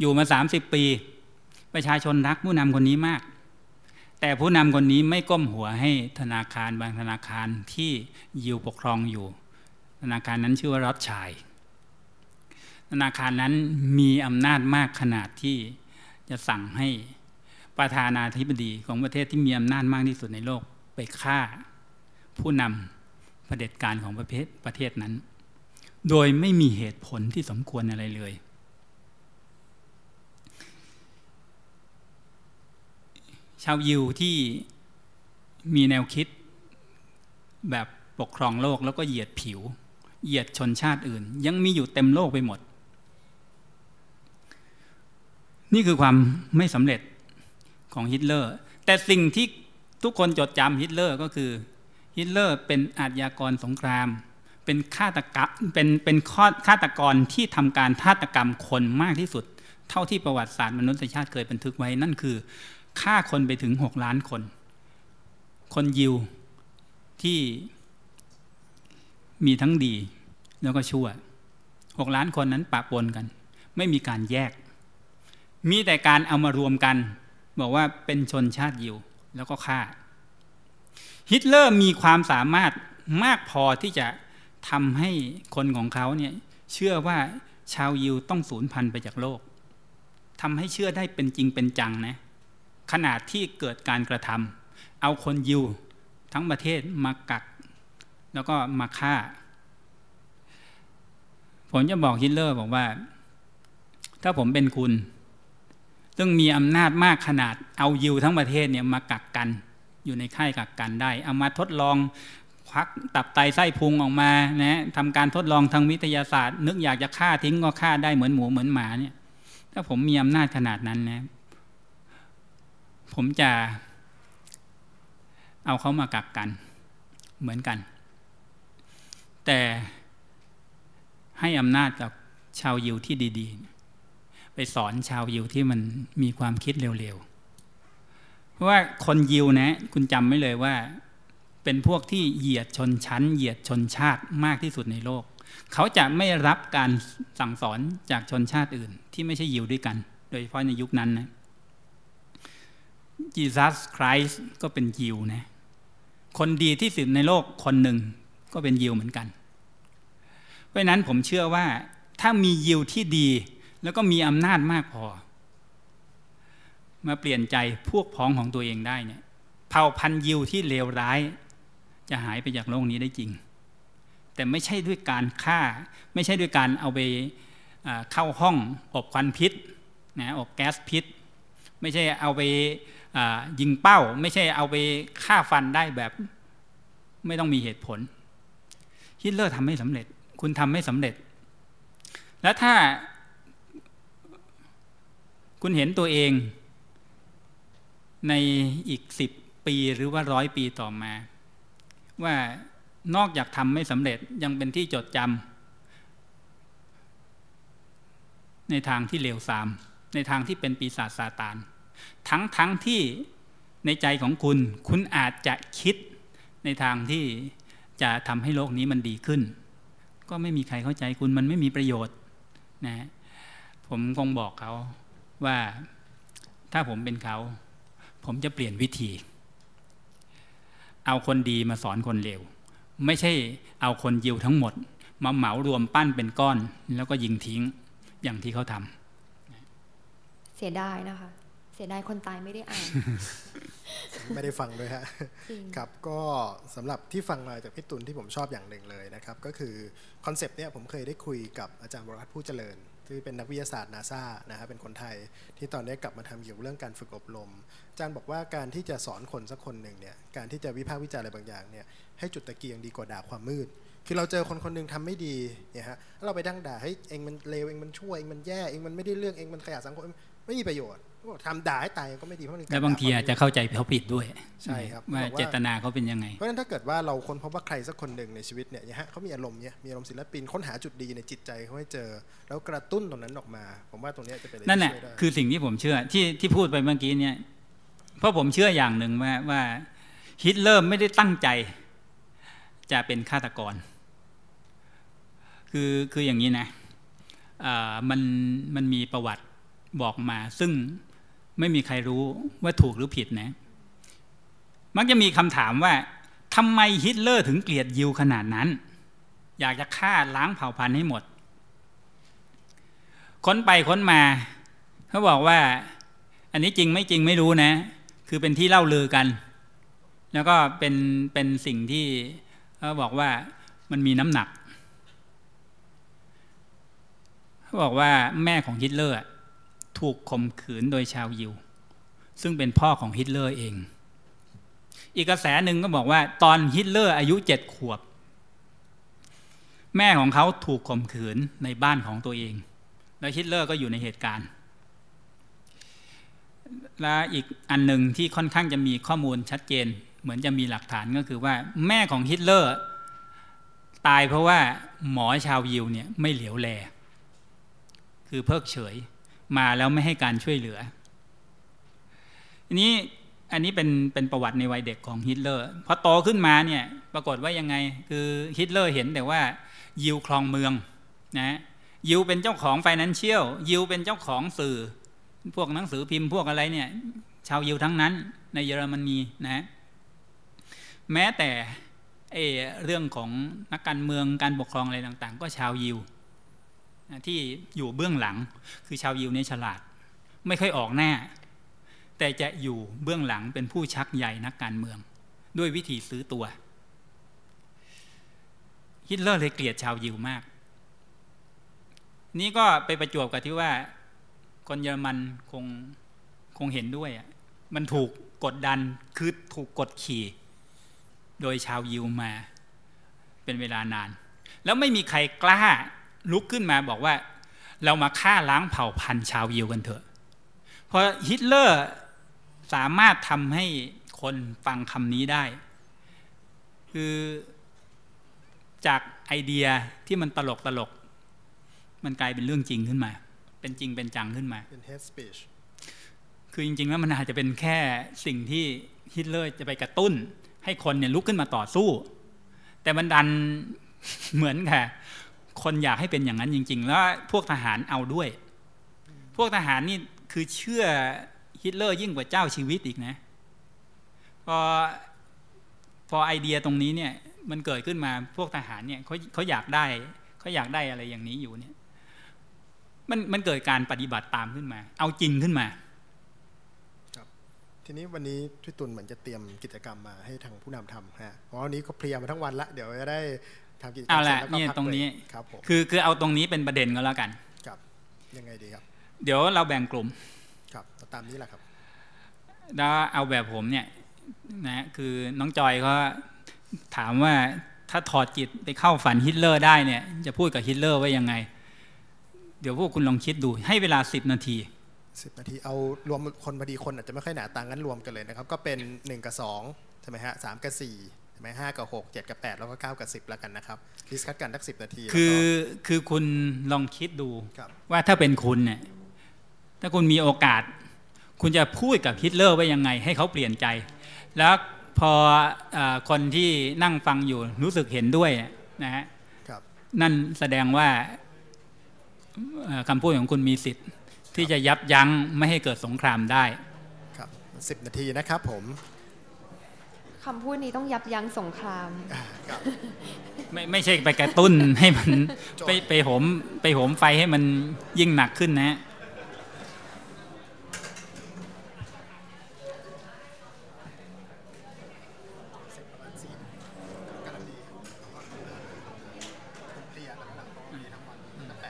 อยู่มาสามสิบปี ประชาชนรักผู้นำคนนี้มาก แต่ผู้นำคนนี้ไม่ก้มหัวให้ธนาคารบางธนาคารที่ยิวปกครองอยู่ ธนาคารนั้นชื่อว่ารัฐชาย ธนาคารนั้นมีอำนาจมากขนาดที่ จะสั่งให้ประธานาธิบดีของประเทศที่มีอำนาจมากที่สุดในโลกไปฆ่าผู้นำเผด็จการของประเทศประเทศนั้น โดยไม่มีเหตุผลที่สมควรอะไรเลย ชาวยิวที่มีแนวคิดแบบปกครองโลกแล้วก็เหยียดผิว เหยียดชนชาติอื่น ยังมีอยู่เต็มโลกไปหมด นี่คือความไม่สำเร็จของฮิตเลอร์ แต่สิ่งที่ทุกคนจดจำฮิตเลอร์ก็คือฮิตเลอร์เป็นอาชญากรสงคราม เป็นฆาตกรรมเป็นเป็นข้อฆาตกรที่ทำการฆาตกรรมคนมากที่สุด เท่าที่ประวัติศาสตร์มนุษยชาติเคยบันทึกไว้นั่นคือฆ่าคนไปถึงหกล้านคน คนยิวที่มีทั้งดีแล้วก็ชั่วหกล้านคนนั้นปะปนกัน ไม่มีการแยก มีแต่การเอามารวมกัน บอกว่าเป็นชนชาติยิวแล้วก็ฆ่า ฮิตเลอร์มีความสามารถมากพอที่จะทำให้คนของเขาเนี่ยเชื่อว่าชาวยิวต้องสูญพันธุ์ไปจากโลกทำให้เชื่อได้เป็นจริงเป็นจังนะขนาดที่เกิดการกระทำเอาคนยิวทั้งประเทศมากัก แล้วก็มาฆ่า ผมจะบอกฮิตเลอร์บอกว่า ถ้าผมเป็นคุณ ซึ่งมีอำนาจมากขนาดเอายิวทั้งประเทศเนี่ยมากักกัน อยู่ในค่ายกักกันได้ เอามาทดลองควักตับไตไส้พุงออกมานะทำการทดลองทางวิทยาศาสตร์ นึกอยากจะฆ่าทิ้งก็ฆ่าได้เหมือนหมูเหมือนหมาเนี่ย ถ้าผมมีอำนาจขนาดนั้นนะผมจะเอาเขามากักกันเหมือนกัน แต่ให้อำนาจกับชาวยิวที่ดี ๆ ไปสอนชาวยิวที่มันมีความคิดเร็วๆ เพราะว่าคนยิวนะ คุณจำไม่เลยว่า เป็นพวกที่เหยียดชนชั้น เหยียดชนชาติมากที่สุดในโลก เขาจะไม่รับการสั่งสอนจากชนชาติอื่น ที่ไม่ใช่ยิวด้วยกัน โดยเฉพาะในยุคนั้นนะจีซัสคริสก็เป็นยิวนะ คนดีที่สุดในโลกคนหนึ่งก็เป็นยิวเหมือนกัน เพราะนั้นผมเชื่อว่าถ้ามียิวที่ดี แล้วก็มีอำนาจมากพอ มาเปลี่ยนใจพวกพ้องของตัวเองได้เนี่ยเผ่าพันยิวที่เลวร้าย จะหายไปจากโลกนี้ได้จริง แต่ไม่ใช่ด้วยการฆ่า ไม่ใช่ด้วยการเอาไปเข้าห้องอบควันพิษนะอบแก๊สพิษ ไม่ใช่เอาไปยิงเป้า ไม่ใช่เอาไปฆ่าฟันได้แบบไม่ต้องมีเหตุผลฮิตเลอร์ทำไม่สำเร็จ คุณทำไม่สำเร็จ แล้วถ้า คุณเห็นตัวเองในอีกสิบปีหรือว่าร้อยปีต่อมา ว่านอกจากทำไม่สำเร็จยังเป็นที่จดจำในทางที่เลวทราม ในทางที่เป็นปีศาจซาตานทั้งทั้งที่ในใจของคุณ คุณอาจจะคิดในทางที่จะทำให้โลกนี้มันดีขึ้น ก็ไม่มีใครเข้าใจคุณมันไม่มีประโยชน์นะผมคงบอกเขา ว่าถ้าผมเป็นเขา ผมจะเปลี่ยนวิธี เอาคนดีมาสอนคนเลวไม่ใช่เอาคนยิวทั้งหมด มาเหมารวมปั้นเป็นก้อน แล้วก็ยิงทิ้งอย่างที่เขาทำเสียดายนะคะ เสียดายคนตายไม่ได้อ่านไม่ได้ฟังด้วยฮะจริงครับก็สำหรับที่ฟังมาจากพี่ตุลที่ผมชอบอย่างหนึ่งเลยนะครับ ก็คือคอนเซปต์เนี่ยผมเคยได้คุยกับอาจารย์บรพัฒน์ผู้เจริญ ที่เป็นนักวิทยาศาสตร์นาซานะครับเป็นคนไทย ที่ตอนนี้กลับมาทำเกี่ยวกับเรื่องการฝึกอบรมอาจารย์บอกว่าการที่จะสอนคนสักคนหนึ่งเนี่ยการที่จะวิพากษ์วิจารณ์อะไรบางอย่างเนี่ยให้จุดตะเกียงดีกว่าด่าความมืด คือเราเจอคนคนหนึ่งทำไม่ดีเนี่ยฮะแล้วเราไปดั้งด่าเฮ้ยเองมันเลวเองมันชั่วเองมันแย่เองมันไม่ได้เรื่องเองมันขยะสังคมไม่มีประโยชน์ กทำด่าให้ตายก็ไม่ดีเพราะมันเป็นกรและบางทีด่อาจจะควมมืดเข้าใจเขาผิดด้วยใช่ครับว่าบอกว่าเจตนาเขาเป็นยังไง เพราะฉะนั้นถ้าเกิดว่าเราค้นพบว่าใครสักคนหนึ่งในชีวิตเนี่ยนะฮะเขามีอารมณ์เนี่ยมีอารมณ์ศิลปินค้นหาจุดดีในจิตใจเขาให้เจอ แล้วกระตุ้นตรงนั้นออกมา ผมว่าตรงเนี้ยจะเป็นอะไรนั่นที่แหละช่วยได้คือสิ่งที่ผมเชื่อที่ที่พูดไปเมื่อกี้เนี่ยเพราะผมเชื่ออย่างหนึ่งว่าว่าฮิตเลอร์ไม่ได้ตั้งใจ จะเป็นฆาตกร คือคืออย่างนี้นะอ่ามันมันมีประวัติบอกมาซึ่ง ไม่มีใครรู้ว่าถูกหรือผิดนะ มักจะมีคำถามว่าทำไมฮิตเลอร์ถึงเกลียดยิวขนาดนั้น อยากจะฆ่าล้างเผ่าพันธุ์ให้หมด ค้นไปค้นมาเขาบอกว่า อันนี้จริงไม่จริงไม่รู้นะ คือเป็นที่เล่าลือกัน แล้วก็เป็นเป็นสิ่งที่เขาบอกว่ามันมีน้ำหนักเขาบอกว่าแม่ของฮิตเลอร์ ถูกข่มขืนโดยชาวยิว ซึ่งเป็นพ่อของฮิตเลอร์เอง อีกกระแสหนึ่งก็บอกว่า ตอนฮิตเลอร์อายุเจ็ดขวบ แม่ของเขาถูกข่มขืนในบ้านของตัวเอง แล้วฮิตเลอร์ก็อยู่ในเหตุการณ์ และอีกอันหนึ่งที่ค่อนข้างจะมีข้อมูลชัดเจน เหมือนจะมีหลักฐานก็คือว่าแม่ของฮิตเลอร์ตายเพราะว่าหมอชาวยิวเนี่ยไม่เหลียวแล คือเพิกเฉย มาแล้วไม่ให้การช่วยเหลืออันนี้อันนี้เป็นเป็นประวัติในวัยเด็กของฮิตเลอร์พอโตขึ้นมาเนี่ยปรากฏว่ายังไงคือฮิตเลอร์เห็นแต่ว่ายิวครองเมืองนะยิวเป็นเจ้าของ financial ยิวเป็นเจ้าของสื่อ พวกหนังสือพิมพ์พวกอะไรเนี่ยชาวยิวทั้งนั้นในเยอรมนีนะแม้แต่เอเรื่องของนักการเมืองการปกครองอะไรต่าง ๆ ก็ชาวยิว ที่อยู่เบื้องหลัง คือชาวยิวเนี่ยฉลาด ไม่ค่อยออกหน้า แต่จะอยู่เบื้องหลังเป็นผู้ชักใหญ่นักการเมือง ด้วยวิธีซื้อตัว ฮิตเลอร์เลยเกลียดชาวยิวมาก นี่ก็ไปประจวบกับที่ว่าคนเยอรมันคงคงเห็นด้วยอะมันถูกกดดันคือถูกกดขี่ โดยชาวยิวมา เป็นเวลานาน แล้วไม่มีใครกล้า ลุกขึ้นมาบอกว่า เรามาฆ่าล้างเผ่าพันธุ์ชาวยิวกันเถอะ เพราะฮิตเลอร์สามารถทำให้คนฟังคำนี้ได้ คือจากไอเดียที่มันตลกตลก มันกลายเป็นเรื่องจริงขึ้นมา เป็นจริงเป็นจังขึ้นมา เป็น hate speech คือจริงๆแล้วมันอาจจะเป็นแค่สิ่งที่ฮิตเลอร์จะไปกระตุ้น ให้คนเนี่ยลุกขึ้นมาต่อสู้ แต่มันดันเหมือนค่ะ คนอยากให้เป็นอย่างนั้นจริง ๆ แล้วพวกทหารเอาด้วย พวกทหารนี่คือเชื่อฮิตเลอร์ยิ่งกว่าเจ้าชีวิตอีกนะพอพอไอเดียตรงนี้เนี่ยมันเกิดขึ้นมาพวกทหารเนี่ยเขาเขาอยากได้เขาอยากได้อะไรอย่างนี้อยู่เนี่ยมันมันเกิดการปฏิบัติตามขึ้นมา เอาจริงขึ้นมา ครับ ทีนี้วันนี้พี่ตุลเหมือนจะเตรียมกิจกรรมมาให้ทางผู้นำทำฮะเพราะวันนี้ก็เพลียมาทั้งวันละเดี๋ยวจะได้ ทำกิจกรรเอามเสร็ละจแล้วก็เนี่ยพักตรงนี้เบครับผมคือคือเอาตรงนี้เป็นประเด็นก็แล้วกันครับยังไงดีครับ เดี๋ยวเราแบ่งกลุ่มครับตามนี้แหละครับแล้วเอาแบบผมเนี่ยนะคือน้องจอยเขาถามว่าถ้าถอดจิตไปเข้าฝันฮิตเลอร์ได้เนี่ยจะพูดกับฮิตเลอร์ว่ายังไง เดี๋ยวพวกคุณลองคิดดูให้เวลาสิบนาที 10 นาทีเอารวมคนพอดีคนอาจจะไม่ค่อยหนาตังงั้นรวมกันเลยนะครับ ก็เป็น 1 กับ2ใช่ไหมฮะสามกับ4ใช่ ไหมห้ากับ6 7กับ8แล้วก็9กับ10แล้วกันนะครับ discuss กันสักสิบนาทีคือแล้วคือคุณลองคิดดูก็ครับว่าถ้าเป็นคุณเนี่ยถ้าคุณมีโอกาส คุณจะพูดกับฮิตเลอร์ว่ายังไง ให้เขาเปลี่ยนใจ แล้วพอเออคนที่นั่งฟังอยู่รู้สึกเห็นด้วยนะฮะครับนั่นแสดงว่าเอ่อคำพูดของคุณมีสิทธิ์ ที่จะยับยั้งไม่ให้เกิดสงครามได้ ครับสินาทีนะครับผม คำพูดนี้ต้องยับยั้งสงครามอ่าครับไม่ไม่ใช่ไปกระตุ้นให้มันโจรไปไปโหมไปโหมไฟให้มันยิ่งหนักขึ้นนะ กำลังดีผมเพลียแล้วหลังกองมีทั้งวันตั้งแต่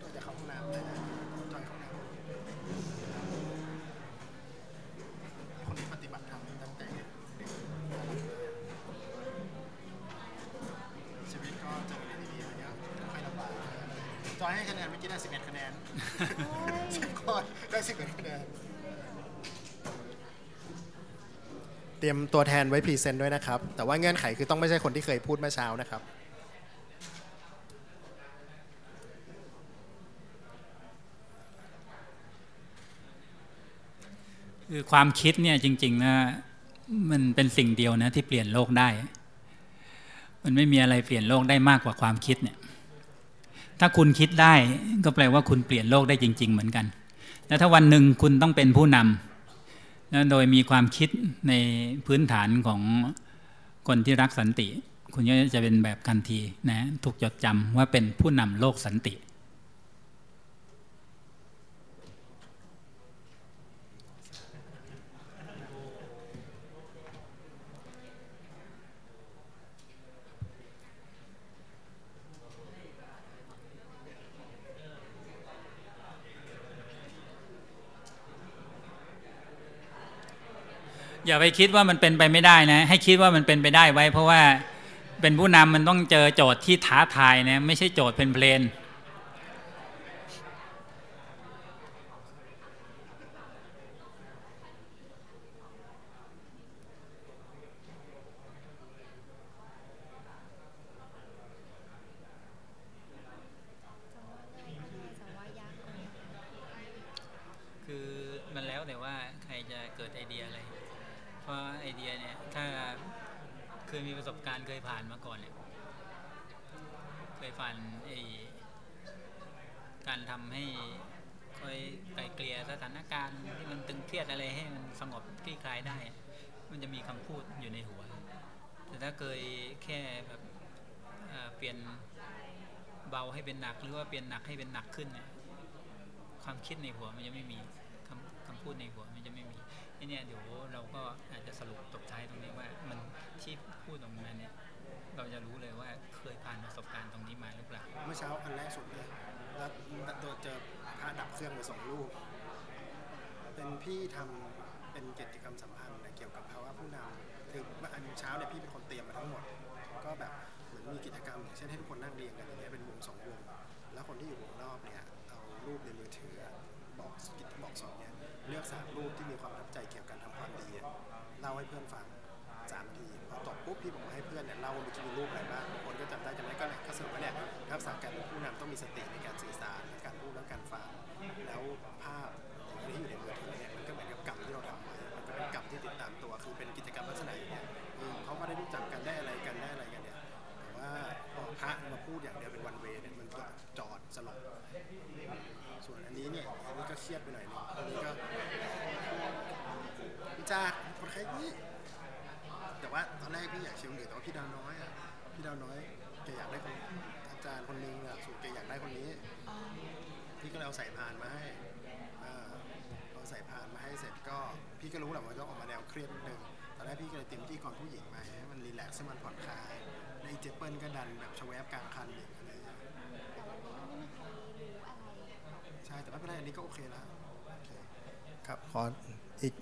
ตัวจะเข้าห้องน้ำเลยนะจอยเข้าห้องน้ำคนนี้ปฏิบัติธรรมตั้งแต่เด็กชีวิตก็เจออะไรดีๆมาเยอะไม่ค่อยลำบากจอยให้คะแนนเมื่อกี้ได้11คะแนนสิบข้อได้11คะแนน เตัวแทนไว้พรีเซนต์ด้วยนะครับ แต่ว่าเงื่อนไขคือต้องไม่ใช่คนที่เคยพูดเมื่อเช้านะครับ คือความคิดเนี่ยจริง ๆ นะ มันเป็นสิ่งเดียวนะที่เปลี่ยนโลกได้ มันไม่มีอะไรเปลี่ยนโลกได้มากกว่าความคิดเนี่ย ถ้าคุณคิดได้ก็แปลว่าคุณเปลี่ยนโลกได้จริง ๆ เหมือนกัน แล้วถ้าวันหนึ่งคุณต้องเป็นผู้นำ โดยมีความคิดในพื้นฐานของคนที่รักสันติ คุณก็จะเป็นแบบกันทีนะถูกจดจำว่าเป็นผู้นำโลกสันติ อย่าไปคิดว่ามันเป็นไปไม่ได้นะ ให้คิดว่ามันเป็นไปได้ไว้ เพราะว่าเป็นผู้นำมันต้องเจอโจทย์ที่ท้าทายนะไม่ใช่โจทย์เป็นเพลน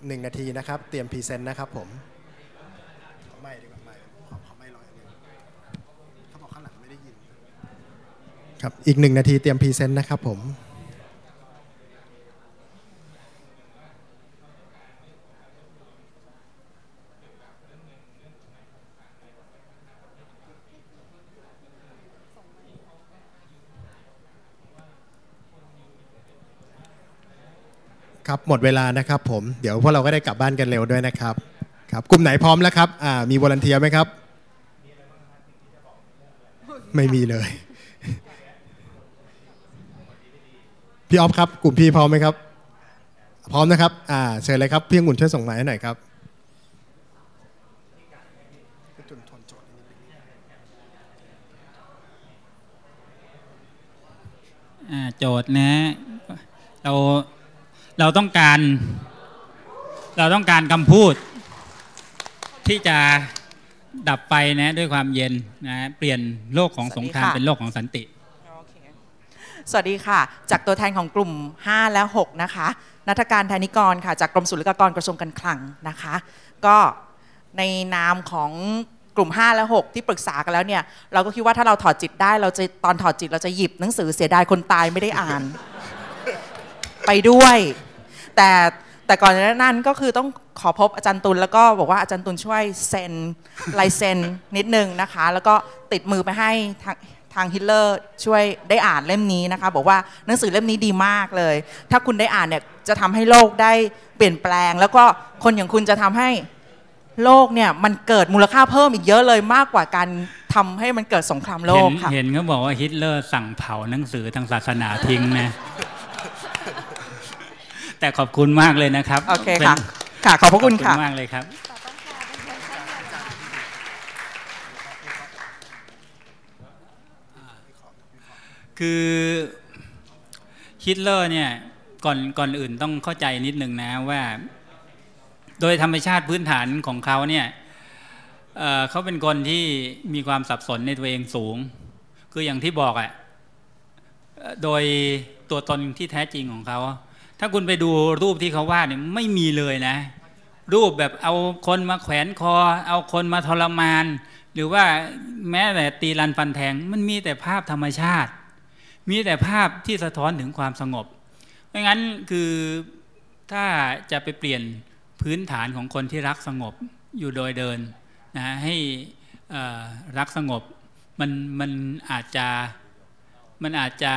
หนึ่งนาทีนะครับ เตรียม present นะครับผมไม่ดีกว่าไม่ขอขอไม่ลอยเขาบอกข้างหลังไม่ได้ยินครับอีกหนึ่งนาทีเตรียม present นะครับผม ครับหมดเวลานะครับผมเดี๋ยวพวกเราก็ได้กลับบ้านกันเร็วด้วยนะครับครับกลุ่มไหนพร้อมแล้วครับอ่ามีวอลันเทียไหมครับ ไม่มีเลย พี่ออฟครับ กลุ่มพี่พร้อมไหมครับ พร้อมนะครับอ่าเชิญเลยครับพี่องุ่นช่วยส่งมาให้หน่อยครับอ่าโจทย์นะเรา เราต้องการ เราต้องการคำพูด ที่จะดับไฟนะด้วยความเย็นนะเปลี่ยนโลกของสงครามสวัสดีค่ะเป็นโลกของสันติโอเคสวัสดีค่ะ จากตัวแทนของกลุ่ม 5 และ 6 นะคะ นัฐการธนิกรค่ะ จากกรมศุลกากรกระทรวงการคลังนะคะ ก็ในนามของกลุ่ม 5 และ 6 ที่ปรึกษากันแล้วเนี่ย เราก็คิดว่าถ้าเราถอดจิตได้เราจะตอนถอดจิตเราจะหยิบหนังสือเสียดายคนตายไม่ได้อ่าน ไปด้วย แต่แต่ก่อนนั้นก็คือต้องขอพบอาจารย์ตุลแล้วก็บอกว่าอาจารย์ตุลช่วยเซ็นลายเซ็นนิดนึงนะคะ แล้วก็ติดมือไปให้ทางทางฮิตเลอร์ช่วยได้อ่านเล่มนี้นะคะ บอกว่าหนังสือเล่มนี้ดีมากเลย ถ้าคุณได้อ่านเนี่ยจะทำให้โลกได้เปลี่ยนแปลง แล้วก็คนอย่างคุณจะทำให้โลกเนี่ยมันเกิดมูลค่าเพิ่มอีกเยอะเลยมากกว่าการทำให้มันเกิดสงครามโลกค่ะเห็นเขาบอกว่าฮิตเลอร์สั่งเผาหนังสือทางศาสนาทิ้งนะ แต่ขอบคุณมากเลยนะครับโอเคป็นค่ะค่ะ ขอบพระคุณค่ะขอบมากเลยครับคือฮิตเลอร์เนี่ยก่อนก่อนอื่นต้องเข้าใจนิดนึงนะว่า โดยธรรมชาติพื้นฐานของเขาเนี่ยเอ่อเขาเป็นคนที่มีความสับสนในตัวเองสูง คืออย่างที่บอกอะ่ะเอ่อโดยตัวตนที่แท้จริงของเขา ถ้าคุณไปดูรูปที่เขาวาดเนี่ยไม่มีเลยนะ รูปแบบเอาคนมาแขวนคอ เอาคนมาทรมาน หรือว่าแม้แต่ตีรันฟันแทง มันมีแต่ภาพธรรมชาติ มีแต่ภาพที่สะท้อนถึงความสงบ เพราะงั้นคือถ้าจะไปเปลี่ยนพื้นฐานของคนที่รักสงบอยู่โดยเดินนะให้รักสงบมันมันอาจจะมันอาจจะ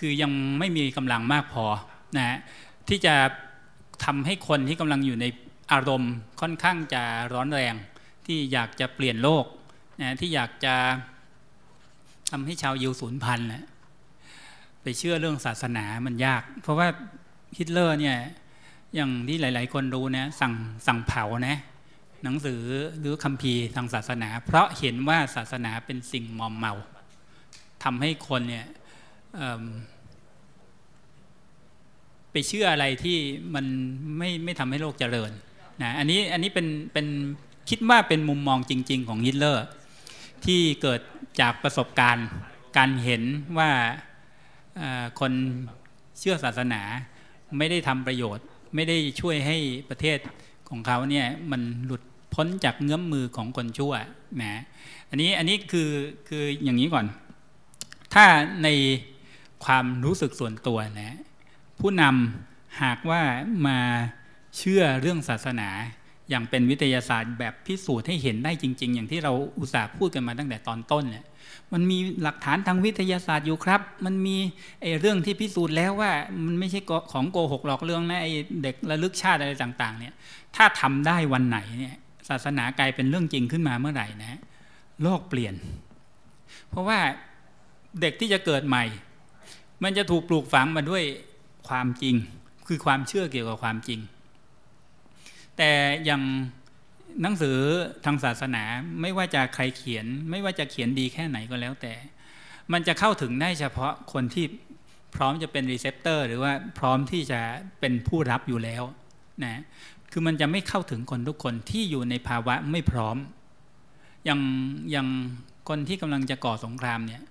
คือยังไม่มีกำลังมากพอนะฮะที่จะทำให้คนที่กำลังอยู่ในอารมณ์ค่อนข้างจะร้อนแรง ที่อยากจะเปลี่ยนโลกนะที่อยากจะทำให้ชาวยิวสูญพันธุ์นะไปเชื่อเรื่องศาสนามันยาก เพราะว่าฮิตเลอร์เนี่ยอย่างที่หลาย ๆ คนรู้นะสั่งสั่งเผานะหนังสือหรือคัมภีร์ทางศาสนา เพราะเห็นว่าศาสนาเป็นสิ่งมอมเมาทำให้คนเนี่ย ไปเชื่ออะไรที่มันไม่ไม่ทำให้โลกเจริญนะอันนี้อันนี้เป็นเป็นคิดว่าเป็นมุมมองจริง ๆ ของฮิตเลอร์ ที่เกิดจากประสบการณ์การเห็นว่าคนเชื่อศาสนาไม่ได้ทำประโยชน์ ไม่ได้ช่วยให้ประเทศของเขาเนี่ยมันหลุดพ้นจากเงื้อมมือของคนชั่วนะอันนี้อันนี้คือคืออย่างนี้ก่อน ถ้าใน ความรู้สึกส่วนตัวนะผู้นำหากว่ามาเชื่อเรื่องศาสนา อย่างเป็นวิทยาศาสตร์แบบพิสูจน์ให้เห็นได้จริง ๆ อย่างที่เราอุตส่าห์พูดกันมาตั้งแต่ตอนต้นเนี่ยมันมีหลักฐานทางวิทยาศาสตร์อยู่ครับ มันมีไอ้เรื่องที่พิสูจน์แล้วว่ามันไม่ใช่ของโกหกหลอกเรื่องนะไอ้เด็กระลึกชาติอะไรต่าง ๆ เนี่ย ถ้าทำได้วันไหนเนี่ยศาสนากลายเป็นเรื่องจริงขึ้นมาเมื่อไหร่นะโลกเปลี่ยน เพราะว่าเด็กที่จะเกิดใหม่ มันจะถูกปลูกฝังมาด้วยความจริง คือความเชื่อเกี่ยวกับความจริง แต่อย่างหนังสือทางศาสนาไม่ว่าจะใครเขียน ไม่ว่าจะเขียนดีแค่ไหนก็แล้วแต่ มันจะเข้าถึงได้เฉพาะคนที่พร้อมจะเป็น receptor หรือว่าพร้อมที่จะเป็นผู้รับอยู่แล้วนะคือมันจะไม่เข้าถึงคนทุกคนที่อยู่ในภาวะไม่พร้อม อย่างอย่างคนที่กำลังจะก่อสงครามเนี่ย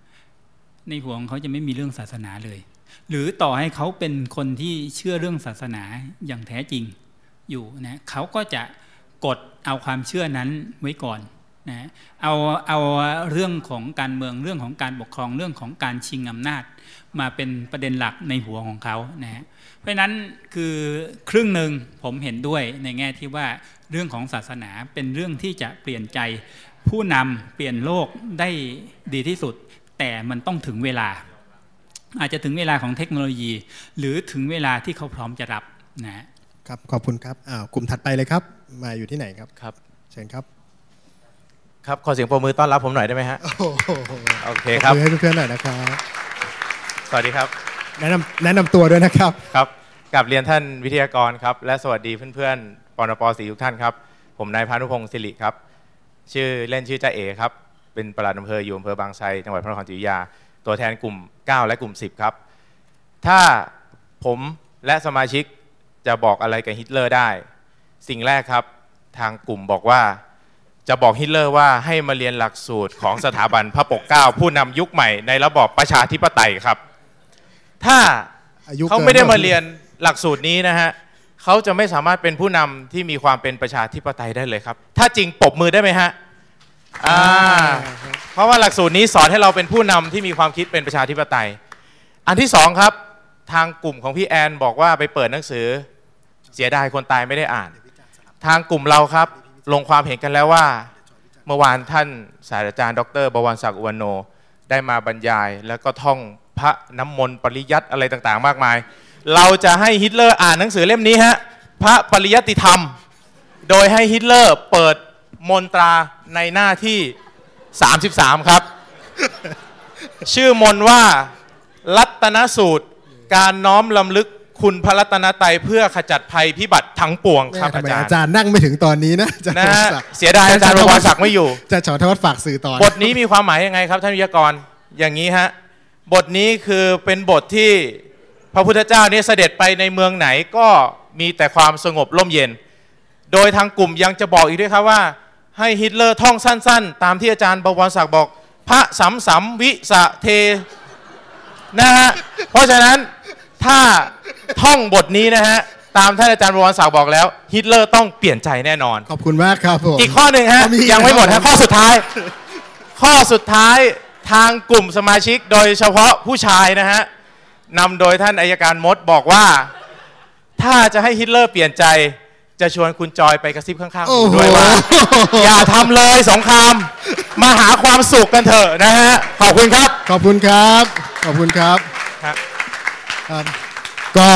ในหัวของเขาจะไม่มีเรื่องศาสนาเลย หรือต่อให้เขาเป็นคนที่เชื่อเรื่องศาสนาอย่างแท้จริงอยู่นะเขาก็จะกดเอาความเชื่อนั้นไว้ก่อนนะเอาเอาเรื่องของการเมืองเรื่องของการปกครองเรื่องของการชิงอำนาจ มาเป็นประเด็นหลักในหัวของเขานะเพราะนั้นคือครึ่งหนึ่งผมเห็นด้วยในแง่ที่ว่าเรื่องของศาสนาเป็นเรื่องที่จะเปลี่ยนใจผู้นำเปลี่ยนโลกได้ดีที่สุด แต่มันต้องถึงเวลา อาจจะถึงเวลาของเทคโนโลยี หรือถึงเวลาที่เขาพร้อมจะรับนะฮะครับขอบคุณครับอ้าวกลุ่มถัดไปเลยครับ มาอยู่ที่ไหนครับครับ เชิญครับ ครับขอเสียงปรบมือต้อนรับผมหน่อยได้ไหมฮะโอ้โหโอเคปครับมือให้เพื่อนๆหน่อยนะครับสวัสดีครับ แนะนำแนะนำตัวด้วยนะครับครับกราบเรียนท่านวิทยากรครับ และสวัสดีเพื่อนๆปนปสี่ทุกท่านครับ ผมนายพานุพงศ์สิริครับ ชื่อเล่นชื่อจ้าเอครับ เป็นปลัดอำเภออยู่อำเภอบางไทรจังหวัดพระนครศรีอยุธยา ตัวแทนกลุ่ม 9 และกลุ่ม 10 ครับ ถ้าผมและสมาชิกจะบอกอะไรกับฮิตเลอร์ได้ สิ่งแรกครับทางกลุ่มบอกว่าจะบอกฮิตเลอร์ว่าให้มาเรียนหลักสูตรของสถาบันพระปกเกล้าผู้นำยุคใหม่ในระบอบประชาธิปไตยครับ ถ้าอายุเขาไม่ได้มาเรียนหลักสูตรนี้นะฮะเขาจะไม่สามารถเป็นผู้นำที่มีความเป็นประชาธิปไตยได้เลยครับ ถ้าจริงปรบมือได้ไหมฮะ อ่าเพราะว่าหลักสูตรนี้สอนให้เราเป็นผู้นำที่มีความคิดเป็นประชาธิปไตย อันที่สองครับ ทางกลุ่มของพี่แอนบอกว่าไปเปิดหนังสือ เสียดายคนตายไม่ได้อ่าน ทางกลุ่มเราครับ ลงความเห็นกันแล้วว่า เมื่อวานท่านศาสตราจารย์ ดรบวรศักดิ์อุวันโน ได้มาบรรยาย แล้วก็ท่องพระน้ำมนต์ปริยัติอะไรต่างๆ มากมาย เราจะให้ฮิตเลอร์อ่านหนังสือเล่มนี้ฮะพระปริยัติธรรม โดยให้ฮิตเลอร์เปิด มนตราในหน้าที่ 33 ครับ ชื่อมนต์ว่ารัตนสูตร การน้อมลำลึกคุณพระรัตนตรัยเพื่อขจัดภัยพิบัติทั้งปวงครับทำอาไมจารอาย์จารย์นั่งไม่ถึงตอนนี้นะอาจารย์นะฮะธวัชศักดิ์เสียดายอาจารย์บวรศักดิ์ไม่อยู่อาจารย์ชอทวัฒน์ฝากสื่อตอนบทนี้มีความหมายยังไงครับท่านวิทยากรอย่างนี้ฮะบทนี้คือเป็นบทที่พระพุทธเจ้าเนี่ยเสด็จไปในเมืองไหนก็มีแต่ความสงบร่มเย็น โดยทางกลุ่มยังจะบอกอีกด้วยครับว่า ให้ฮิตเลอร์ท่องสั้น ๆ ตามที่อาจารย์บวรศักดิ์บอก พระสัมสัมวิสะเทนะฮะเพราะฉะนั้นถ้าท่องบทนี้นะฮะตามท่านอาจารย์บวรศักดิ์บอกแล้ว ฮิตเลอร์ต้องเปลี่ยนใจแน่นอน ขอบคุณมากครับผมอีกข้อหนึ่งฮะมีอีกยังไม่หมดครัฮะบข้อสุดท้าย ข้อสุดท้ายทางกลุ่มสมาชิกโดยเฉพาะผู้ชายนะฮะนำโดยท่านอายการมดบอกว่า ถ้าจะให้ฮิตเลอร์เปลี่ยนใจ จะชวนคุณจอยไปกระซิบข้างๆโอ้หูโหด้วยว่า อย่าทำเลยสงคราม มาหาความสุขกันเถอะนะฮะ ขอบคุณครับ ขอบคุณครับ ขอบคุณครับฮะครับ ก็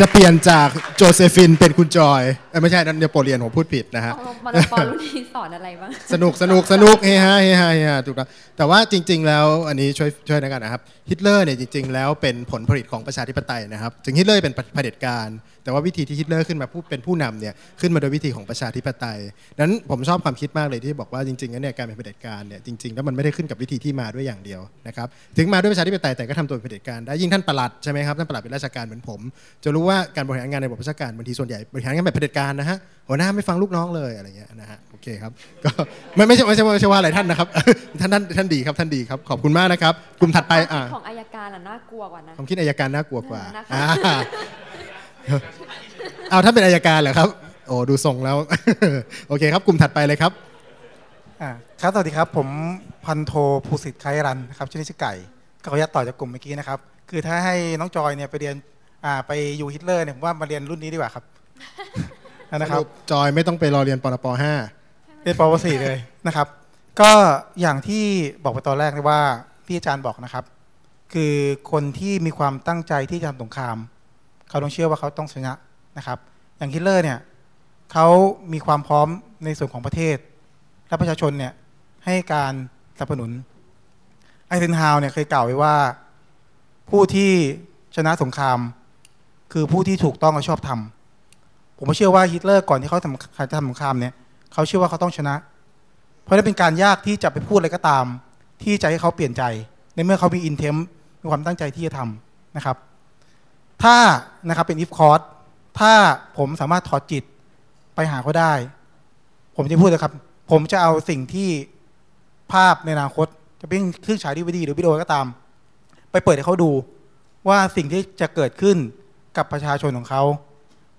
จะเปลี่ยนจากโจเซฟินเป็นคุณจอยเอ้ยไม่ใช่นั่นเนโปเลียนผมพูดผิดนะฮะมาราปอนรุ่นนี้สอนอะไรบ้าง สนุกสนุกสนุกเฮฮาเฮฮาเฮฮาถูกต้องแต่ว่าจริง ๆ แล้วอันนี้ช่วยช่วยนะกันนะครับ ฮิตเลอร์เนี่ยจริง ๆ แล้วเป็นผลผลิตของประชาธิปไตยนะครับ ถึงฮิตเลอร์เป็นเผด็จการ แต่ว่าวิธีที่ฮิตเลอร์ขึ้นมาผู้เป็นผู้นำเนี่ยขึ้นมาโดยวิธีของประชาธิปไตยนั้นผมชอบความคิดมากเลยที่บอกว่าจริงๆแล้วเนี่ยการเป็นเผด็จการเนี่ยจริงๆแล้วมันไม่ได้ขึ้นกับวิธีที่มาด้วยอย่างเดียวนะครับถึงมาด้วยประชาธิปไตยแต่ก็ทำตัวเป็นเผด็จการได้ยิ่งท่านประหลัดใช่ไหมครับท่านประหลัดเป็นราชการเหมือนผม จะรู้ว่าการบริหารงานในระบบราชการบางทีส่วนใหญ่บริหารงานแบบเผด็จการนะฮะหัวหน้าไม่ฟังลูกน้องเลยอะไรเงี้ยนะฮะโอเคครับก็ไม่ไม่ใช่ไม่ใช่ไม่ใช่ว่าอะไรท่านนะครับท่านท่านท่านดีครับท่านดีครับขอบคุณมากนะครับกลุ่มถัดไปอ่าของอายการอะน่ากลัวกว่านะความคิดอายการน่ากลัวกว่านะคะอ่า เอาถ้าเป็นอายการเหรอครับ โอ้ดูทรงแล้ว โอเคครับ กลุ่มถัดไปเลยครับอ่าครับสวัสดีครับ ผมพันโทภูสิทธิ์ไครันนะครับชื่อเล่นชื่อไก่ก็ขออนุญาตต่อจากกลุ่มเมื่อกี้นะครับ คือถ้าให้น้องจอยเนี่ยไปเรียนอ่าไปอยู่ฮิตเลอร์เนี่ยผมว่ามาเรียนรุ่นนี้ดีกว่าครับนะครับ จอยไม่ต้องไปรอเรียนปนปเรียนปวสี่เลยนะครับ ก็อย่างที่บอกไปตอนแรกเลยว่าที่อาจารย์บอกนะครับ คือคนที่มีความตั้งใจที่จะทำสงคราม เขาต้องเชื่อว่าเขาต้องชนะนะครับ อย่างฮิตเลอร์เนี่ยเขามีความพร้อมในส่วนของประเทศ และประชาชนเนี่ยให้การสนับสนุนไอเซนฮาวเนี่ยเคยกล่าวไว้ว่าผู้ที่ชนะสงคราม คือผู้ที่ถูกต้องและชอบธรรมผมเชื่อว่าฮิตเลอร์ก่อนที่เขาทำจะทำสงครามเนี่ยเขาเชื่อว่าเขาต้องชนะ เพราะนั่นเป็นการยากที่จะไปพูดอะไรก็ตาม ที่จะให้เขาเปลี่ยนใจ ในเมื่อเขามี intent มีความตั้งใจที่จะทำนะครับ ถ้านะครับเป็น if c o r d ถ้าผมสามารถถอดจิตไปหาเขาได้ ผมจะพูดนะครับ ผมจะเอาสิ่งที่ภาพในอนาคต จะเป็นเครื่องฉายดีวดีหรือวิดีโอก็ตาม ไปเปิดให้เขาดู ว่าสิ่งที่จะเกิดขึ้นกับประชาชนของเขา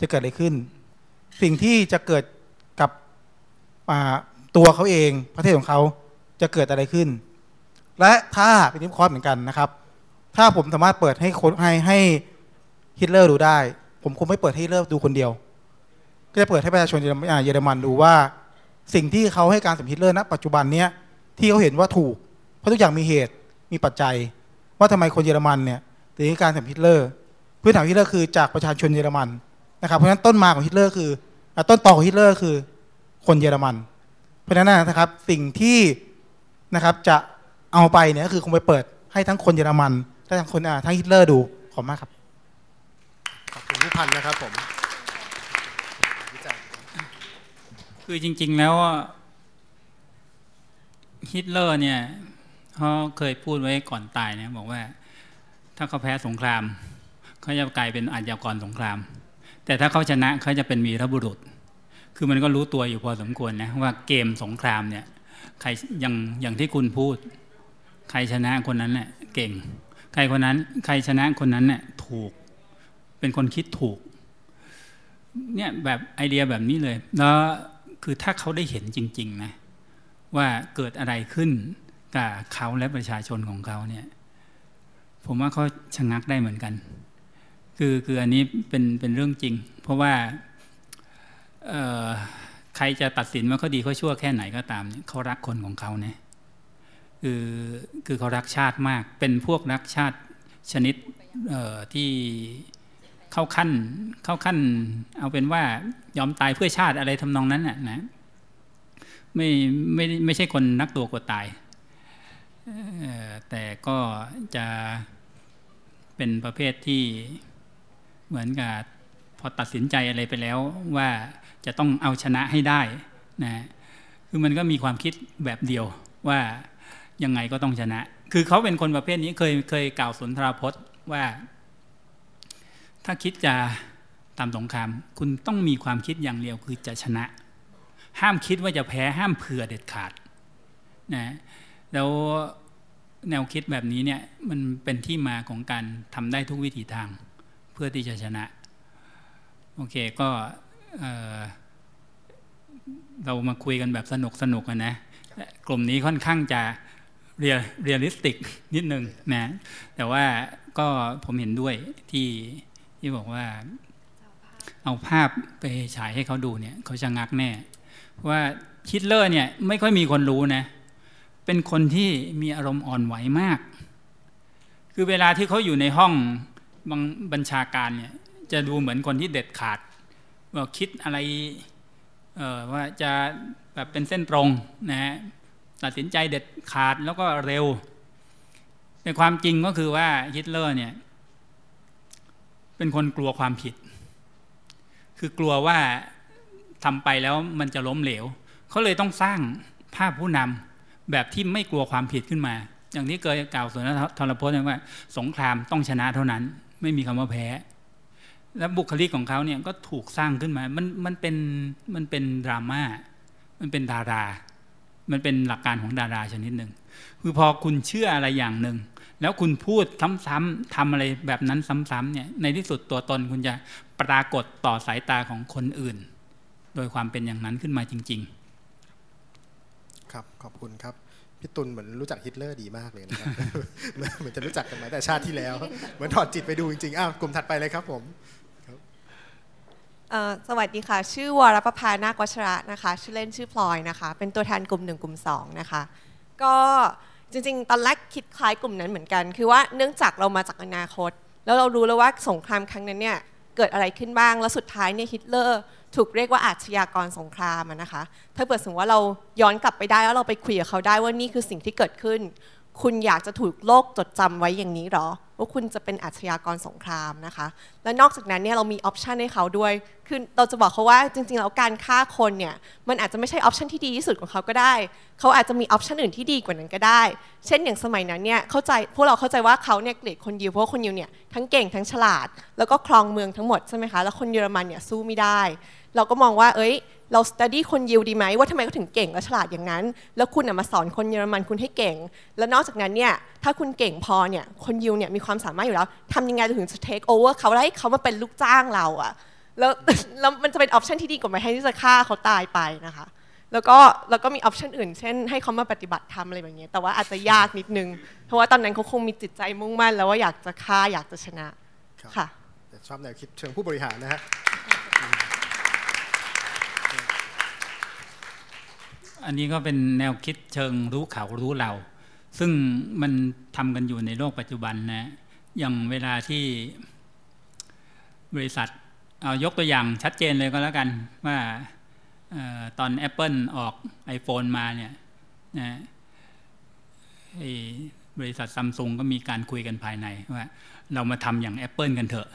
จะเกิดอะไรขึ้น สิ่งที่จะเกิดกับตัวเขาเองประเทศของเขาจะเกิดอะไรขึ้น และถ้าเป็นนิมคอร์สเหมือนกันนะครับ ถ้าผมสามารถเปิดให้คนให้ให้ ฮิตเลอร์ดูได้ ผมคงไม่เปิดให้ฮิตเลอร์ดูคนเดียว ก็จะเปิดให้ประชาชนเยอรมันดูว่าสิ่งที่เขาให้การสมฮิตเลอร์ณปัจจุบันเนี้ยที่เขาเห็นว่าถูก เพราะทุกอย่างมีเหตุมีปัจจัย ว่าทำไมคนเยอรมันเนี่ยถึงให้การสมฮิตเลอร์พื้นฐานฮิตเลอร์คือจากประชาชนเยอรมันนะครับเพราะฉะนั้นต้นมาของฮิตเลอร์คือต้นตอของฮิตเลอร์คือคนเยอรมัน เพราะฉะนั้นนะครับสิ่งที่นะครับจะเอาไปเนี่ยก็คือคงไปเปิดให้ทั้งคนเยอรมันและทั้งคนทั้งฮิตเลอร์ดูขอบคุณมากครับ ผู้พันนะครับผมคือจริง ๆ แล้วฮิตเลอร์เนี่ยเขาเคยพูดไว้ก่อนตายนะบอกว่า ถ้าเขาแพ้สงครามเขาจะกลายเป็นอาชญากรสงคราม แต่ถ้าเขาชนะเขาจะเป็นวีรบุรุษ คือมันก็รู้ตัวอยู่พอสมควรนะว่าเกมสงครามเนี่ยใครอย่างอย่างที่คุณพูด ใครชนะคนนั้นเนี่ยเก่ง ใครคนนั้น ใครชนะคนนั้นเนี่ยถูก เป็นคนคิดถูกเนี่ยแบบไอเดียแบบนี้เลย แล้วคือถ้าเขาได้เห็นจริง ๆ นะ ว่าเกิดอะไรขึ้นกับเขาและประชาชนของเขาเนี่ย ผมว่าเขาชะงักได้เหมือนกัน คือคืออันนี้เป็นเป็นเรื่องจริง เพราะว่าใครจะตัดสินว่าเขาดีเขาชั่วแค่ไหนก็ตามเเขารักคนของเขาเนี่ยคือคือเขารักชาติมาก เป็นพวกรักชาติชนิดที่ เข้าขั้นเข้าขั้น เอาเป็นว่ายอมตายเพื่อชาติอะไรทำนองนั้นน่ะนะไม่ไม่ไม่ใช่คนนักตัวกลัวตายแต่ก็จะเป็นประเภทที่เหมือนกับพอตัดสินใจอะไรไปแล้วว่าจะต้องเอาชนะให้ได้นะคือมันก็มีความคิดแบบเดียวว่ายังไงก็ต้องชนะ คือเขาเป็นคนประเภทนี้เคยเคยกล่าวสุนทรพจน์ว่า ถ้าคิดจะตามสงคราม คุณต้องมีความคิดอย่างเดียวคือจะชนะ ห้ามคิดว่าจะแพ้ห้ามเผื่อเด็ดขาดนะแล้วแนวคิดแบบนี้เนี่ยมันเป็นที่มาของการทำได้ทุกวิถีทางเพื่อที่จะชนะ โอเคก็เเรามาคุยกันแบบสนุกสนุกนะกลุ่มนี้ค่อนข้างจะเรีย realistic นิดนึงนะแต่ว่าก็ผมเห็นด้วยที่ ที่บอกว่า เอาภาพไปฉายให้เขาดูเนี่ยเขาชะงักแน่ ว่าฮิตเลอร์เนี่ยไม่ค่อยมีคนรู้นะ เป็นคนที่มีอารมณ์อ่อนไหวมาก คือเวลาที่เขาอยู่ในห้องบังบัญชาการเนี่ยจะดูเหมือนคนที่เด็ดขาดว่าคิดอะไรเออว่าจะแบบเป็นเส้นตรงนะฮะตัดสินใจเด็ดขาดแล้วก็เร็ว ในความจริงก็คือว่าฮิตเลอร์เนี่ย เป็นคนกลัวความผิด คือกลัวว่าทำไปแล้วมันจะล้มเหลว เขาเลยต้องสร้างภาพผู้นำแบบที่ไม่กลัวความผิดขึ้นมา อย่างที่เคยกล่าวส่วนทรพจน์ว่า สงครามต้องชนะเท่านั้น ไม่มีคำว่าแพ้ และบุคลิกของเขาเนี่ยก็ถูกสร้างขึ้นมา มันมันเป็นมันเป็นดราม่า มันเป็นดารา มันเป็นหลักการของดาราชนิดหนึ่ง คือพอคุณเชื่ออะไรอย่างหนึ่ง แล้วคุณพูดซ้ำๆทำอะไรแบบนั้นซ้ำๆเนี่ยในที่สุดตัวตนคุณจะปรากฏต่อสายตาของคนอื่น โดยความเป็นอย่างนั้นขึ้นมาจริงครับขอบคุณครับพี่ตุลเหมือนรู้จักฮิตเลอร์ดีมากเลยนะครับเหมือนจะรู้จักกันมาแต่ชาติที่แล้วเหมือนถอดจิตไปดูจริงๆอ้าวกลุ่มถัดไปเลยครับผมเอ่อสวัสดีค่ะ ชื่อวรประภานาควัชระนะคะ ชื่อเล่นชื่อพลอยนะคะ เป็นตัวแทนกลุ่มหนึ่งกลุ่มสองนะคะ ก็ จริงๆ ตอนแรกคิดคล้ายกลุ่มนั้นเหมือนกัน คือว่าเนื่องจากเรามาจากอนาคต แล้วเรารู้แล้วว่าสงครามครั้งนั้นเนี่ยเกิดอะไรขึ้นบ้าง แล้วสุดท้ายเนี่ยฮิตเลอร์ถูกเรียกว่าอาชญากรสงครามนะคะ ถ้าเกิดสมมติว่าเราย้อนกลับไปได้แล้วเราไปคุยกับเขาได้ว่านี่คือสิ่งที่เกิดขึ้น คุณอยากจะถูกโลกจดจำไว้อย่างนี้หรอ ว่าคุณจะเป็นอาชญากรสงครามนะคะ และนอกจากนั้นเนี่ยเรามีออปชันให้เขาด้วย คือเราจะบอกเขาว่าจริงๆแล้วการฆ่าคนเนี่ยมันอาจจะไม่ใช่ option ที่ดีที่สุดของเขาก็ได้ เขาอาจจะมี option อื่นที่ดีกว่านั้นก็ได้ เช่นอย่างสมัยนั้นเนี่ยเข้าใจพวกเราเข้าใจว่าเขาเนี่ยเกลียดคนยิวเพราะว่าคนยิวเนี่ยทั้งเก่งทั้งฉลาด แล้วก็ครองเมืองทั้งหมดใช่ไหมคะแล้วคนเยอรมันเนี่ยสู้ไม่ได้ เราก็มองว่าเอ้ย เรา study คนยิวดีไหมว่าทำไมเขาถึงเก่งและฉลาดอย่างนั้น แล้วคุณน่ะมาสอนคนเยอรมันคุณให้เก่ง แล้วนอกจากนั้นเนี่ยถ้าคุณเก่งพอเนี่ยคนยิวเนี่ยมีความสามารถอยู่แล้วทำยังไงเราถึงจะ take over เขาแล้วให้เขามาเป็นลูกจ้างเราอะแล้วแล้วมันจะเป็นออปชันที่ดีกว่าไหมให้ที่จะฆ่าเขาตายไปนะคะ แล้วก็แล้วก็มีออปชันอื่น เช่น ให้เขามาปฏิบัติธรรมอะไรแบบนี้แต่ว่าอาจจะยากนิดนึง เพราะว่าตอนนั้นเขาคงมีจิตใจมุ่งมั่น แล้วว่าอยากจะฆ่าอยากจะชนะครับค่ะแต่ชอบแนวคิดเชิงผู้บริหารนะฮะ อันนี้ก็เป็นแนวคิดเชิงรู้เขารู้เรา ซึ่งมันทำกันอยู่ในโลกปัจจุบันนะ อย่างเวลาที่บริษัทเอายกตัวอย่างชัดเจนเลยก็แล้วกัน ว่าออตอน Apple ออก iPhone มาเนี่ยนะบริษัทซัมซุงก็มีการคุยกันภายในว่าเรามาทำอย่าง Apple กันเถอะ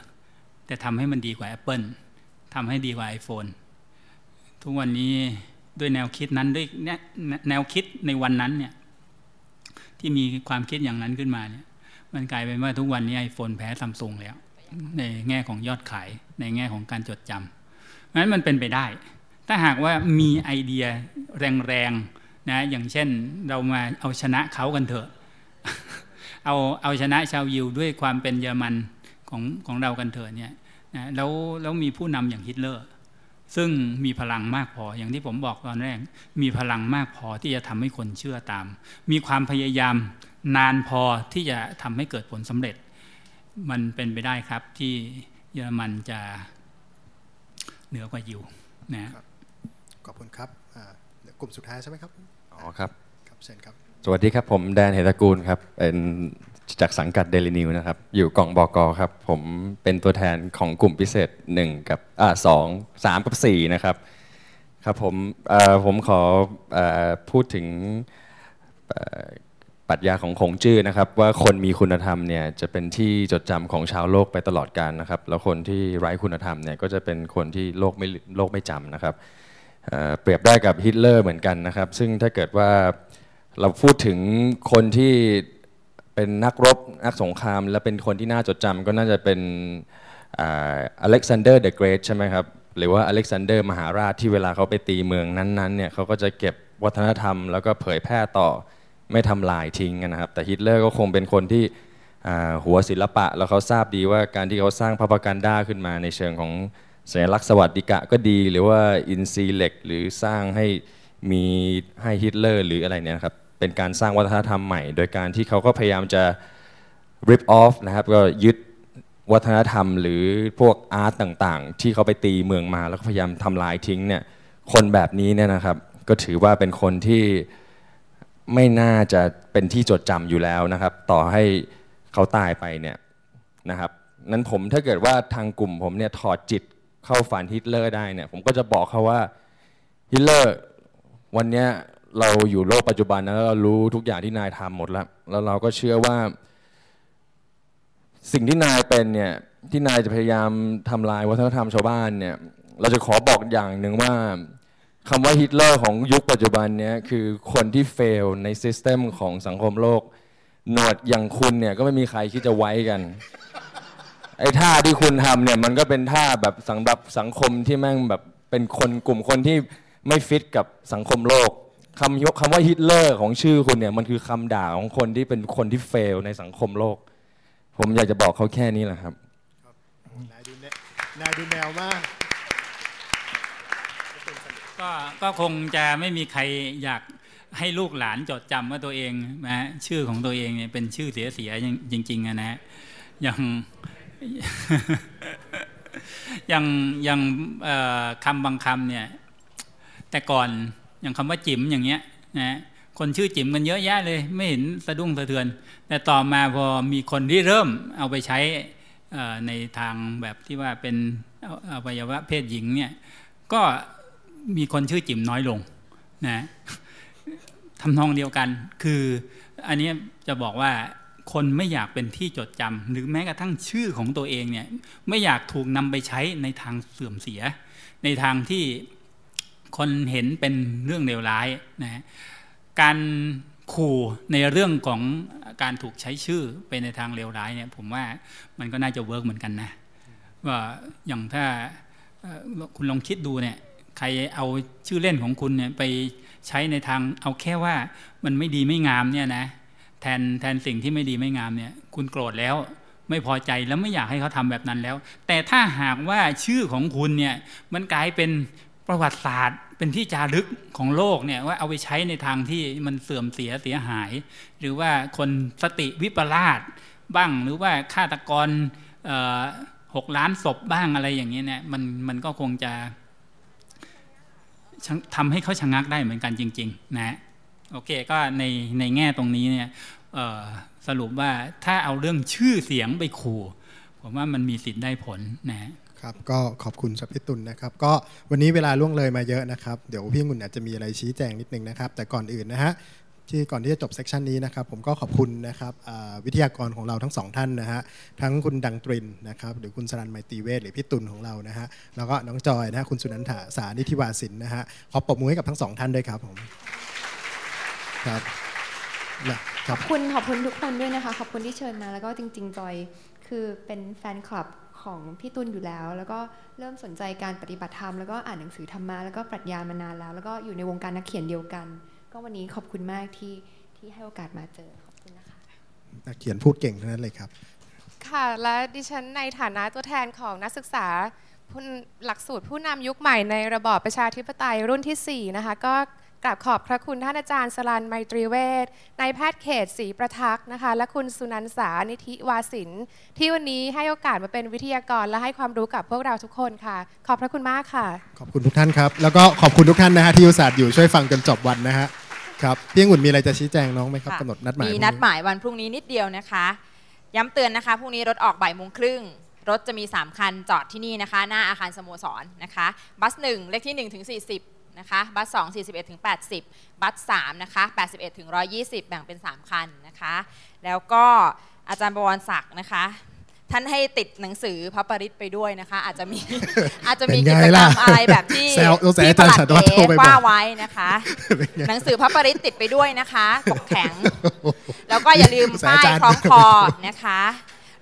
แต่ทำให้มันดีกว่า Apple ทำให้ดีกว่า iPhone ทุกวันนี้ ด้วยแนวคิดนั้นด้วยแนแนวคิดในวันนั้นเนี่ยที่มีความคิดอย่างนั้นขึ้นมาเนี่ยมันกลายเป็นว่าทุกวันนี้ iPhone แพ้ซัมซุงแล้ว ในแง่ของยอดขายในแง่ของการจดจำนั้นมันเป็นไปได้ ถ้าหากว่ามีไอเดียแรงๆนะอย่างเช่นเรามาเอาชนะเขากันเถอะ เอาเอาชนะชาวยิวด้วยความเป็นเยอรมันของของเรากันเถอะเนี่ยนะแล้วแล้วมีผู้นำอย่างฮิตเลอร์ ซึ่งมีพลังมากพออย่างที่ผมบอกตอนแรก มีพลังมากพอที่จะทำให้คนเชื่อตาม มีความพยายามนานพอที่จะทำให้เกิดผลสำเร็จ มันเป็นไปได้ครับที่เยอรมันจะเหนือกว่าอยู่นะขอบคุณครับอ่ากลุ่มสุดท้ายใช่ไหมครับอ๋อครับครับเชิญครับ สวัสดีครับผมแดนเหตระกูลครับเป็น จากสังกัดเดลินิวนะครับ อยู่กองบอกอครับ ผมเป็นตัวแทนของกลุ่มพิเศษ 1 กับอ่าสองสามกับ 4 นะครับ ครับผมเอ่อผมขอเอ่อพูดถึงเอ่อปรัชญาของคงจื้อนะครับ ว่าคนมีคุณธรรมเนี่ยจะเป็นที่จดจำของชาวโลกไปตลอดกาลนะครับ แล้วคนที่ไร้คุณธรรมเนี่ยก็จะเป็นคนที่โลกไม่โลกไม่จำนะครับเอ่อเปรียบได้กับฮิตเลอร์เหมือนกันนะครับ ซึ่งถ้าเกิดว่าเราพูดถึงคนที่ เป็นนักรบนักสงคราม และเป็นคนที่น่าจดจำก็น่าจะเป็น Alexander the Great ใช่ไหมครับหรือว่าอเล็กซานเดอร์มหาราชที่เวลาเขาไปตีเมืองนั้นๆเนี่ยเขาก็จะเก็บวัฒนธรรม แล้วก็เผยแพร่ต่อไม่ทำลายทิ้งนะครับ แต่ฮิตเลอร์ก็คงเป็นคนที่หัวศิลปะ แล้วเขาทราบดีว่าการที่เขาสร้างพ r o ปกันด้าขึ้นมาในเชิงของสัญลักษณ์สวัสติกะก็ดี หรือว่าอินทรีเหล็กหรือสร้างให้มี Heil Hitler หรืออะไรเนี่ยครับ เป็นการสร้างวัฒนธรรมใหม่ โดยการที่เขาก็พยายามจะ rip off นะครับก็ยึดวัฒนธรรมหรือพวก art ต่างๆ ที่เขาไปตีเมืองมาแล้วก็พยายามทำลายทิ้งเนี่ยคนแบบนี้เนี่ยนะครับ ก็ถือว่าเป็นคนที่ไม่น่าจะเป็นที่จดจำอยู่แล้วนะครับ ต่อให้เขาตายไปเนี่ยนะครับนั้นผมถ้าเกิดว่าทางกลุ่มผมเนี่ยถอดจิตเข้าฝันฮิตเลอร์ได้เนี่ยผมก็จะบอกเขาว่าฮิตเลอร์วันเนี้ย เราอยู่โลกปัจจุบันนะแล้วเรารู้ทุกอย่างที่นายทำหมดแล้ว แล้วเราก็เชื่อว่า สิ่งที่นายเป็นเนี่ยที่นายจะพยายามทำลายวัฒนธรรมชาวบ้านเนี่ย เราจะขอบอกอย่างหนึ่งว่าคำว่าฮิตเลอร์ของยุคปัจจุบันเนี่ยคือคนที่ fail ใน system ของสังคมโลก หนวดอย่างคุณเนี่ยก็ไม่มีใครคิดจะไว้กันไอ้ท่าที่คุณทำเนี่ยมันก็เป็นท่าแบบสำหรับสังคมที่แม่งแบบเป็นคนกลุ่มคนที่ไม่ฟิตกับสังคมโลก คำคำว่าฮิตเลอร์ของชื่อคุณเนี่ยมันคือคำด่าของคนที่เป็นคนที่ fail ในสังคมโลก ผมอยากจะบอกเขาแค่นี้แหละครับนายดูแนวนายดูแนวมากก็ก็คงจะไม่มีใครอยากให้ลูกหลานจดจำว่าตัวเองนะฮะชื่อของตัวเองเนี่ยเป็นชื่อเสียเสียๆจริงๆอะนะฮะอย่างอย่างอย่างเอ่อคำบางคำเนี่ย แต่ก่อน อย่างคำว่าจิ๋มอย่างเงี้ยนะคนชื่อจิ๋มกันเยอะแยะเลย ไม่เห็นสะดุ้งสะเทือน แต่ต่อมาพอมีคนที่เริ่มเอาไปใช้ในทางแบบที่ว่าเป็นอวัยวะเพศหญิงเนี่ยก็มีคนชื่อจิ๋มน้อยลงนะทำนองเดียวกัน คืออันนี้จะบอกว่าคนไม่อยากเป็นที่จดจำหรือแม้กระทั่งชื่อของตัวเองเนี่ยไม่อยากถูกนำไปใช้ในทางเสื่อมเสีย ในทางที่ คนเห็นเป็นเรื่องเลวร้ายนะฮะการขู่ในเรื่องของการถูกใช้ชื่อไปในทางเลวร้ายเนี่ยผมว่ามันก็น่าจะเวิร์กเหมือนกันนะว่าอย่างถ้าคุณลองคิดดูเนี่ยใครเอาชื่อเล่นของคุณเนี่ยไปใช้ในทางเอาแค่ว่ามันไม่ดีไม่งามเนี่ยนะแทนแทนสิ่งที่ไม่ดีไม่งามเนี่ยคุณโกรธแล้วไม่พอใจแล้วไม่อยากให้เขาทำแบบนั้นแล้ว แต่ถ้าหากว่าชื่อของคุณเนี่ยมันกลายเป็น ประวัติศาสตร์ เป็นที่จารึกของโลกเนี่ยว่าเอาไปใช้ในทางที่มันเสื่อมเสียเสียหาย หรือว่าคนสติวิปลาสบ้างหรือว่าฆาตกรหกล้านศพบ้างอะไรอย่างนี้เนี่ยมันมันก็คงจะทำให้เขาชะงักได้เหมือนกันจริง ๆ นะโอเคก็ในในแง่ตรงนี้เนี่ยสรุปว่าถ้าเอาเรื่องชื่อเสียงไปขู่ผมว่ามันมีสิทธิ์ได้ผลนะ ครับก็ขอบคุณจากพี่ตุลนะครับ ก็วันนี้เวลาล่วงเลยมาเยอะนะครับ เดี๋ยวพี่องุ่นอาจจะมีอะไรชี้แจงนิดนึงนะครับ แต่ก่อนอื่นนะฮะที่ก่อนที่จะจบเซกชันนี้นะครับผมก็ขอบคุณนะครับวิทยากรของเราทั้งสองท่านนะฮะทั้งคุณดังตรินนะครับหรือคุณสรันไมตีเวชหรือพี่ตุลของเรานะฮะแล้วก็น้องจอยนะฮะคุณสุนันทาสานิธิวาสินนะฮะขอปรบมือให้กับทั้งสองท่านด้วยครับผมครับนะครับขอบคุณขอบคุณทุกคนด้วยนะคะ ขอบคุณที่เชิญมาแล้วก็จริง ๆ จอยคือเป็นแฟนคลับ ของพี่ตุลอยู่แล้ว แล้วก็เริ่มสนใจการปฏิบัติธรรมแล้วก็อ่านหนังสือธรรมะแล้วก็ปรัชญามานานแล้ว แล้วก็อยู่ในวงการนักเขียนเดียวกัน ก็วันนี้ขอบคุณมากที่ที่ให้โอกาสมาเจอขอบคุณนะคะนักเขียนพูดเก่งทั้งนั้นเลยครับ ค่ะ และดิฉันในฐานะตัวแทนของนักศึกษาผู้หลักสูตรผู้นำยุคใหม่ในระบอบประชาธิปไตยรุ่นที่4นะคะก็ กราบขอบพระคุณท่านอาจารย์สลันไมตรีเวชนายแพทย์เขตศรีประทักษ์นะคะ และคุณสุนันสานิธิวาสิน ที่วันนี้ให้โอกาสมาเป็นวิทยากรและให้ความรู้กับพวกเราทุกคนค่ะ ขอบพระคุณมากค่ะ ขอบคุณทุกท่านครับ แล้วก็ขอบคุณทุกท่านนะฮะที่อุตส่าห์อยู่ช่วยฟังจนจบวันนะฮะครับพี่องุ่นมีอะไรจะชี้แจงน้องไหมครับค่ะกำหนดนัดหมายมีพรุ่งนัดหมายวันพรุ่งนี้นิดเดียวนะคะ ย้ำเตือนนะคะพรุ่งนี้รถออกบ่ายโมงครึ่งรถจะมี 3 คันจอดที่นี่นะคะ หน้าอาคารสโมสรนะคะ บัส 1 เลขที่1ถึง40 นะคะบัส2 41ถึง80บัส3นะคะ81ถึง120แบ่งเป็น3คันนะคะ แล้วก็อาจารย์บวรศักดิ์นะคะ ท่านให้ติดหนังสือพระปริตไปด้วยนะคะ อาจจะมีอาจจะมีเป็นกิไงจกรรล่ะมอะไรแบบที่แซวสงสัยที่อาจารย์ประหลัดสัตวรรษโทรไปเอ๋บอกว่าไว้นะคะเป็นไงหนังสือพระปริตติดไปด้วยนะคะปกแข็ง แล้วก็อย่าลืมสายป้ายอาจารย์คล้องคอนะคะ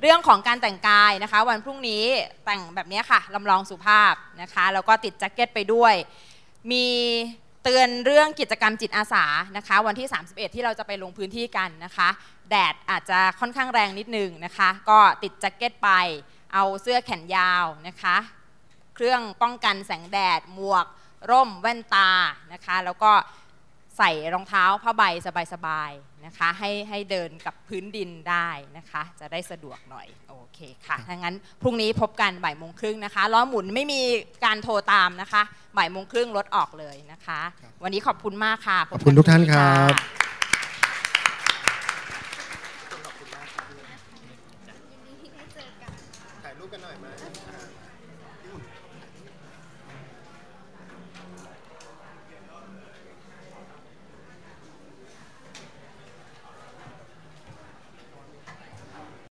เรื่องของการแต่งกายนะคะ วันพรุ่งนี้แต่งแบบนี้ค่ะลำลองสุภาพนะคะ แล้วก็ติดแจ็คเก็ตไปด้วย มีเตือนเรื่องกิจกรรมจิตอาสานะคะ วันที่ 31 ที่เราจะไปลงพื้นที่กันนะคะ แดดอาจจะค่อนข้างแรงนิดนึงนะคะ ก็ติดแจ็คเก็ตไป เอาเสื้อแขนยาวนะคะ เครื่องป้องกันแสงแดด หมวก ร่มแว่นตานะคะ แล้วก็ใส่รองเท้าผ้าใบสบายๆ นะคะให้ให้เดินกับพื้นดินได้นะคะ จะได้สะดวกหน่อยโอเคค่ะถ้างั้นพรุ่งนี้พบกันบ่ายโมงครึ่งนะคะล้อหมุนไม่มีการโทรตามนะคะบ่ายโมงครึ่งรถออกเลยนะคะ วันนี้ขอบคุณมากค่ะพขบอบคุณทุกท่านครับ